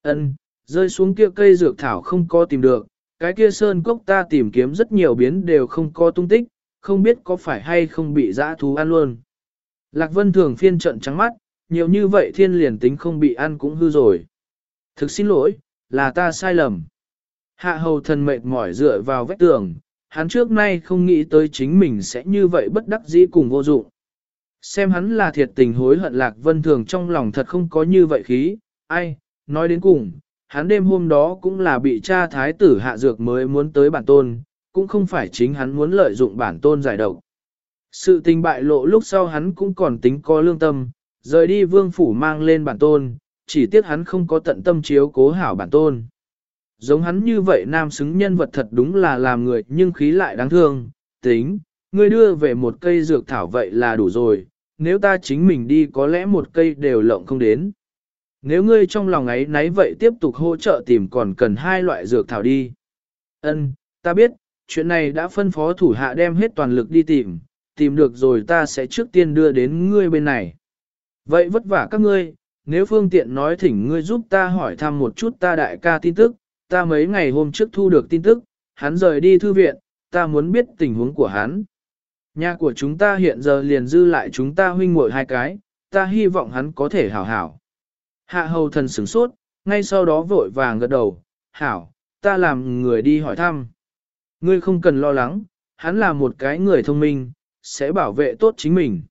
Ân, rơi xuống kia cây dược thảo không có tìm được, cái kia sơn cốc ta tìm kiếm rất nhiều biến đều không có tung tích, không biết có phải hay không bị dã thú ăn luôn. Lạc Vân thường phiên trận trắng mắt, nhiều như vậy thiên liền tính không bị ăn cũng hư rồi. Thực xin lỗi, là ta sai lầm. Hạ hầu thần mệt mỏi dựa vào vách tường, hắn trước nay không nghĩ tới chính mình sẽ như vậy bất đắc dĩ cùng vô dụng. Xem hắn là thiệt tình hối hận Lạc Vân thường trong lòng thật không có như vậy khí, ai, nói đến cùng, hắn đêm hôm đó cũng là bị cha thái tử hạ dược mới muốn tới bản tôn, cũng không phải chính hắn muốn lợi dụng bản tôn giải độc. Sự tình bại lộ lúc sau hắn cũng còn tính có lương tâm, rời đi vương phủ mang lên bản tôn, chỉ tiếc hắn không có tận tâm chiếu cố hảo bản tôn. Giống hắn như vậy nam xứng nhân vật thật đúng là làm người nhưng khí lại đáng thương, tính, ngươi đưa về một cây dược thảo vậy là đủ rồi, nếu ta chính mình đi có lẽ một cây đều lộng không đến. Nếu ngươi trong lòng ấy nấy vậy tiếp tục hỗ trợ tìm còn cần hai loại dược thảo đi. Ân, ta biết, chuyện này đã phân phó thủ hạ đem hết toàn lực đi tìm, tìm được rồi ta sẽ trước tiên đưa đến ngươi bên này. Vậy vất vả các ngươi, nếu phương tiện nói thỉnh ngươi giúp ta hỏi thăm một chút ta đại ca tin tức, ta mấy ngày hôm trước thu được tin tức, hắn rời đi thư viện, ta muốn biết tình huống của hắn. Nhà của chúng ta hiện giờ liền dư lại chúng ta huynh muội hai cái, ta hy vọng hắn có thể hảo hảo. Hạ hầu thần sửng sốt, ngay sau đó vội vàng gật đầu, hảo, ta làm người đi hỏi thăm. Ngươi không cần lo lắng, hắn là một cái người thông minh, sẽ bảo vệ tốt chính mình.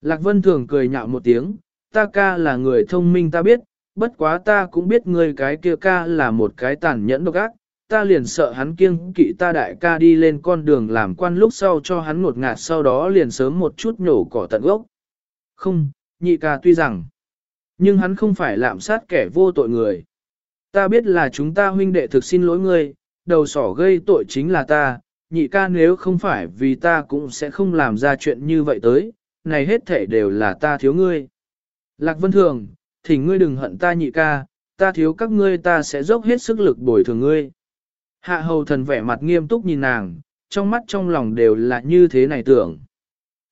Lạc Vân thường cười nhạo một tiếng, ta ca là người thông minh ta biết, bất quá ta cũng biết ngươi cái kia ca là một cái tàn nhẫn độc ác, ta liền sợ hắn kiêng kỵ ta đại ca đi lên con đường làm quan lúc sau cho hắn ngột ngạt sau đó liền sớm một chút nhổ cỏ tận gốc. Không, nhị ca tuy rằng, nhưng hắn không phải lạm sát kẻ vô tội người. Ta biết là chúng ta huynh đệ thực xin lỗi ngươi, đầu sỏ gây tội chính là ta, nhị ca nếu không phải vì ta cũng sẽ không làm ra chuyện như vậy tới, này hết thể đều là ta thiếu ngươi. Lạc Vân Thường, thỉnh ngươi đừng hận ta nhị ca, ta thiếu các ngươi ta sẽ dốc hết sức lực bồi thường ngươi. Hạ hầu thần vẻ mặt nghiêm túc nhìn nàng, trong mắt trong lòng đều là như thế này tưởng.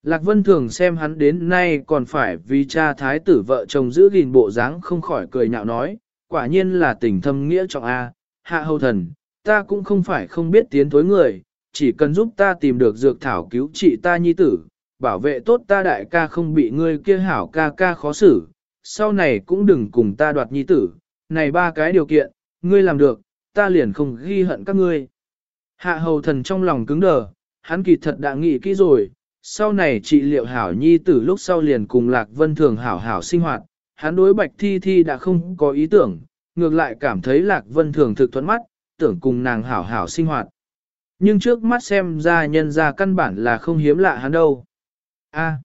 Lạc Vân thường xem hắn đến nay còn phải vì cha thái tử vợ chồng giữ gìn bộ dáng không khỏi cười nhạo nói, quả nhiên là tình thâm nghĩa trọng A, hạ hầu thần, ta cũng không phải không biết tiến thối người, chỉ cần giúp ta tìm được dược thảo cứu trị ta nhi tử, bảo vệ tốt ta đại ca không bị ngươi kia hảo ca ca khó xử, sau này cũng đừng cùng ta đoạt nhi tử, này ba cái điều kiện, ngươi làm được, ta liền không ghi hận các ngươi. Hạ hầu thần trong lòng cứng đờ, hắn kỳ thật đã nghĩ kỹ rồi, sau này trị liệu hảo nhi tử lúc sau liền cùng lạc vân thường hảo hảo sinh hoạt, hắn đối bạch thi thi đã không có ý tưởng, ngược lại cảm thấy lạc vân thường thực thuẫn mắt, tưởng cùng nàng hảo hảo sinh hoạt. Nhưng trước mắt xem ra nhân ra căn bản là không hiếm lạ hắn đâu. A,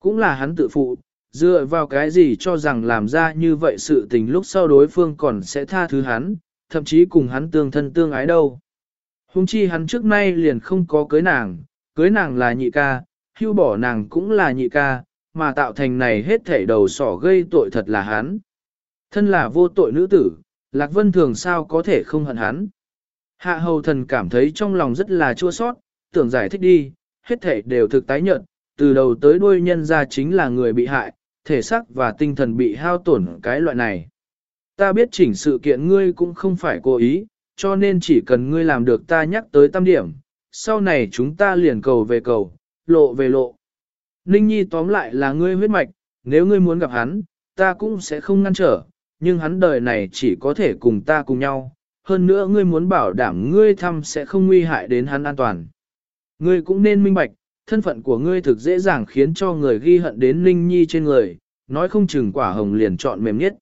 cũng là hắn tự phụ, dựa vào cái gì cho rằng làm ra như vậy sự tình lúc sau đối phương còn sẽ tha thứ hắn, thậm chí cùng hắn tương thân tương ái đâu. Hùng chi hắn trước nay liền không có cưới nàng, cưới nàng là nhị ca, hưu bỏ nàng cũng là nhị ca, mà tạo thành này hết thảy đầu sỏ gây tội thật là hắn. Thân là vô tội nữ tử, Lạc Vân thường sao có thể không hận hắn. Hạ hầu thần cảm thấy trong lòng rất là chua sót, tưởng giải thích đi, hết thảy đều thực tái nhận, từ đầu tới đuôi nhân ra chính là người bị hại, thể xác và tinh thần bị hao tổn cái loại này. Ta biết chỉnh sự kiện ngươi cũng không phải cố ý, cho nên chỉ cần ngươi làm được ta nhắc tới tam điểm, sau này chúng ta liền cầu về cầu, lộ về lộ. Ninh Nhi tóm lại là ngươi huyết mạch, nếu ngươi muốn gặp hắn, ta cũng sẽ không ngăn trở, nhưng hắn đời này chỉ có thể cùng ta cùng nhau. Hơn nữa ngươi muốn bảo đảm ngươi thăm sẽ không nguy hại đến hắn an toàn. Ngươi cũng nên minh bạch, thân phận của ngươi thực dễ dàng khiến cho người ghi hận đến Ninh Nhi trên người, nói không chừng quả hồng liền chọn mềm nhất.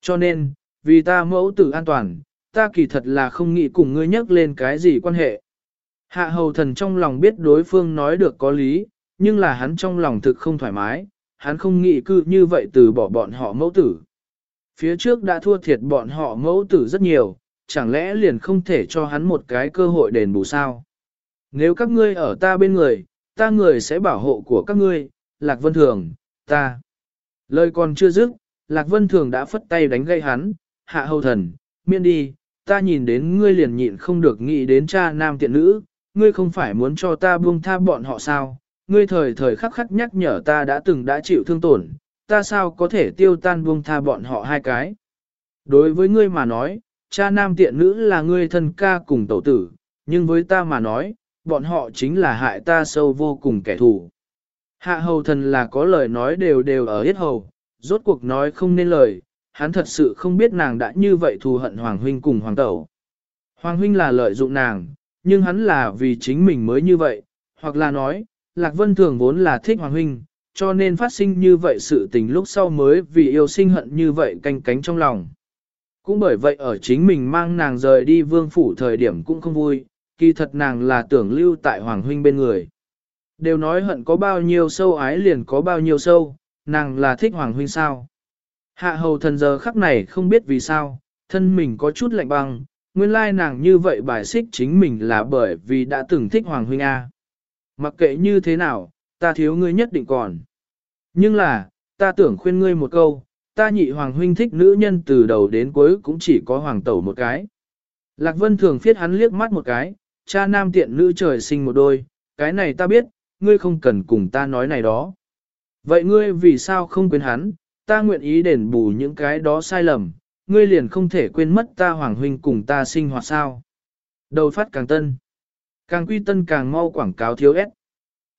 Cho nên, vì ta mẫu tử an toàn, ta kỳ thật là không nghĩ cùng ngươi nhắc lên cái gì quan hệ. Hạ hầu thần trong lòng biết đối phương nói được có lý, nhưng là hắn trong lòng thực không thoải mái, hắn không nghĩ cư như vậy từ bỏ bọn họ mẫu tử. Phía trước đã thua thiệt bọn họ mẫu tử rất nhiều, chẳng lẽ liền không thể cho hắn một cái cơ hội đền bù sao? Nếu các ngươi ở ta bên người, ta người sẽ bảo hộ của các ngươi, Lạc Vân Thường, ta. Lời còn chưa dứt, Lạc Vân Thường đã phất tay đánh gây hắn, hạ hầu thần, miên đi, ta nhìn đến ngươi liền nhịn không được nghĩ đến cha nam tiện nữ, ngươi không phải muốn cho ta buông tha bọn họ sao, ngươi thời thời khắc khắc nhắc nhở ta đã từng đã chịu thương tổn, ta sao có thể tiêu tan buông tha bọn họ hai cái. Đối với ngươi mà nói, cha nam tiện nữ là ngươi thân ca cùng tẩu tử, nhưng với ta mà nói, bọn họ chính là hại ta sâu vô cùng kẻ thù. Hạ hầu thần là có lời nói đều đều ở hết hầu, rốt cuộc nói không nên lời, hắn thật sự không biết nàng đã như vậy thù hận Hoàng Huynh cùng Hoàng Tẩu. Hoàng Huynh là lợi dụng nàng, nhưng hắn là vì chính mình mới như vậy, hoặc là nói, Lạc Vân Thường vốn là thích Hoàng Huynh, cho nên phát sinh như vậy sự tình lúc sau mới vì yêu sinh hận như vậy canh cánh trong lòng. Cũng bởi vậy ở chính mình mang nàng rời đi vương phủ thời điểm cũng không vui, kỳ thật nàng là tưởng lưu tại Hoàng Huynh bên người. Đều nói hận có bao nhiêu sâu ái liền có bao nhiêu sâu, nàng là thích Hoàng Huynh sao. Hạ hầu thần giờ khắc này không biết vì sao, thân mình có chút lạnh băng, nguyên lai nàng như vậy bài xích chính mình là bởi vì đã từng thích Hoàng Huynh A. Mặc kệ như thế nào, ta thiếu ngươi nhất định còn. Nhưng là, ta tưởng khuyên ngươi một câu, ta nhị Hoàng Huynh thích nữ nhân từ đầu đến cuối cũng chỉ có Hoàng Tẩu một cái. Lạc Vân thường phiết hắn liếc mắt một cái, cha nam tiện nữ trời sinh một đôi, cái này ta biết, ngươi không cần cùng ta nói này đó. Vậy ngươi vì sao không quên hắn, ta nguyện ý đền bù những cái đó sai lầm, ngươi liền không thể quên mất ta hoàng huynh cùng ta sinh hoạt sao. Đầu phát càng tân, càng quy tân càng mau quảng cáo thiếu ép.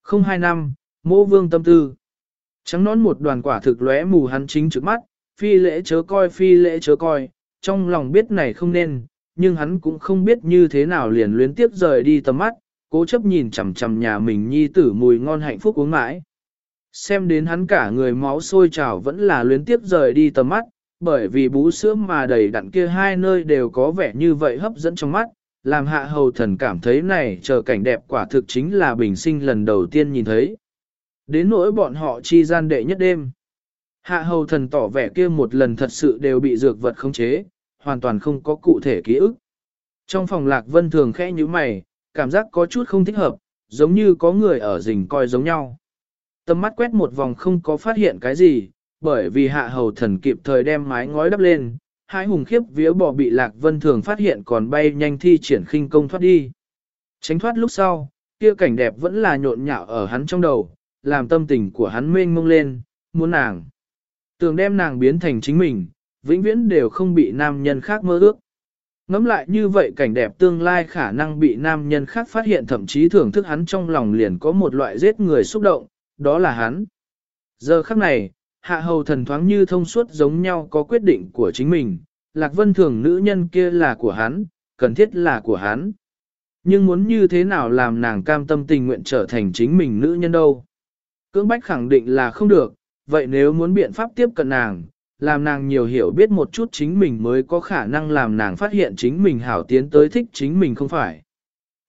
025, mô vương tâm tư. Trắng nón một đoàn quả thực lóe mù hắn chính trước mắt, phi lễ chớ coi phi lễ chớ coi, trong lòng biết này không nên, nhưng hắn cũng không biết như thế nào liền luyến tiếp rời đi tầm mắt, cố chấp nhìn chằm chằm nhà mình nhi tử mùi ngon hạnh phúc uống mãi. Xem đến hắn cả người máu sôi trào vẫn là luyến tiếp rời đi tầm mắt, bởi vì bú sữa mà đầy đặn kia hai nơi đều có vẻ như vậy hấp dẫn trong mắt, làm hạ hầu thần cảm thấy này chờ cảnh đẹp quả thực chính là bình sinh lần đầu tiên nhìn thấy. Đến nỗi bọn họ chi gian đệ nhất đêm. Hạ hầu thần tỏ vẻ kia một lần thật sự đều bị dược vật khống chế, hoàn toàn không có cụ thể ký ức. Trong phòng lạc vân thường khẽ như mày, cảm giác có chút không thích hợp, giống như có người ở rình coi giống nhau. Tầm mắt quét một vòng không có phát hiện cái gì, bởi vì hạ hầu thần kịp thời đem mái ngói đắp lên, hai hùng khiếp vía bò bị lạc vân thường phát hiện còn bay nhanh thi triển khinh công thoát đi. Tránh thoát lúc sau, kia cảnh đẹp vẫn là nhộn nhạo ở hắn trong đầu, làm tâm tình của hắn mênh mông lên, muốn nàng. Tường đem nàng biến thành chính mình, vĩnh viễn đều không bị nam nhân khác mơ ước. Ngắm lại như vậy cảnh đẹp tương lai khả năng bị nam nhân khác phát hiện thậm chí thưởng thức hắn trong lòng liền có một loại giết người xúc động, đó là hắn. Giờ khắc này, hạ hầu thần thoáng như thông suốt giống nhau có quyết định của chính mình, lạc vân thường nữ nhân kia là của hắn, cần thiết là của hắn. Nhưng muốn như thế nào làm nàng cam tâm tình nguyện trở thành chính mình nữ nhân đâu? Cưỡng bách khẳng định là không được, vậy nếu muốn biện pháp tiếp cận nàng, làm nàng nhiều hiểu biết một chút chính mình mới có khả năng làm nàng phát hiện chính mình hảo tiến tới thích chính mình không phải.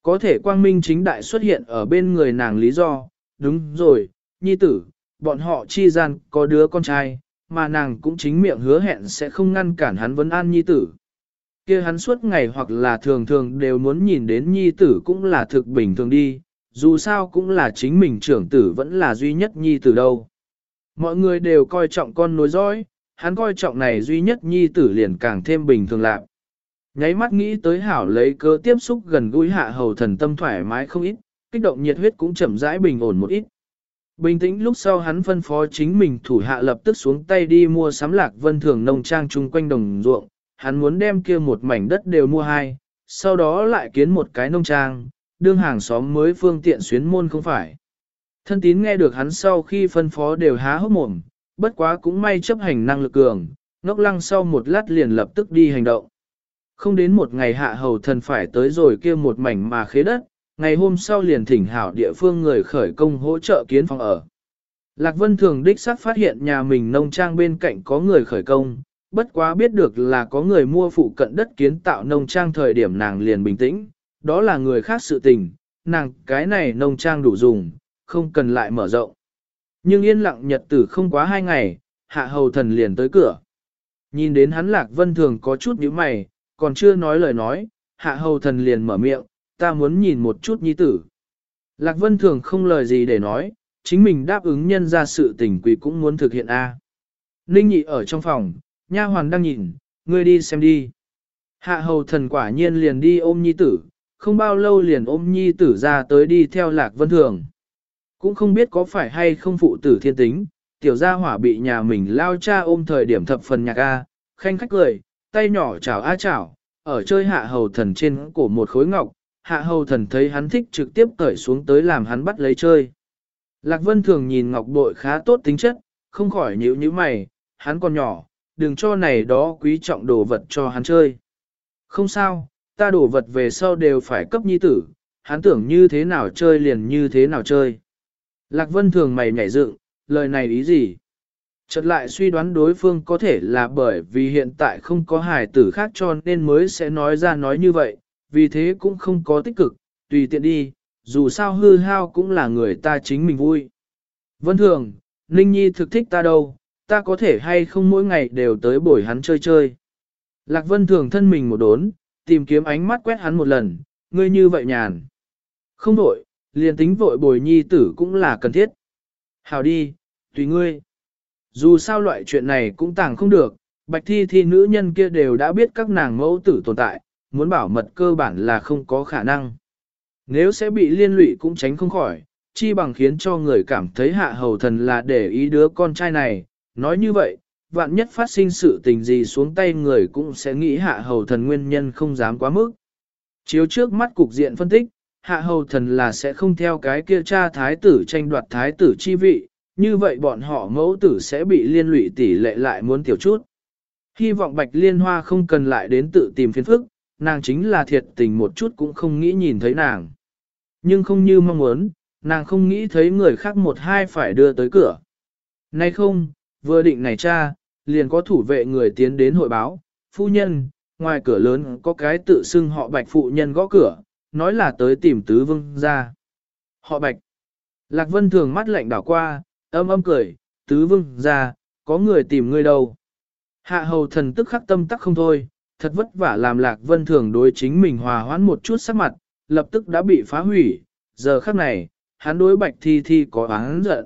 Có thể quang minh chính đại xuất hiện ở bên người nàng lý do, đúng rồi, nhi tử, bọn họ chi gian có đứa con trai, mà nàng cũng chính miệng hứa hẹn sẽ không ngăn cản hắn vấn an nhi tử. kia hắn suốt ngày hoặc là thường thường đều muốn nhìn đến nhi tử cũng là thực bình thường đi, dù sao cũng là chính mình trưởng tử vẫn là duy nhất nhi tử đâu. Mọi người đều coi trọng con nối dõi, hắn coi trọng này duy nhất nhi tử liền càng thêm bình thường lạc. Nháy mắt nghĩ tới hảo lấy cơ tiếp xúc gần gũi hạ hầu thần tâm thoải mái không ít, kích động nhiệt huyết cũng chậm rãi bình ổn một ít. Bình tĩnh lúc sau hắn phân phó chính mình thủ hạ lập tức xuống tay đi mua sắm lạc vân thường nông trang chung quanh đồng ruộng, hắn muốn đem kia một mảnh đất đều mua hai, sau đó lại kiến một cái nông trang, đương hàng xóm mới phương tiện xuyến môn không phải. Thân tín nghe được hắn sau khi phân phó đều há hốc mồm, bất quá cũng may chấp hành năng lực cường, ngốc lăng sau một lát liền lập tức đi hành động. Không đến một ngày hạ hầu thần phải tới rồi kia một mảnh mà khế đất, ngày hôm sau liền thỉnh hảo địa phương người khởi công hỗ trợ kiến phòng ở. Lạc Vân thường đích xác phát hiện nhà mình nông trang bên cạnh có người khởi công, bất quá biết được là có người mua phụ cận đất kiến tạo nông trang thời điểm nàng liền bình tĩnh, đó là người khác sự tình, nàng cái này nông trang đủ dùng, không cần lại mở rộng. Nhưng yên lặng nhật tử không quá hai ngày, hạ hầu thần liền tới cửa. Nhìn đến hắn lạc vân thường có chút nhíu mày, còn chưa nói lời nói, hạ hầu thần liền mở miệng, ta muốn nhìn một chút nhi tử. Lạc vân thường không lời gì để nói, chính mình đáp ứng nhân ra sự tình quỷ cũng muốn thực hiện A. Ninh nhị ở trong phòng, nha hoàn đang nhìn, ngươi đi xem đi. Hạ hầu thần quả nhiên liền đi ôm nhi tử, không bao lâu liền ôm nhi tử ra tới đi theo lạc vân thường. Cũng không biết có phải hay không phụ tử thiên tính, tiểu gia hỏa bị nhà mình lao cha ôm thời điểm thập phần nhạc A, khanh khách cười, tay nhỏ chào a chào ở chơi hạ hầu thần trên cổ một khối ngọc, hạ hầu thần thấy hắn thích trực tiếp cởi xuống tới làm hắn bắt lấy chơi. Lạc Vân thường nhìn ngọc bội khá tốt tính chất, không khỏi nhíu nhíu mày, hắn còn nhỏ, đừng cho này đó quý trọng đồ vật cho hắn chơi. Không sao, ta đồ vật về sau đều phải cấp nhi tử, hắn tưởng như thế nào chơi liền như thế nào chơi. Lạc Vân thường mày nhảy dựng, lời này ý gì? Chợt lại suy đoán đối phương có thể là bởi vì hiện tại không có hài tử khác cho nên mới sẽ nói ra nói như vậy, vì thế cũng không có tích cực, tùy tiện đi, dù sao hư hao cũng là người ta chính mình vui. Vân thường, Ninh Nhi thực thích ta đâu, ta có thể hay không mỗi ngày đều tới buổi hắn chơi chơi. Lạc Vân thường thân mình một đốn, tìm kiếm ánh mắt quét hắn một lần, ngươi như vậy nhàn. Không vội, liền tính vội bồi nhi tử cũng là cần thiết. Hào đi, tùy ngươi. Dù sao loại chuyện này cũng tàng không được, bạch thi thi nữ nhân kia đều đã biết các nàng mẫu tử tồn tại, muốn bảo mật cơ bản là không có khả năng. Nếu sẽ bị liên lụy cũng tránh không khỏi, chi bằng khiến cho người cảm thấy hạ hầu thần là để ý đứa con trai này, nói như vậy, vạn nhất phát sinh sự tình gì xuống tay người cũng sẽ nghĩ hạ hầu thần nguyên nhân không dám quá mức. Chiếu trước mắt cục diện phân tích, hạ hầu thần là sẽ không theo cái kia cha thái tử tranh đoạt thái tử chi vị, như vậy bọn họ mẫu tử sẽ bị liên lụy tỷ lệ lại muốn tiểu chút. Hy vọng bạch liên hoa không cần lại đến tự tìm phiền phức, nàng chính là thiệt tình một chút cũng không nghĩ nhìn thấy nàng. Nhưng không như mong muốn, nàng không nghĩ thấy người khác một hai phải đưa tới cửa. Nay không, vừa định này cha, liền có thủ vệ người tiến đến hội báo, phu nhân, ngoài cửa lớn có cái tự xưng họ bạch phụ nhân gõ cửa, nói là tới tìm tứ vương ra. Họ bạch. Lạc vân thường mắt lạnh đảo qua, âm âm cười, tứ vương ra, có người tìm ngươi đâu. Hạ hầu thần tức khắc tâm tắc không thôi, thật vất vả làm lạc vân thường đối chính mình hòa hoãn một chút sắc mặt, lập tức đã bị phá hủy, giờ khắc này, hắn đối bạch thi thi có án giận.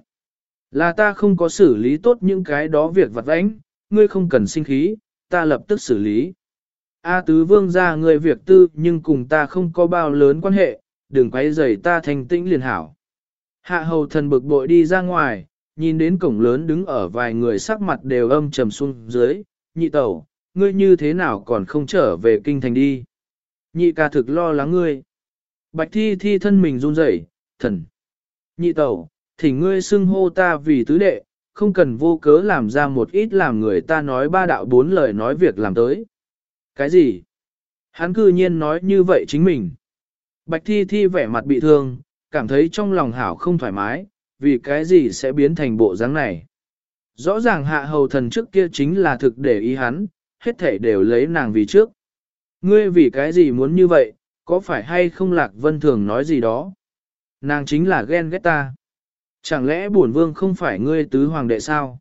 Là ta không có xử lý tốt những cái đó việc vặt vãnh, ngươi không cần sinh khí, ta lập tức xử lý. A tứ vương ra người việc tư nhưng cùng ta không có bao lớn quan hệ, đừng quay rầy ta thành tĩnh liền hảo. Hạ hầu thần bực bội đi ra ngoài, nhìn đến cổng lớn đứng ở vài người sắc mặt đều âm trầm xuống dưới, nhị tẩu, ngươi như thế nào còn không trở về kinh thành đi. Nhị ca thực lo lắng ngươi. Bạch thi thi thân mình run rẩy, thần. Nhị tẩu, thỉnh ngươi xưng hô ta vì tứ đệ, không cần vô cớ làm ra một ít làm người ta nói ba đạo bốn lời nói việc làm tới. Cái gì? Hắn cư nhiên nói như vậy chính mình. Bạch thi thi vẻ mặt bị thương, cảm thấy trong lòng hảo không thoải mái, vì cái gì sẽ biến thành bộ dáng này. Rõ ràng hạ hầu thần trước kia chính là thực để ý hắn, hết thể đều lấy nàng vì trước. Ngươi vì cái gì muốn như vậy, có phải hay không lạc vân thường nói gì đó? Nàng chính là ghen ghét ta. Chẳng lẽ bổn vương không phải ngươi tứ hoàng đệ sao?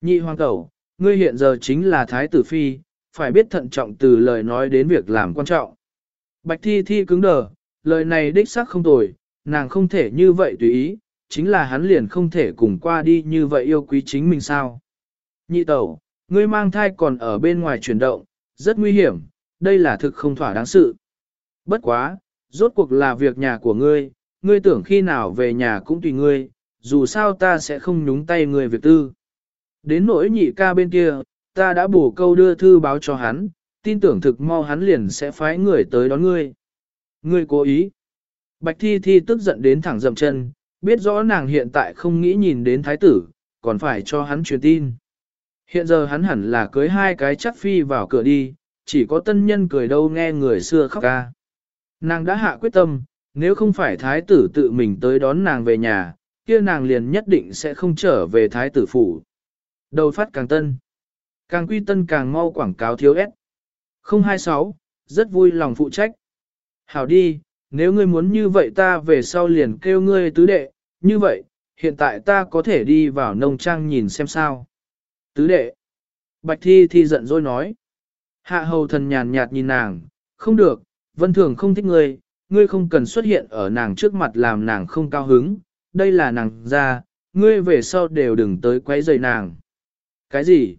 Nhị hoàng tẩu, ngươi hiện giờ chính là thái tử phi, phải biết thận trọng từ lời nói đến việc làm quan trọng. Bạch thi thi cứng đờ, lời này đích xác không tồi, nàng không thể như vậy tùy ý, chính là hắn liền không thể cùng qua đi như vậy yêu quý chính mình sao. Nhị tẩu, ngươi mang thai còn ở bên ngoài chuyển động, rất nguy hiểm, đây là thực không thỏa đáng sự. Bất quá, rốt cuộc là việc nhà của ngươi, ngươi tưởng khi nào về nhà cũng tùy ngươi, dù sao ta sẽ không nhúng tay người việc tư. Đến nỗi nhị ca bên kia, ta đã bổ câu đưa thư báo cho hắn, tin tưởng thực mau hắn liền sẽ phái người tới đón ngươi. Ngươi cố ý. Bạch Thi Thi tức giận đến thẳng dậm chân, biết rõ nàng hiện tại không nghĩ nhìn đến thái tử, còn phải cho hắn truyền tin. Hiện giờ hắn hẳn là cưới hai cái chắc phi vào cửa đi, chỉ có tân nhân cười đâu nghe người xưa khóc ca. Nàng đã hạ quyết tâm, nếu không phải thái tử tự mình tới đón nàng về nhà, kia nàng liền nhất định sẽ không trở về thái tử phủ. Đầu phát càng tân. Càng quy tân càng mau quảng cáo thiếu ép. 026, rất vui lòng phụ trách. Hảo đi, nếu ngươi muốn như vậy ta về sau liền kêu ngươi tứ đệ, như vậy, hiện tại ta có thể đi vào nông trang nhìn xem sao. Tứ đệ. Bạch thi thi giận dỗi nói. Hạ hầu thần nhàn nhạt nhìn nàng, không được, vân thường không thích ngươi, ngươi không cần xuất hiện ở nàng trước mặt làm nàng không cao hứng, đây là nàng ra, ngươi về sau đều đừng tới quấy rầy nàng. Cái gì?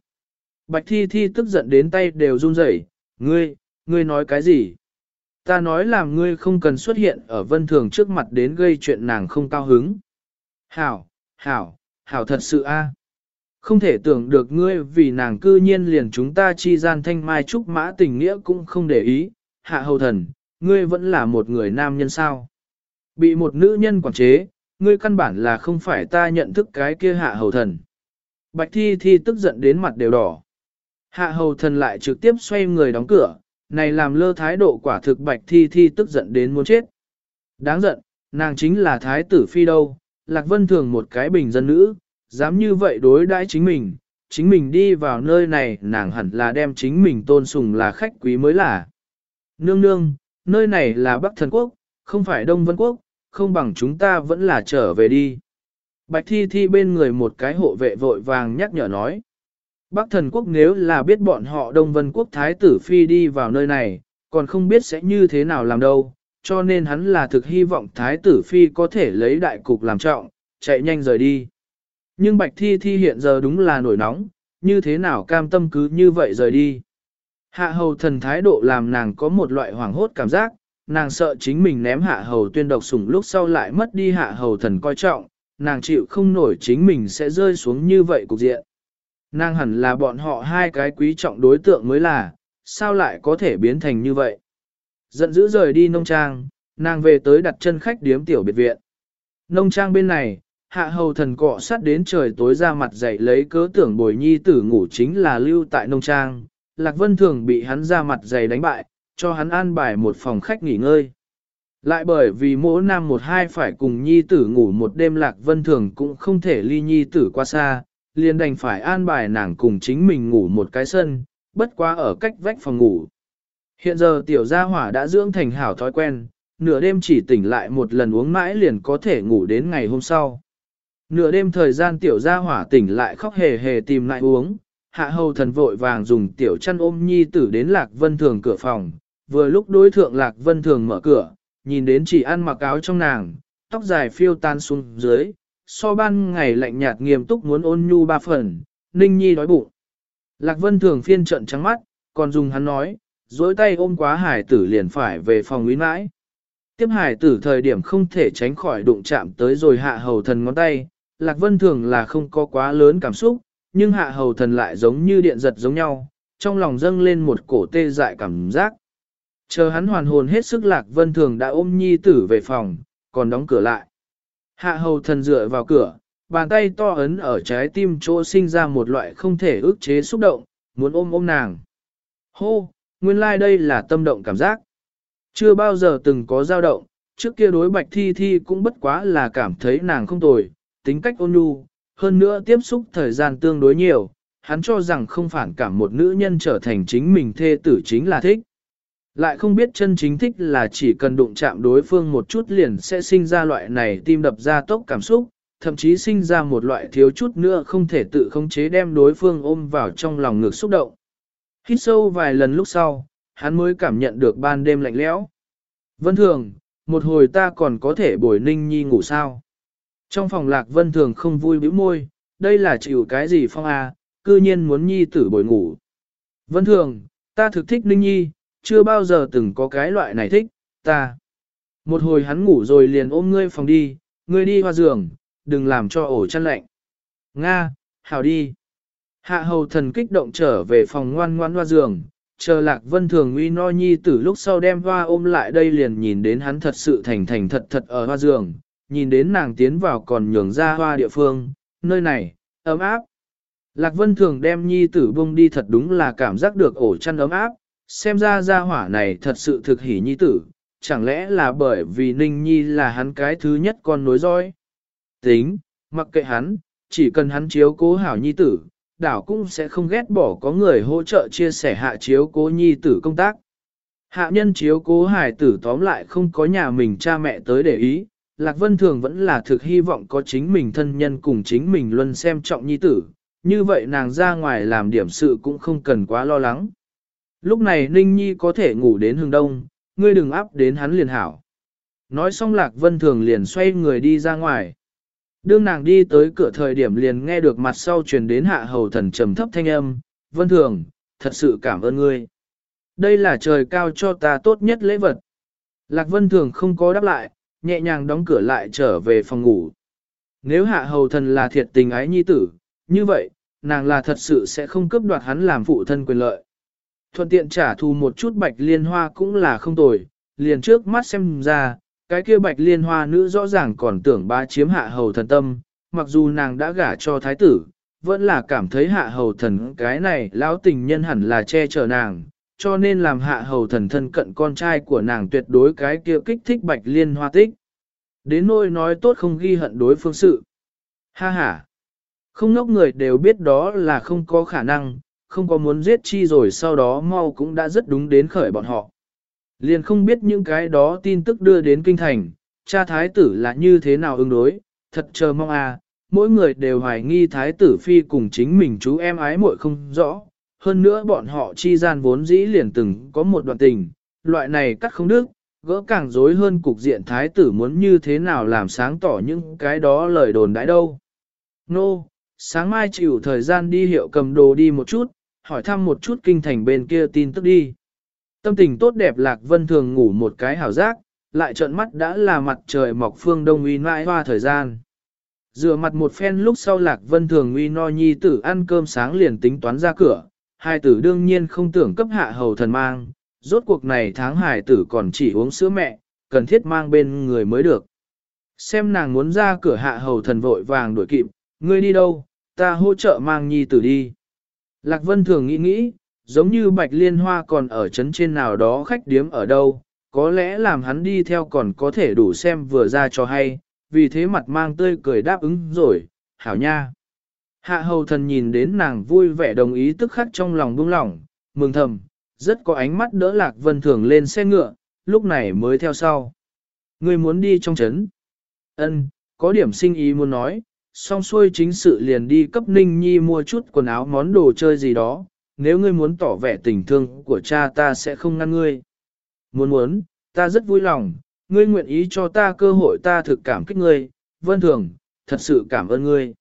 Bạch thi thi tức giận đến tay đều run rẩy. ngươi, ngươi nói cái gì? Ta nói làm ngươi không cần xuất hiện ở vân thường trước mặt đến gây chuyện nàng không cao hứng. Hảo, hảo, hảo thật sự a. Không thể tưởng được ngươi vì nàng cư nhiên liền chúng ta chi gian thanh mai trúc mã tình nghĩa cũng không để ý, hạ hầu thần, ngươi vẫn là một người nam nhân sao. Bị một nữ nhân quản chế, ngươi căn bản là không phải ta nhận thức cái kia hạ hầu thần. Bạch thi thi tức giận đến mặt đều đỏ. Hạ hầu thần lại trực tiếp xoay người đóng cửa, này làm lơ thái độ quả thực bạch thi thi tức giận đến muốn chết. Đáng giận, nàng chính là thái tử phi đâu, lạc vân thường một cái bình dân nữ, dám như vậy đối đãi chính mình, chính mình đi vào nơi này nàng hẳn là đem chính mình tôn sùng là khách quý mới là. Nương nương, nơi này là Bắc Thần Quốc, không phải Đông Vân Quốc, không bằng chúng ta vẫn là trở về đi. Bạch Thi Thi bên người một cái hộ vệ vội vàng nhắc nhở nói. Bắc thần quốc nếu là biết bọn họ Đông Vân quốc Thái tử Phi đi vào nơi này, còn không biết sẽ như thế nào làm đâu, cho nên hắn là thực hy vọng Thái tử Phi có thể lấy đại cục làm trọng, chạy nhanh rời đi. Nhưng Bạch Thi Thi hiện giờ đúng là nổi nóng, như thế nào cam tâm cứ như vậy rời đi. Hạ hầu thần thái độ làm nàng có một loại hoảng hốt cảm giác, nàng sợ chính mình ném hạ hầu tuyên độc sủng lúc sau lại mất đi hạ hầu thần coi trọng, nàng chịu không nổi chính mình sẽ rơi xuống như vậy cục diện. Nàng hẳn là bọn họ hai cái quý trọng đối tượng mới là, sao lại có thể biến thành như vậy. Giận dữ rời đi nông trang, nàng về tới đặt chân khách điếm tiểu biệt viện. Nông trang bên này, hạ hầu thần cọ sát đến trời tối ra mặt dậy lấy cớ tưởng bồi nhi tử ngủ chính là lưu tại nông trang. Lạc Vân Thường bị hắn ra mặt dày đánh bại, cho hắn an bài một phòng khách nghỉ ngơi. Lại bởi vì mỗi nam một hai phải cùng nhi tử ngủ một đêm lạc vân thường cũng không thể ly nhi tử qua xa, liền đành phải an bài nàng cùng chính mình ngủ một cái sân, bất quá ở cách vách phòng ngủ. Hiện giờ tiểu gia hỏa đã dưỡng thành hảo thói quen, nửa đêm chỉ tỉnh lại một lần uống mãi liền có thể ngủ đến ngày hôm sau. Nửa đêm thời gian tiểu gia hỏa tỉnh lại khóc hề hề tìm lại uống, hạ hầu thần vội vàng dùng tiểu chăn ôm nhi tử đến lạc vân thường cửa phòng, vừa lúc đối thượng lạc vân thường mở cửa, nhìn đến chỉ ăn mặc áo trong nàng, tóc dài phiêu tan xuống dưới, so ban ngày lạnh nhạt nghiêm túc muốn ôn nhu ba phần, ninh nhi đói bụng. Lạc vân thường phiên trận trắng mắt, còn dùng hắn nói, dối tay ôm quá hải tử liền phải về phòng uy mãi. Tiếp hải tử thời điểm không thể tránh khỏi đụng chạm tới rồi hạ hầu thần ngón tay, Lạc Vân thường là không có quá lớn cảm xúc, nhưng hạ hầu thần lại giống như điện giật giống nhau, trong lòng dâng lên một cổ tê dại cảm giác. Chờ hắn hoàn hồn hết sức Lạc Vân thường đã ôm nhi tử về phòng, còn đóng cửa lại. Hạ hầu thần dựa vào cửa, bàn tay to ấn ở trái tim chỗ sinh ra một loại không thể ức chế xúc động, muốn ôm ôm nàng. Hô, nguyên lai like đây là tâm động cảm giác. Chưa bao giờ từng có dao động, trước kia đối bạch thi thi cũng bất quá là cảm thấy nàng không tồi, tính cách ôn nhu, hơn nữa tiếp xúc thời gian tương đối nhiều, hắn cho rằng không phản cảm một nữ nhân trở thành chính mình thê tử chính là thích. Lại không biết chân chính thích là chỉ cần đụng chạm đối phương một chút liền sẽ sinh ra loại này tim đập ra tốc cảm xúc, thậm chí sinh ra một loại thiếu chút nữa không thể tự khống chế đem đối phương ôm vào trong lòng ngực xúc động. Hít sâu vài lần lúc sau, hắn mới cảm nhận được ban đêm lạnh lẽo. Vân thường, một hồi ta còn có thể bồi ninh nhi ngủ sao? Trong phòng lạc vân thường không vui bĩu môi, đây là chịu cái gì phong à, cư nhiên muốn nhi tử bồi ngủ. Vân thường, ta thực thích ninh nhi, chưa bao giờ từng có cái loại này thích, ta. Một hồi hắn ngủ rồi liền ôm ngươi phòng đi, ngươi đi hoa giường, đừng làm cho ổ chăn lạnh. Nga, hào đi. Hạ hầu thần kích động trở về phòng ngoan ngoan hoa giường, chờ lạc vân thường uy no nhi tử lúc sau đem hoa ôm lại đây liền nhìn đến hắn thật sự thành thành thật thật ở hoa giường, nhìn đến nàng tiến vào còn nhường ra hoa địa phương, nơi này, ấm áp. Lạc vân thường đem nhi tử bông đi thật đúng là cảm giác được ổ chăn ấm áp, xem ra gia hỏa này thật sự thực hỉ nhi tử, chẳng lẽ là bởi vì ninh nhi là hắn cái thứ nhất con nối dõi. Tính, mặc kệ hắn, chỉ cần hắn chiếu cố hảo nhi tử, đảo cũng sẽ không ghét bỏ có người hỗ trợ chia sẻ hạ chiếu cố nhi tử công tác. Hạ nhân chiếu cố hải tử tóm lại không có nhà mình cha mẹ tới để ý, Lạc Vân Thường vẫn là thực hy vọng có chính mình thân nhân cùng chính mình luôn xem trọng nhi tử, như vậy nàng ra ngoài làm điểm sự cũng không cần quá lo lắng. Lúc này Ninh Nhi có thể ngủ đến hương đông, ngươi đừng áp đến hắn liền hảo. Nói xong Lạc Vân Thường liền xoay người đi ra ngoài. Đương nàng đi tới cửa thời điểm liền nghe được mặt sau truyền đến hạ hầu thần trầm thấp thanh âm, Vân Thường, thật sự cảm ơn ngươi. Đây là trời cao cho ta tốt nhất lễ vật. Lạc Vân Thường không có đáp lại, nhẹ nhàng đóng cửa lại trở về phòng ngủ. Nếu hạ hầu thần là thiệt tình ái nhi tử, như vậy, nàng là thật sự sẽ không cướp đoạt hắn làm phụ thân quyền lợi. Thuận tiện trả thù một chút bạch liên hoa cũng là không tồi, liền trước mắt xem ra, cái kia bạch liên hoa nữ rõ ràng còn tưởng ba chiếm hạ hầu thần tâm, mặc dù nàng đã gả cho thái tử, vẫn là cảm thấy hạ hầu thần cái này lão tình nhân hẳn là che chở nàng, cho nên làm hạ hầu thần thân cận con trai của nàng tuyệt đối cái kia kích thích bạch liên hoa tích. Đến nỗi nói tốt không ghi hận đối phương sự. Ha ha! Không ngốc người đều biết đó là không có khả năng, không có muốn giết chi rồi sau đó mau cũng đã rất đúng đến khởi bọn họ. Liền không biết những cái đó tin tức đưa đến kinh thành, cha thái tử là như thế nào ứng đối, thật chờ mong à, mỗi người đều hoài nghi thái tử phi cùng chính mình chú em ái muội không rõ, hơn nữa bọn họ chi gian vốn dĩ liền từng có một đoạn tình, loại này cắt không đức, gỡ càng rối hơn cục diện thái tử muốn như thế nào làm sáng tỏ những cái đó lời đồn đãi đâu. Nô, no, sáng mai chịu thời gian đi hiệu cầm đồ đi một chút, hỏi thăm một chút kinh thành bên kia tin tức đi. Tâm tình tốt đẹp Lạc Vân thường ngủ một cái hảo giác, lại trợn mắt đã là mặt trời mọc phương đông uy mãi hoa thời gian. Rửa mặt một phen lúc sau Lạc Vân thường uy no nhi tử ăn cơm sáng liền tính toán ra cửa, hai tử đương nhiên không tưởng cấp hạ hầu thần mang, rốt cuộc này tháng hải tử còn chỉ uống sữa mẹ, cần thiết mang bên người mới được. Xem nàng muốn ra cửa hạ hầu thần vội vàng đuổi kịp, ngươi đi đâu, ta hỗ trợ mang nhi tử đi. Lạc Vân thường nghĩ nghĩ, giống như bạch liên hoa còn ở trấn trên nào đó khách điếm ở đâu, có lẽ làm hắn đi theo còn có thể đủ xem vừa ra cho hay, vì thế mặt mang tươi cười đáp ứng rồi, hảo nha. Hạ hầu thần nhìn đến nàng vui vẻ đồng ý tức khắc trong lòng buông lỏng, mừng thầm, rất có ánh mắt đỡ lạc vân thường lên xe ngựa, lúc này mới theo sau. Người muốn đi trong trấn. Ân, có điểm sinh ý muốn nói, xong xuôi chính sự liền đi cấp Ninh Nhi mua chút quần áo món đồ chơi gì đó, nếu ngươi muốn tỏ vẻ tình thương của cha ta sẽ không ngăn ngươi. Muốn muốn, ta rất vui lòng, ngươi nguyện ý cho ta cơ hội ta thực cảm kích ngươi, vân thường, thật sự cảm ơn ngươi.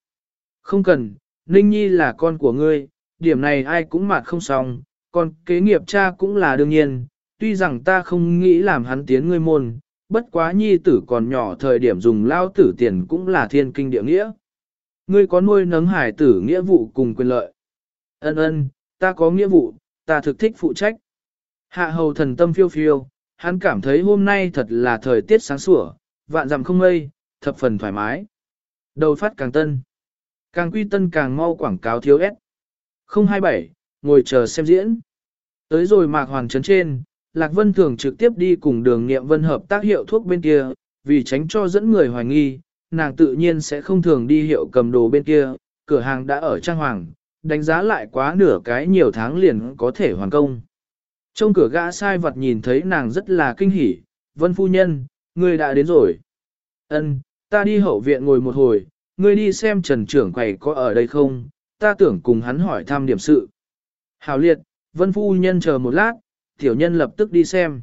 Không cần, Ninh Nhi là con của ngươi, điểm này ai cũng mạt không xong, còn kế nghiệp cha cũng là đương nhiên, tuy rằng ta không nghĩ làm hắn tiến ngươi môn, bất quá nhi tử còn nhỏ thời điểm dùng lao tử tiền cũng là thiên kinh địa nghĩa. Ngươi có nuôi nấng hải tử nghĩa vụ cùng quyền lợi. Ân ân, ta có nghĩa vụ, ta thực thích phụ trách. Hạ hầu thần tâm phiêu phiêu, hắn cảm thấy hôm nay thật là thời tiết sáng sủa, vạn dặm không mây, thập phần thoải mái. Đầu phát càng tân. Càng quy tân càng mau quảng cáo thiếu S. 027, ngồi chờ xem diễn. Tới rồi mạc hoàng trấn trên, Lạc Vân thường trực tiếp đi cùng đường nghiệm vân hợp tác hiệu thuốc bên kia, vì tránh cho dẫn người hoài nghi, nàng tự nhiên sẽ không thường đi hiệu cầm đồ bên kia, cửa hàng đã ở trang hoàng, đánh giá lại quá nửa cái nhiều tháng liền có thể hoàn công. Trong cửa gã sai vật nhìn thấy nàng rất là kinh hỉ, vân phu nhân, người đã đến rồi. Ân, ta đi hậu viện ngồi một hồi, ngươi đi xem trần trưởng quầy có ở đây không, ta tưởng cùng hắn hỏi thăm điểm sự. Hảo liệt, vân phu nhân chờ một lát, tiểu nhân lập tức đi xem.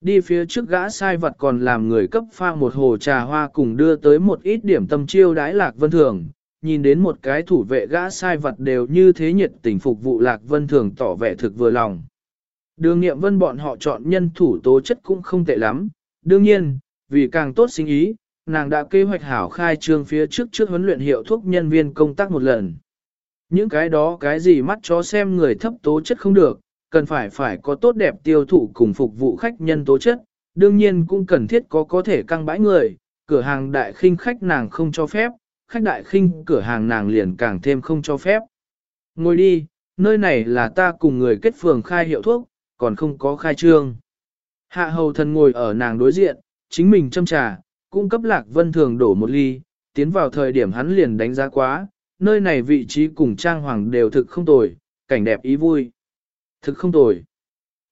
Đi phía trước gã sai vật còn làm người cấp pha một hồ trà hoa cùng đưa tới một ít điểm tâm chiêu đái lạc vân thường, nhìn đến một cái thủ vệ gã sai vật đều như thế nhiệt tình phục vụ lạc vân thường tỏ vẻ thực vừa lòng. Đường nghiệm vân bọn họ chọn nhân thủ tố chất cũng không tệ lắm, đương nhiên, vì càng tốt sinh ý, nàng đã kế hoạch hảo khai trương phía trước trước huấn luyện hiệu thuốc nhân viên công tác một lần. Những cái đó cái gì mắt chó xem người thấp tố chất không được, cần phải phải có tốt đẹp tiêu thụ cùng phục vụ khách nhân tố chất, đương nhiên cũng cần thiết có có thể căng bãi người, cửa hàng đại khinh khách nàng không cho phép, khách đại khinh cửa hàng nàng liền càng thêm không cho phép. Ngồi đi, nơi này là ta cùng người kết phường khai hiệu thuốc, còn không có khai trương. Hạ hầu thần ngồi ở nàng đối diện, chính mình châm trà, cung cấp lạc vân thường đổ một ly, tiến vào thời điểm hắn liền đánh giá quá, nơi này vị trí cùng trang hoàng đều thực không tồi, cảnh đẹp ý vui. Thực không tồi.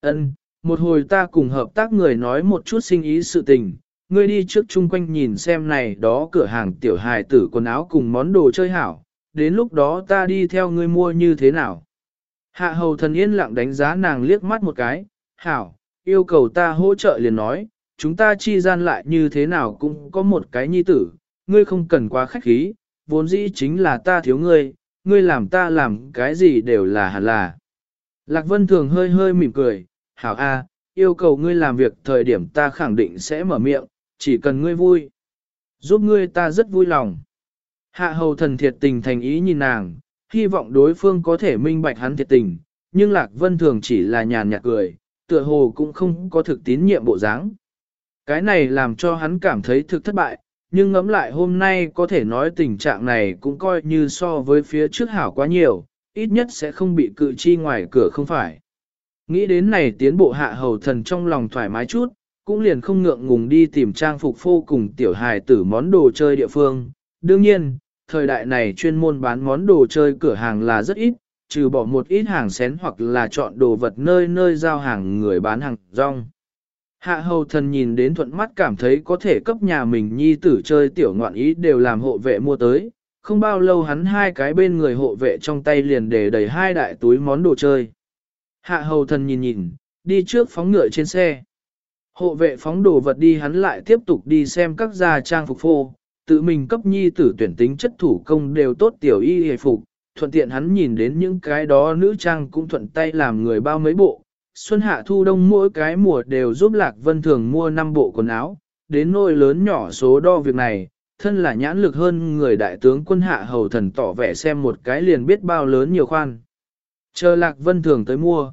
Ân, một hồi ta cùng hợp tác người nói một chút sinh ý sự tình, ngươi đi trước chung quanh nhìn xem này đó cửa hàng tiểu hài tử quần áo cùng món đồ chơi hảo, đến lúc đó ta đi theo ngươi mua như thế nào. Hạ hầu thần yên lặng đánh giá nàng liếc mắt một cái, hảo, yêu cầu ta hỗ trợ liền nói, chúng ta chi gian lại như thế nào cũng có một cái nhi tử, ngươi không cần quá khách khí, vốn dĩ chính là ta thiếu ngươi, ngươi làm ta làm cái gì đều là hẳn là. Lạc Vân Thường hơi hơi mỉm cười, hảo a, yêu cầu ngươi làm việc thời điểm ta khẳng định sẽ mở miệng, chỉ cần ngươi vui. Giúp ngươi ta rất vui lòng. Hạ hầu thần thiệt tình thành ý nhìn nàng, hy vọng đối phương có thể minh bạch hắn thiệt tình, nhưng Lạc Vân Thường chỉ là nhàn nhạt cười, tựa hồ cũng không có thực tín nhiệm bộ dáng. Cái này làm cho hắn cảm thấy thực thất bại, nhưng ngẫm lại hôm nay có thể nói tình trạng này cũng coi như so với phía trước hảo quá nhiều, ít nhất sẽ không bị cự chi ngoài cửa không phải. Nghĩ đến này tiến bộ hạ hầu thần trong lòng thoải mái chút, cũng liền không ngượng ngùng đi tìm trang phục phô cùng tiểu hài tử món đồ chơi địa phương. Đương nhiên, thời đại này chuyên môn bán món đồ chơi cửa hàng là rất ít, trừ bỏ một ít hàng xén hoặc là chọn đồ vật nơi nơi giao hàng người bán hàng rong. Hạ hầu thần nhìn đến thuận mắt cảm thấy có thể cấp nhà mình nhi tử chơi tiểu ngoạn ý đều làm hộ vệ mua tới, không bao lâu hắn hai cái bên người hộ vệ trong tay liền để đầy hai đại túi món đồ chơi. Hạ hầu thần nhìn nhìn, đi trước phóng ngựa trên xe. Hộ vệ phóng đồ vật đi hắn lại tiếp tục đi xem các gia trang phục phô, tự mình cấp nhi tử tuyển tính chất thủ công đều tốt tiểu y hề phục, thuận tiện hắn nhìn đến những cái đó nữ trang cũng thuận tay làm người bao mấy bộ. Xuân hạ thu đông mỗi cái mùa đều giúp Lạc Vân Thường mua 5 bộ quần áo, đến nỗi lớn nhỏ số đo việc này, thân là nhãn lực hơn người đại tướng quân hạ hầu thần tỏ vẻ xem một cái liền biết bao lớn nhiều khoan. Chờ Lạc Vân Thường tới mua.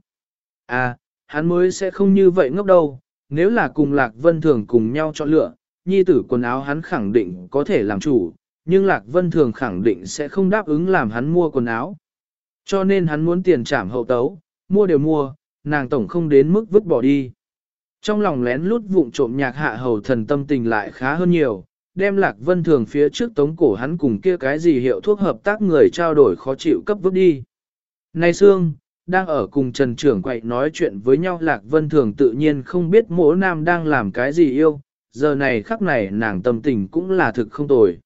À, hắn mới sẽ không như vậy ngốc đâu, nếu là cùng Lạc Vân Thường cùng nhau chọn lựa, nhi tử quần áo hắn khẳng định có thể làm chủ, nhưng Lạc Vân Thường khẳng định sẽ không đáp ứng làm hắn mua quần áo. Cho nên hắn muốn tiền trảm hậu tấu, mua đều mua, nàng tổng không đến mức vứt bỏ đi. Trong lòng lén lút vụng trộm nhạc hạ hầu thần tâm tình lại khá hơn nhiều, đem lạc vân thường phía trước tống cổ hắn cùng kia cái gì hiệu thuốc hợp tác người trao đổi khó chịu cấp vứt đi. Này Sương, đang ở cùng Trần Trưởng quậy nói chuyện với nhau lạc vân thường tự nhiên không biết mỗ nam đang làm cái gì yêu, giờ này khắc này nàng tâm tình cũng là thực không tồi.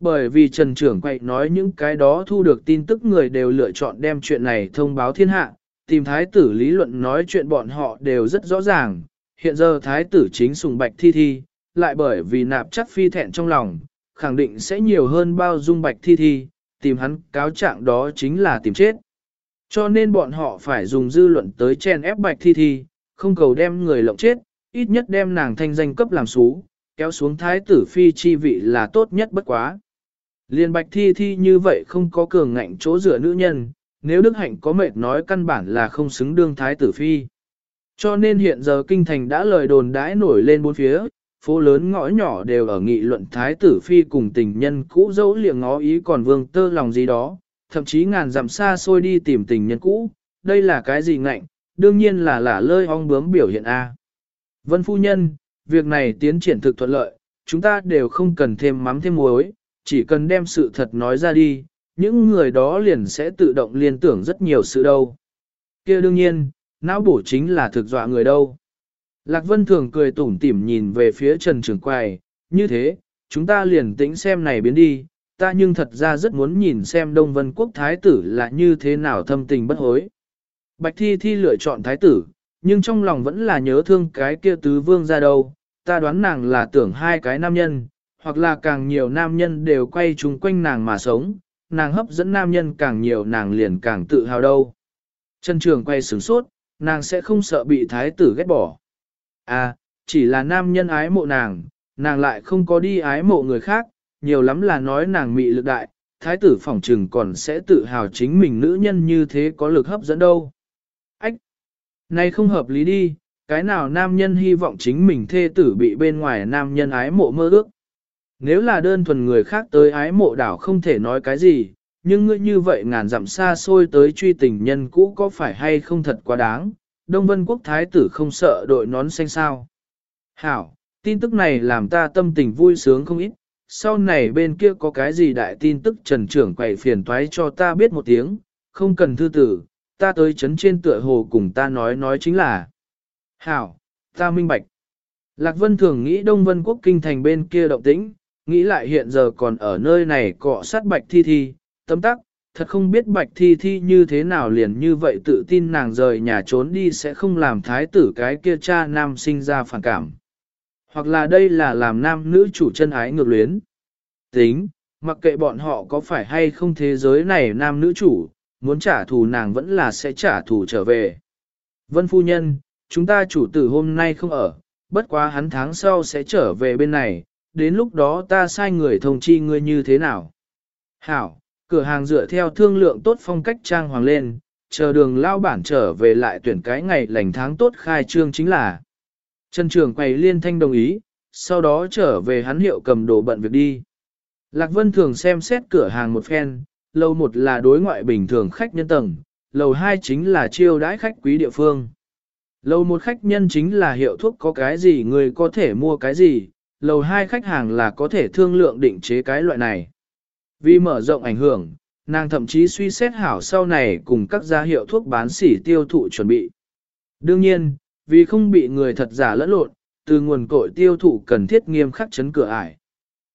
Bởi vì Trần Trưởng quậy nói những cái đó thu được tin tức người đều lựa chọn đem chuyện này thông báo thiên hạ, tìm thái tử lý luận nói chuyện bọn họ đều rất rõ ràng, hiện giờ thái tử chính sùng bạch thi thi, lại bởi vì nạp chắc phi thẹn trong lòng, khẳng định sẽ nhiều hơn bao dung bạch thi thi, tìm hắn cáo trạng đó chính là tìm chết. Cho nên bọn họ phải dùng dư luận tới chen ép bạch thi thi, không cầu đem người lộng chết, ít nhất đem nàng thanh danh cấp làm xú, kéo xuống thái tử phi chi vị là tốt nhất bất quá. Liên bạch thi thi như vậy không có cường ngạnh chỗ dựa nữ nhân, nếu Đức Hạnh có mệt nói căn bản là không xứng đương thái tử phi. Cho nên hiện giờ kinh thành đã lời đồn đãi nổi lên bốn phía, phố lớn ngõ nhỏ đều ở nghị luận thái tử phi cùng tình nhân cũ dẫu liệng ngó ý còn vương tơ lòng gì đó, thậm chí ngàn dặm xa xôi đi tìm tình nhân cũ, đây là cái gì ngạnh, đương nhiên là lả lơi ong bướm biểu hiện A. Vân phu nhân, việc này tiến triển thực thuận lợi, chúng ta đều không cần thêm mắm thêm muối, chỉ cần đem sự thật nói ra đi, những người đó liền sẽ tự động liên tưởng rất nhiều sự đâu. kia đương nhiên, não bổ chính là thực dọa người đâu. Lạc Vân thường cười tủm tỉm nhìn về phía Trần Trường Quài, như thế, chúng ta liền tĩnh xem này biến đi, ta nhưng thật ra rất muốn nhìn xem Đông Vân Quốc Thái tử là như thế nào thâm tình bất hối. Bạch Thi Thi lựa chọn Thái tử, nhưng trong lòng vẫn là nhớ thương cái kia tứ vương ra đâu, ta đoán nàng là tưởng hai cái nam nhân, hoặc là càng nhiều nam nhân đều quay chung quanh nàng mà sống, nàng hấp dẫn nam nhân càng nhiều nàng liền càng tự hào đâu. Trần Trường quay sửng sốt, nàng sẽ không sợ bị thái tử ghét bỏ. À, chỉ là nam nhân ái mộ nàng, nàng lại không có đi ái mộ người khác, nhiều lắm là nói nàng mị lực đại, thái tử phỏng trừng còn sẽ tự hào chính mình nữ nhân như thế có lực hấp dẫn đâu. Ách! Này không hợp lý đi, cái nào nam nhân hy vọng chính mình thê tử bị bên ngoài nam nhân ái mộ mơ ước. Nếu là đơn thuần người khác tới ái mộ đảo không thể nói cái gì, nhưng ngươi như vậy ngàn dặm xa xôi tới truy tình nhân cũ có phải hay không thật quá đáng, Đông Vân Quốc Thái tử không sợ đội nón xanh sao. Hảo, tin tức này làm ta tâm tình vui sướng không ít, sau này bên kia có cái gì đại tin tức trần trưởng quậy phiền toái cho ta biết một tiếng, không cần thư tử, ta tới chấn trên tựa hồ cùng ta nói nói chính là. Hảo, ta minh bạch. Lạc Vân thường nghĩ Đông Vân Quốc kinh thành bên kia động tĩnh, nghĩ lại hiện giờ còn ở nơi này cọ sát bạch thi thi, tấm tắc, thật không biết bạch thi thi như thế nào liền như vậy tự tin nàng rời nhà trốn đi sẽ không làm thái tử cái kia cha nam sinh ra phản cảm. Hoặc là đây là làm nam nữ chủ chân ái ngược luyến. Tính, mặc kệ bọn họ có phải hay không thế giới này nam nữ chủ, muốn trả thù nàng vẫn là sẽ trả thù trở về. Vân phu nhân, chúng ta chủ tử hôm nay không ở, bất quá hắn tháng sau sẽ trở về bên này, đến lúc đó ta sai người thông chi ngươi như thế nào. Hảo, cửa hàng dựa theo thương lượng tốt phong cách trang hoàng lên, chờ đường lao bản trở về lại tuyển cái ngày lành tháng tốt khai trương chính là. Trần Trường quầy liên thanh đồng ý, sau đó trở về hắn hiệu cầm đồ bận việc đi. Lạc Vân thường xem xét cửa hàng một phen, lầu một là đối ngoại bình thường khách nhân tầng, lầu hai chính là chiêu đãi khách quý địa phương. Lầu một khách nhân chính là hiệu thuốc có cái gì người có thể mua cái gì, lầu hai khách hàng là có thể thương lượng định chế cái loại này. Vì mở rộng ảnh hưởng, nàng thậm chí suy xét hảo sau này cùng các gia hiệu thuốc bán sỉ tiêu thụ chuẩn bị. Đương nhiên, vì không bị người thật giả lẫn lộn, từ nguồn cội tiêu thụ cần thiết nghiêm khắc chấn cửa ải.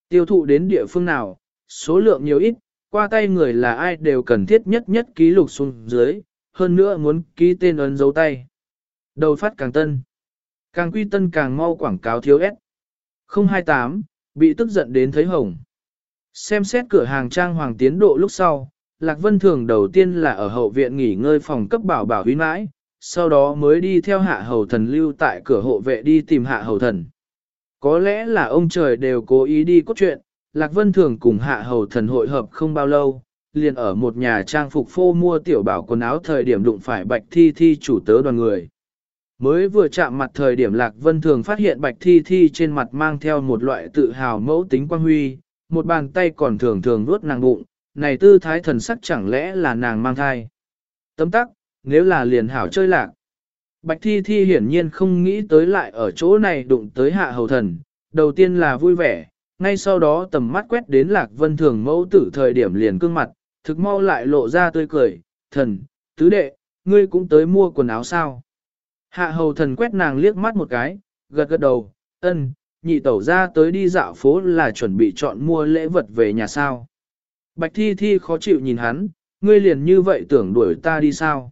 Tiêu thụ đến địa phương nào, số lượng nhiều ít, qua tay người là ai đều cần thiết nhất nhất ký lục xuống dưới, hơn nữa muốn ký tên ấn dấu tay. Đầu phát càng tân. Càng quy tân càng mau quảng cáo thiếu ép. 028, bị tức giận đến thấy hồng. Xem xét cửa hàng trang hoàng tiến độ lúc sau, Lạc Vân Thường đầu tiên là ở hậu viện nghỉ ngơi phòng cấp bảo bảo huy mãi, sau đó mới đi theo hạ hầu thần lưu tại cửa hộ vệ đi tìm hạ hầu thần. Có lẽ là ông trời đều cố ý đi cốt truyện, Lạc Vân Thường cùng hạ hầu thần hội hợp không bao lâu, liền ở một nhà trang phục phô mua tiểu bảo quần áo thời điểm đụng phải bạch thi thi chủ tớ đoàn người. Mới vừa chạm mặt thời điểm Lạc Vân Thường phát hiện bạch thi thi trên mặt mang theo một loại tự hào mẫu tính quan huy, một bàn tay còn thường thường vuốt nàng bụng, này tư thái thần sắc chẳng lẽ là nàng mang thai. Tấm tắc, nếu là liền hảo chơi lạc. Bạch Thi Thi hiển nhiên không nghĩ tới lại ở chỗ này đụng tới hạ hầu thần, đầu tiên là vui vẻ, ngay sau đó tầm mắt quét đến lạc vân thường mẫu tử thời điểm liền cương mặt, thực mau lại lộ ra tươi cười, thần, tứ đệ, ngươi cũng tới mua quần áo sao. Hạ hầu thần quét nàng liếc mắt một cái, gật gật đầu, ân, nhị tẩu ra tới đi dạo phố là chuẩn bị chọn mua lễ vật về nhà sao. Bạch thi thi khó chịu nhìn hắn, ngươi liền như vậy tưởng đuổi ta đi sao.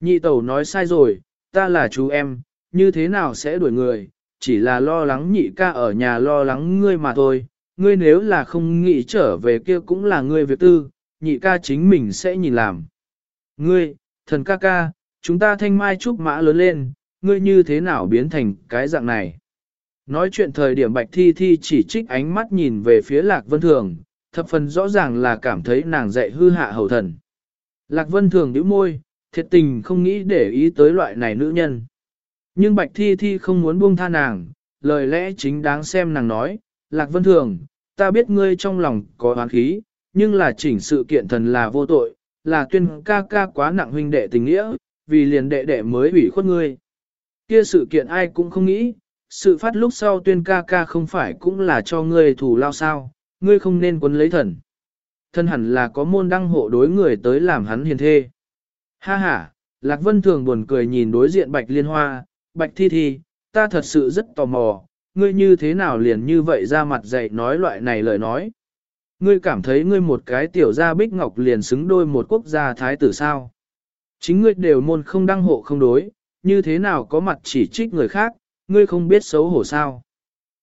Nhị tẩu nói sai rồi, ta là chú em, như thế nào sẽ đuổi người, chỉ là lo lắng nhị ca ở nhà lo lắng ngươi mà thôi, ngươi nếu là không nghĩ trở về kia cũng là ngươi việc tư, nhị ca chính mình sẽ nhìn làm. Ngươi, thần ca ca, chúng ta thanh mai trúc mã lớn lên, ngươi như thế nào biến thành cái dạng này. Nói chuyện thời điểm bạch thi thi chỉ trích ánh mắt nhìn về phía lạc vân thường, thập phần rõ ràng là cảm thấy nàng dạy hư hạ hầu thần. Lạc vân thường nhíu môi, thiệt tình không nghĩ để ý tới loại này nữ nhân. Nhưng bạch thi thi không muốn buông tha nàng, lời lẽ chính đáng xem nàng nói, lạc vân thường, ta biết ngươi trong lòng có oán khí, nhưng là chỉnh sự kiện thần là vô tội, là tuyên ca ca quá nặng huynh đệ tình nghĩa, vì liền đệ đệ mới ủy khuất ngươi. Kia sự kiện ai cũng không nghĩ, sự phát lúc sau tuyên ca ca không phải cũng là cho ngươi thủ lao sao, ngươi không nên quấn lấy thần. Thân hẳn là có môn đăng hộ đối người tới làm hắn hiền thê. Ha ha, Lạc Vân thường buồn cười nhìn đối diện Bạch Liên Hoa, Bạch Thi Thi, ta thật sự rất tò mò, ngươi như thế nào liền như vậy ra mặt dạy nói loại này lời nói. Ngươi cảm thấy ngươi một cái tiểu gia bích ngọc liền xứng đôi một quốc gia thái tử sao. Chính ngươi đều môn không đăng hộ không đối, như thế nào có mặt chỉ trích người khác, ngươi không biết xấu hổ sao.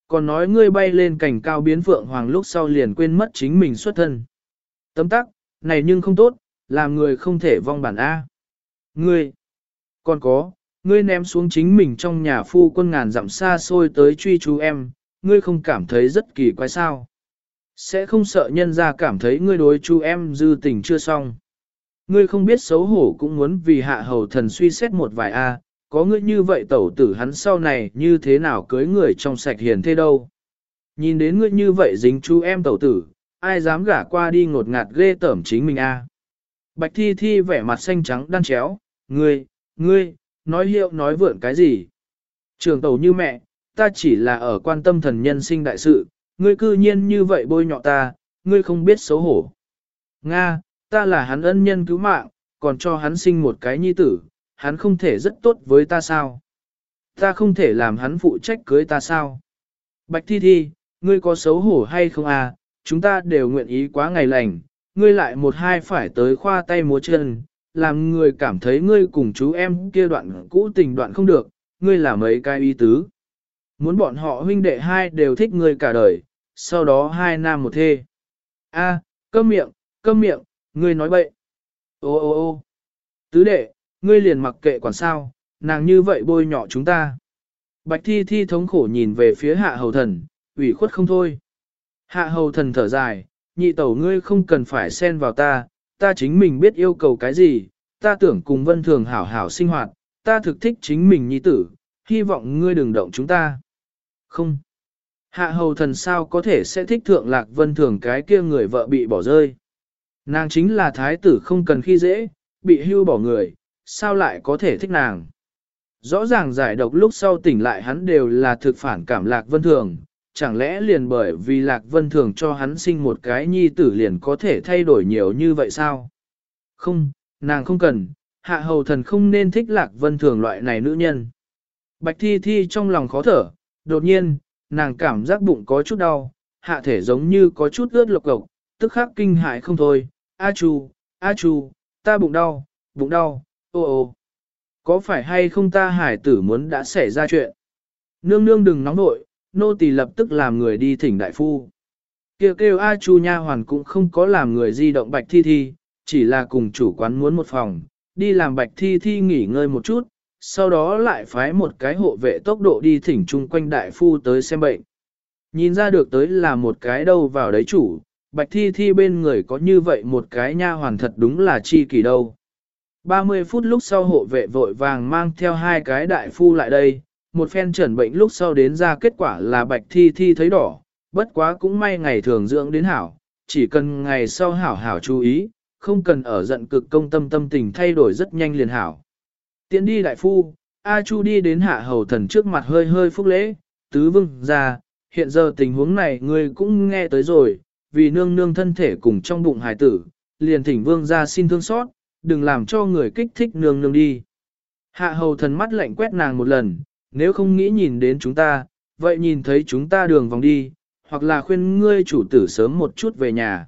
Còn nói ngươi bay lên cảnh cao biến phượng hoàng lúc sau liền quên mất chính mình xuất thân. Tấm tắc, này nhưng không tốt, làm người không thể vong bản A. Ngươi, còn có, ngươi ném xuống chính mình trong nhà phu quân ngàn dặm xa xôi tới truy chú em, ngươi không cảm thấy rất kỳ quái sao. Sẽ không sợ nhân ra cảm thấy ngươi đối chú em dư tình chưa xong. Ngươi không biết xấu hổ cũng muốn vì hạ hầu thần suy xét một vài A, có ngươi như vậy tẩu tử hắn sau này như thế nào cưới người trong sạch hiền thế đâu. Nhìn đến ngươi như vậy dính chú em tẩu tử, ai dám gả qua đi ngột ngạt ghê tởm chính mình a? Bạch thi thi vẻ mặt xanh trắng đan chéo, ngươi, ngươi, nói hiệu nói vượn cái gì? Trường tẩu như mẹ, ta chỉ là ở quan tâm thần nhân sinh đại sự, ngươi cư nhiên như vậy bôi nhọ ta, ngươi không biết xấu hổ. Nga, ta là hắn ân nhân cứu mạng, còn cho hắn sinh một cái nhi tử, hắn không thể rất tốt với ta sao? Ta không thể làm hắn phụ trách cưới ta sao? Bạch thi thi, ngươi có xấu hổ hay không à? Chúng ta đều nguyện ý quá ngày lành, ngươi lại một hai phải tới khoa tay múa chân, làm người cảm thấy ngươi cùng chú em kia đoạn cũ tình đoạn không được, ngươi là mấy cái y tứ. Muốn bọn họ huynh đệ hai đều thích ngươi cả đời, sau đó hai nam một thê. A, à, câm miệng, câm miệng, ngươi nói bậy. Ô ô ô tứ đệ, ngươi liền mặc kệ quản sao, nàng như vậy bôi nhọ chúng ta. Bạch thi thi thống khổ nhìn về phía hạ hầu thần, ủy khuất không thôi. Hạ hầu thần thở dài, nhị tẩu ngươi không cần phải xen vào ta, ta chính mình biết yêu cầu cái gì, ta tưởng cùng vân thường hảo hảo sinh hoạt, ta thực thích chính mình nhi tử, hy vọng ngươi đừng động chúng ta. Không. Hạ hầu thần sao có thể sẽ thích thượng lạc vân thường cái kia người vợ bị bỏ rơi. Nàng chính là thái tử không cần khi dễ, bị hưu bỏ người, sao lại có thể thích nàng. Rõ ràng giải độc lúc sau tỉnh lại hắn đều là thực phản cảm lạc vân thường, chẳng lẽ liền bởi vì lạc vân thường cho hắn sinh một cái nhi tử liền có thể thay đổi nhiều như vậy sao? Không, nàng không cần, hạ hầu thần không nên thích lạc vân thường loại này nữ nhân. Bạch thi thi trong lòng khó thở, đột nhiên, nàng cảm giác bụng có chút đau, hạ thể giống như có chút ướt lộc cộc, tức khắc kinh hại không thôi, a chu, a chu, ta bụng đau, bụng đau, ô ô. Có phải hay không ta hải tử muốn đã xảy ra chuyện? Nương nương đừng nóng nội, nô tỳ lập tức làm người đi thỉnh đại phu. Kêu kêu A Chu Nha Hoàn cũng không có làm người di động bạch thi thi, chỉ là cùng chủ quán muốn một phòng, đi làm bạch thi thi nghỉ ngơi một chút, sau đó lại phái một cái hộ vệ tốc độ đi thỉnh chung quanh đại phu tới xem bệnh. Nhìn ra được tới là một cái đâu vào đấy chủ, bạch thi thi bên người có như vậy một cái nha hoàn thật đúng là chi kỳ đâu. 30 phút lúc sau hộ vệ vội vàng mang theo hai cái đại phu lại đây, một phen chẩn bệnh lúc sau đến ra kết quả là bạch thi thi thấy đỏ, bất quá cũng may ngày thường dưỡng đến hảo, chỉ cần ngày sau hảo hảo chú ý, không cần ở giận cực công tâm tâm tình thay đổi rất nhanh liền hảo. Tiến đi đại phu, A Chu đi đến hạ hầu thần trước mặt hơi hơi phúc lễ, tứ vương ra, hiện giờ tình huống này ngươi cũng nghe tới rồi, vì nương nương thân thể cùng trong bụng hài tử, liền thỉnh vương ra xin thương xót, đừng làm cho người kích thích nương nương đi. Hạ hầu thần mắt lạnh quét nàng một lần, nếu không nghĩ nhìn đến chúng ta, vậy nhìn thấy chúng ta đường vòng đi, hoặc là khuyên ngươi chủ tử sớm một chút về nhà.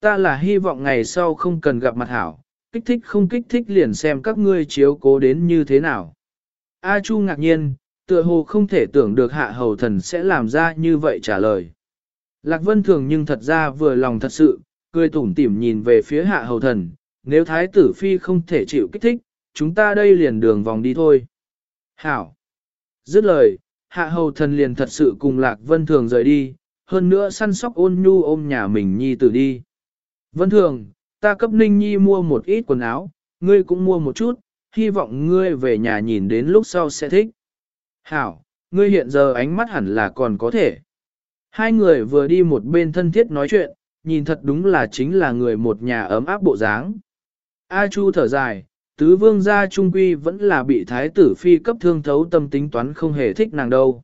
Ta là hy vọng ngày sau không cần gặp mặt hảo, kích thích không kích thích liền xem các ngươi chiếu cố đến như thế nào. A Chu ngạc nhiên, tựa hồ không thể tưởng được hạ hầu thần sẽ làm ra như vậy trả lời. Lạc Vân Thường nhưng thật ra vừa lòng thật sự, cười tủm tỉm nhìn về phía hạ hầu thần, nếu thái tử phi không thể chịu kích thích, chúng ta đây liền đường vòng đi thôi. Hảo! Dứt lời, hạ hầu thần liền thật sự cùng Lạc Vân Thường rời đi, hơn nữa săn sóc ôn nhu ôm nhà mình nhi tử đi. Vân Thường, ta cấp Ninh Nhi mua một ít quần áo, ngươi cũng mua một chút, hy vọng ngươi về nhà nhìn đến lúc sau sẽ thích. Hảo, ngươi hiện giờ ánh mắt hẳn là còn có thể. Hai người vừa đi một bên thân thiết nói chuyện, nhìn thật đúng là chính là người một nhà ấm áp bộ dáng. A Chu thở dài, tứ vương gia trung quy vẫn là bị thái tử phi cấp thương thấu tâm tính toán không hề thích nàng đâu.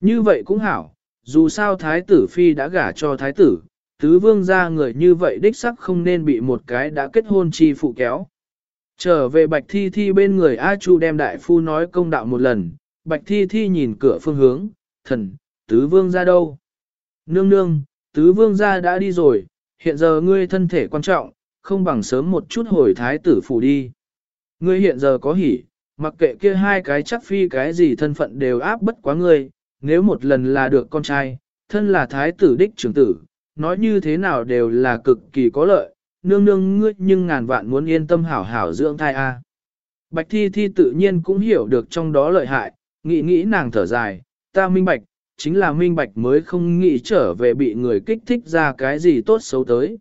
Như vậy cũng hảo, dù sao thái tử phi đã gả cho thái tử, tứ vương gia người như vậy đích sắc không nên bị một cái đã kết hôn chi phụ kéo. Trở về bạch thi thi bên người A Chu đem đại phu nói công đạo một lần, bạch thi thi nhìn cửa phương hướng, thần, tứ vương ra đâu? Nương nương, tứ vương gia đã đi rồi, hiện giờ ngươi thân thể quan trọng, không bằng sớm một chút hồi thái tử phủ đi. Ngươi hiện giờ có hỉ, mặc kệ kia hai cái chắc phi cái gì thân phận đều áp bất quá ngươi, nếu một lần là được con trai, thân là thái tử đích trưởng tử, nói như thế nào đều là cực kỳ có lợi, nương nương ngươi nhưng ngàn vạn muốn yên tâm hảo hảo dưỡng thai a. Bạch thi thi tự nhiên cũng hiểu được trong đó lợi hại, nghĩ nghĩ nàng thở dài, ta minh bạch, chính là minh bạch mới không nghĩ trở về bị người kích thích ra cái gì tốt xấu tới.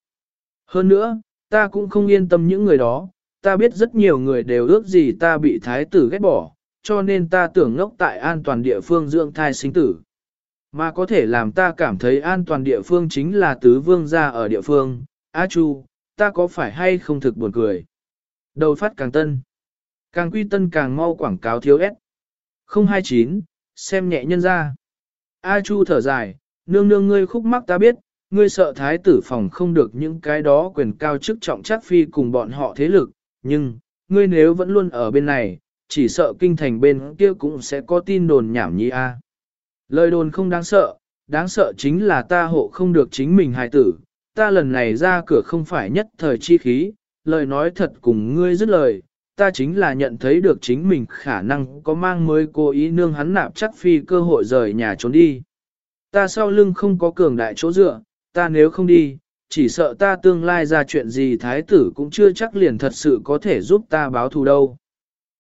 Hơn nữa, ta cũng không yên tâm những người đó, ta biết rất nhiều người đều ước gì ta bị thái tử ghét bỏ, cho nên ta tưởng ngốc tại an toàn địa phương dưỡng thai sinh tử. Mà có thể làm ta cảm thấy an toàn địa phương chính là tứ vương gia ở địa phương, A Chu, ta có phải hay không thực buồn cười. Đầu phát càng tân, càng quy tân càng mau quảng cáo thiếu S. 029, xem nhẹ nhân ra. A Chu thở dài, nương nương ngươi khúc mắc ta biết, ngươi sợ thái tử phòng không được những cái đó quyền cao chức trọng chắc phi cùng bọn họ thế lực, nhưng, ngươi nếu vẫn luôn ở bên này, chỉ sợ kinh thành bên kia cũng sẽ có tin đồn nhảm nhí a. Lời đồn không đáng sợ, đáng sợ chính là ta hộ không được chính mình hài tử, ta lần này ra cửa không phải nhất thời chi khí, lời nói thật cùng ngươi dứt lời, ta chính là nhận thấy được chính mình khả năng có mang mới cố ý nương hắn nạp chắc phi cơ hội rời nhà trốn đi. Ta sau lưng không có cường đại chỗ dựa, ta nếu không đi, chỉ sợ ta tương lai ra chuyện gì thái tử cũng chưa chắc liền thật sự có thể giúp ta báo thù đâu.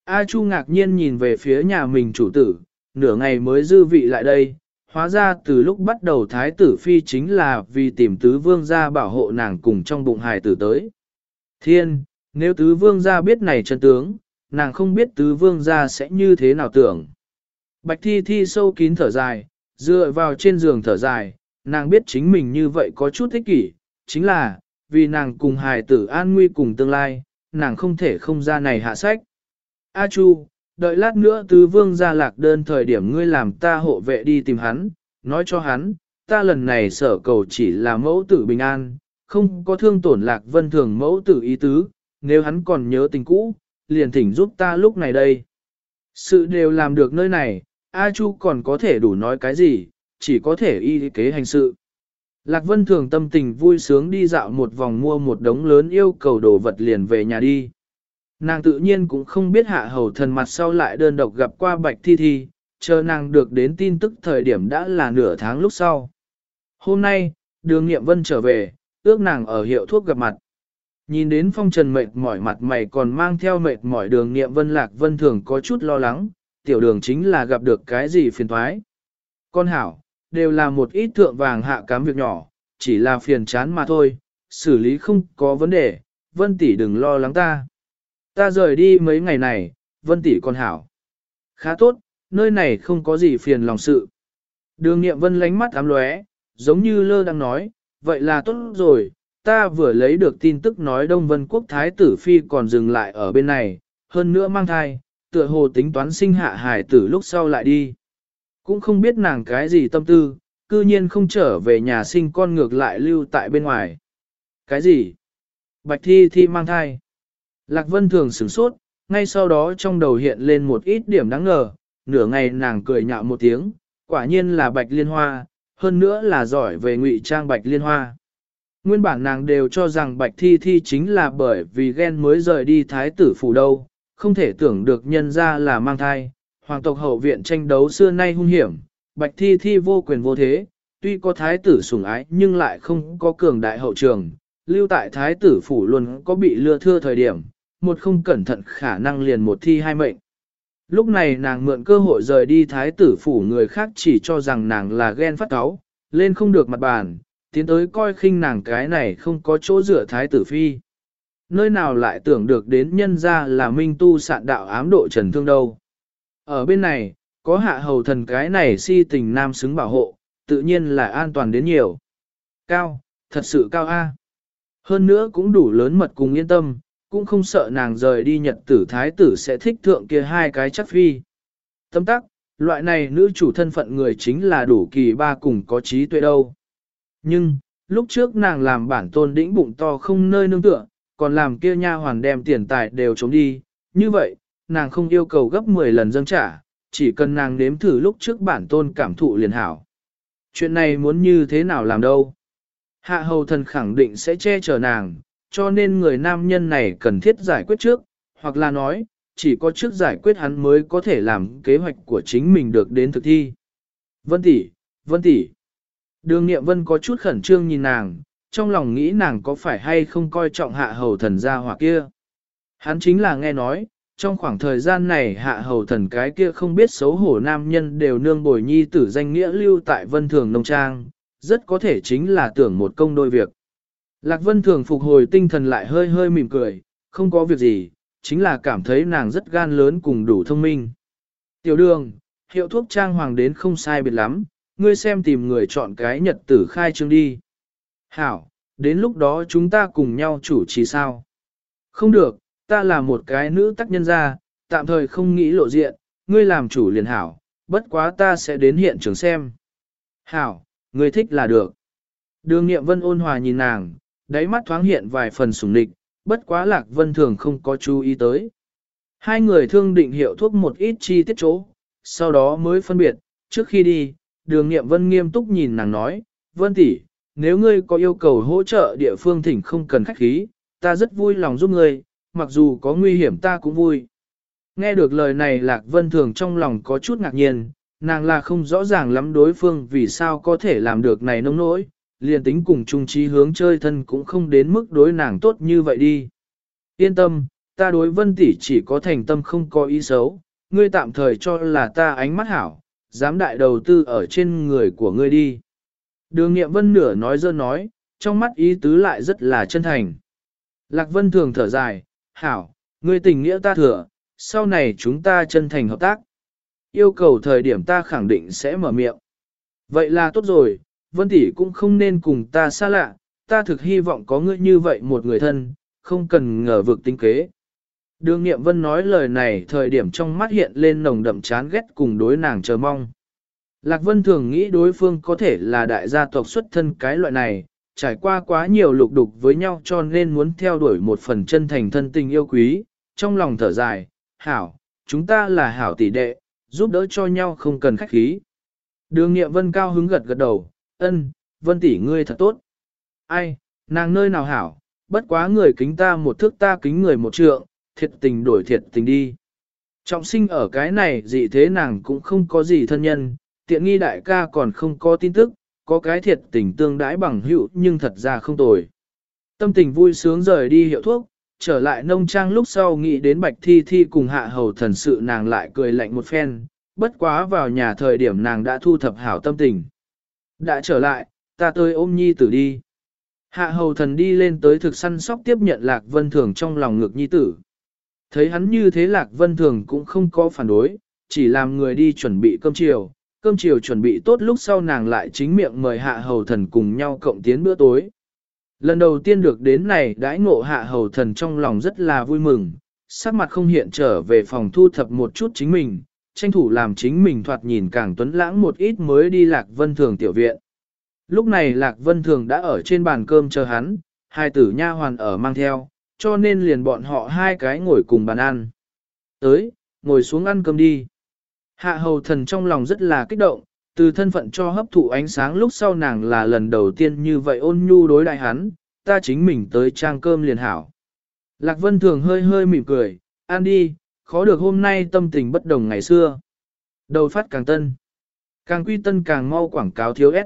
A Chu ngạc nhiên nhìn về phía nhà mình chủ tử, nửa ngày mới dư vị lại đây, hóa ra từ lúc bắt đầu thái tử phi chính là vì tìm tứ vương ra bảo hộ nàng cùng trong bụng hài tử tới. Thiên, nếu tứ vương gia biết này chân tướng, nàng không biết tứ vương gia sẽ như thế nào tưởng. Bạch thi thi sâu kín thở dài, dựa vào trên giường thở dài, nàng biết chính mình như vậy có chút thích kỷ, chính là, vì nàng cùng hài tử an nguy cùng tương lai, nàng không thể không ra này hạ sách. A Chu, đợi lát nữa tứ vương gia lạc đơn thời điểm ngươi làm ta hộ vệ đi tìm hắn, nói cho hắn, ta lần này sở cầu chỉ là mẫu tử bình an, không có thương tổn lạc vân thường mẫu tử ý tứ, nếu hắn còn nhớ tình cũ, liền thỉnh giúp ta lúc này đây. Sự đều làm được nơi này, A Chu còn có thể đủ nói cái gì, chỉ có thể y kế hành sự. Lạc Vân thường tâm tình vui sướng đi dạo một vòng mua một đống lớn yêu cầu đồ vật liền về nhà đi. Nàng tự nhiên cũng không biết hạ hầu thần mặt sau lại đơn độc gặp qua bạch thi thi, chờ nàng được đến tin tức thời điểm đã là nửa tháng lúc sau. Hôm nay, đường nghiệm vân trở về, ước nàng ở hiệu thuốc gặp mặt. Nhìn đến phong trần mệt mỏi mặt mày còn mang theo mệt mỏi đường nghiệm vân lạc vân thường có chút lo lắng, tiểu đường chính là gặp được cái gì phiền thoái. Con hảo, đều là một ít thượng vàng hạ cám việc nhỏ, chỉ là phiền chán mà thôi, xử lý không có vấn đề, vân tỷ đừng lo lắng ta. Ta rời đi mấy ngày này, vân tỷ con hảo. Khá tốt, nơi này không có gì phiền lòng sự. Đường nghiệm vân lánh mắt ám lóe, giống như lơ đang nói, vậy là tốt rồi, ta vừa lấy được tin tức nói Đông Vân Quốc Thái tử Phi còn dừng lại ở bên này, hơn nữa mang thai, tựa hồ tính toán sinh hạ hải tử lúc sau lại đi. Cũng không biết nàng cái gì tâm tư, cư nhiên không trở về nhà sinh con ngược lại lưu tại bên ngoài. Cái gì? Bạch Thi Thi mang thai. Lạc Vân thường sửng sốt, ngay sau đó trong đầu hiện lên một ít điểm đáng ngờ, nửa ngày nàng cười nhạo một tiếng, quả nhiên là Bạch Liên Hoa, hơn nữa là giỏi về ngụy trang Bạch Liên Hoa. Nguyên bản nàng đều cho rằng Bạch Thi Thi chính là bởi vì ghen mới rời đi thái tử phủ đâu, không thể tưởng được nhân ra là mang thai. Hoàng tộc hậu viện tranh đấu xưa nay hung hiểm, Bạch Thi Thi vô quyền vô thế, tuy có thái tử sủng ái nhưng lại không có cường đại hậu trường, lưu tại thái tử phủ luôn có bị lừa thưa thời điểm, một không cẩn thận khả năng liền một thi hai mệnh. Lúc này nàng mượn cơ hội rời đi thái tử phủ người khác chỉ cho rằng nàng là ghen phát cáo, lên không được mặt bàn, tiến tới coi khinh nàng cái này không có chỗ dựa thái tử phi. Nơi nào lại tưởng được đến nhân ra là minh tu sạn đạo ám độ trần thương đâu. Ở bên này, có hạ hầu thần cái này si tình nam xứng bảo hộ, tự nhiên là an toàn đến nhiều. Cao, thật sự cao A. Hơn nữa cũng đủ lớn mật cùng yên tâm, cũng không sợ nàng rời đi nhật tử thái tử sẽ thích thượng kia hai cái chắc phi. Tâm tắc, loại này nữ chủ thân phận người chính là đủ kỳ ba cùng có trí tuệ đâu. Nhưng, lúc trước nàng làm bản tôn đĩnh bụng to không nơi nương tựa, còn làm kia nha hoàn đem tiền tài đều chống đi, như vậy, nàng không yêu cầu gấp 10 lần dâng trả, chỉ cần nàng nếm thử lúc trước bản tôn cảm thụ liền hảo. Chuyện này muốn như thế nào làm đâu? Hạ hầu thần khẳng định sẽ che chở nàng, cho nên người nam nhân này cần thiết giải quyết trước, hoặc là nói, chỉ có trước giải quyết hắn mới có thể làm kế hoạch của chính mình được đến thực thi. Vân tỷ, Vân tỷ. Đường Niệm Vân có chút khẩn trương nhìn nàng, trong lòng nghĩ nàng có phải hay không coi trọng hạ hầu thần gia hỏa kia. Hắn chính là nghe nói, trong khoảng thời gian này hạ hầu thần cái kia không biết xấu hổ nam nhân đều nương bồi nhi tử danh nghĩa lưu tại vân thường nông trang, rất có thể chính là tưởng một công đôi việc. Lạc vân thường phục hồi tinh thần lại hơi hơi mỉm cười, không có việc gì, chính là cảm thấy nàng rất gan lớn cùng đủ thông minh. Tiểu đường, hiệu thuốc trang hoàng đến không sai biệt lắm, ngươi xem tìm người chọn cái nhật tử khai trương đi. Hảo, đến lúc đó chúng ta cùng nhau chủ trì sao? Không được, ta là một cái nữ tác nhân gia, tạm thời không nghĩ lộ diện, ngươi làm chủ liền hảo, bất quá ta sẽ đến hiện trường xem. Hảo, ngươi thích là được. Đường nghiệm vân ôn hòa nhìn nàng, đáy mắt thoáng hiện vài phần sủng địch, bất quá lạc vân thường không có chú ý tới. Hai người thương định hiệu thuốc một ít chi tiết chỗ, sau đó mới phân biệt, trước khi đi, đường nghiệm vân nghiêm túc nhìn nàng nói, vân tỷ, nếu ngươi có yêu cầu hỗ trợ địa phương thỉnh không cần khách khí, ta rất vui lòng giúp ngươi, mặc dù có nguy hiểm ta cũng vui. Nghe được lời này Lạc Vân Thường trong lòng có chút ngạc nhiên, nàng là không rõ ràng lắm đối phương vì sao có thể làm được này nông nỗi, liền tính cùng chung trí hướng chơi thân cũng không đến mức đối nàng tốt như vậy đi. Yên tâm, ta đối Vân Tỷ chỉ có thành tâm không có ý xấu, ngươi tạm thời cho là ta ánh mắt hảo, dám đại đầu tư ở trên người của ngươi đi. Đường nghiệm vân nửa nói dơ nói, trong mắt ý tứ lại rất là chân thành. Lạc vân thường thở dài, hảo, ngươi tình nghĩa ta thừa, sau này chúng ta chân thành hợp tác. Yêu cầu thời điểm ta khẳng định sẽ mở miệng. Vậy là tốt rồi, vân tỷ cũng không nên cùng ta xa lạ, ta thực hy vọng có ngươi như vậy một người thân, không cần ngờ vực tinh kế. Đường Nghiệm Vân nói lời này thời điểm trong mắt hiện lên nồng đậm chán ghét cùng đối nàng chờ mong. Lạc Vân thường nghĩ đối phương có thể là đại gia tộc xuất thân cái loại này, trải qua quá nhiều lục đục với nhau cho nên muốn theo đuổi một phần chân thành thân tình yêu quý, trong lòng thở dài, hảo, chúng ta là hảo tỷ đệ, giúp đỡ cho nhau không cần khách khí. Đường Nghiệm Vân cao hứng gật gật đầu, ân, Vân tỷ ngươi thật tốt. Ai, nàng nơi nào hảo, bất quá người kính ta một thước ta kính người một trượng, thiệt tình đổi thiệt tình đi. Trọng sinh ở cái này gì thế nàng cũng không có gì thân nhân, tiện nghi đại ca còn không có tin tức, có cái thiệt tình tương đãi bằng hữu nhưng thật ra không tồi. Tâm tình vui sướng rời đi hiệu thuốc, trở lại nông trang lúc sau nghĩ đến bạch thi thi cùng hạ hầu thần sự nàng lại cười lạnh một phen, bất quá vào nhà thời điểm nàng đã thu thập hảo tâm tình. Đã trở lại, ta tới ôm nhi tử đi. Hạ hầu thần đi lên tới thực săn sóc tiếp nhận lạc vân thường trong lòng ngực nhi tử. Thấy hắn như thế lạc vân thường cũng không có phản đối, chỉ làm người đi chuẩn bị cơm chiều, cơm chiều chuẩn bị tốt lúc sau nàng lại chính miệng mời hạ hầu thần cùng nhau cộng tiến bữa tối. Lần đầu tiên được đến này đãi ngộ hạ hầu thần trong lòng rất là vui mừng, sắc mặt không hiện trở về phòng thu thập một chút chính mình, tranh thủ làm chính mình thoạt nhìn càng tuấn lãng một ít mới đi Lạc Vân Thường tiểu viện. Lúc này Lạc Vân Thường đã ở trên bàn cơm chờ hắn, hai tử nha hoàn ở mang theo, cho nên liền bọn họ hai cái ngồi cùng bàn ăn. Tới, ngồi xuống ăn cơm đi. Hạ hầu thần trong lòng rất là kích động, từ thân phận cho hấp thụ ánh sáng lúc sau nàng là lần đầu tiên như vậy ôn nhu đối đại hắn, ta chính mình tới trang cơm liền hảo. Lạc Vân Thường hơi hơi mỉm cười, ăn đi, khó được hôm nay tâm tình bất đồng ngày xưa. Đầu phát càng tân, càng quy tân càng mau quảng cáo thiếu ép.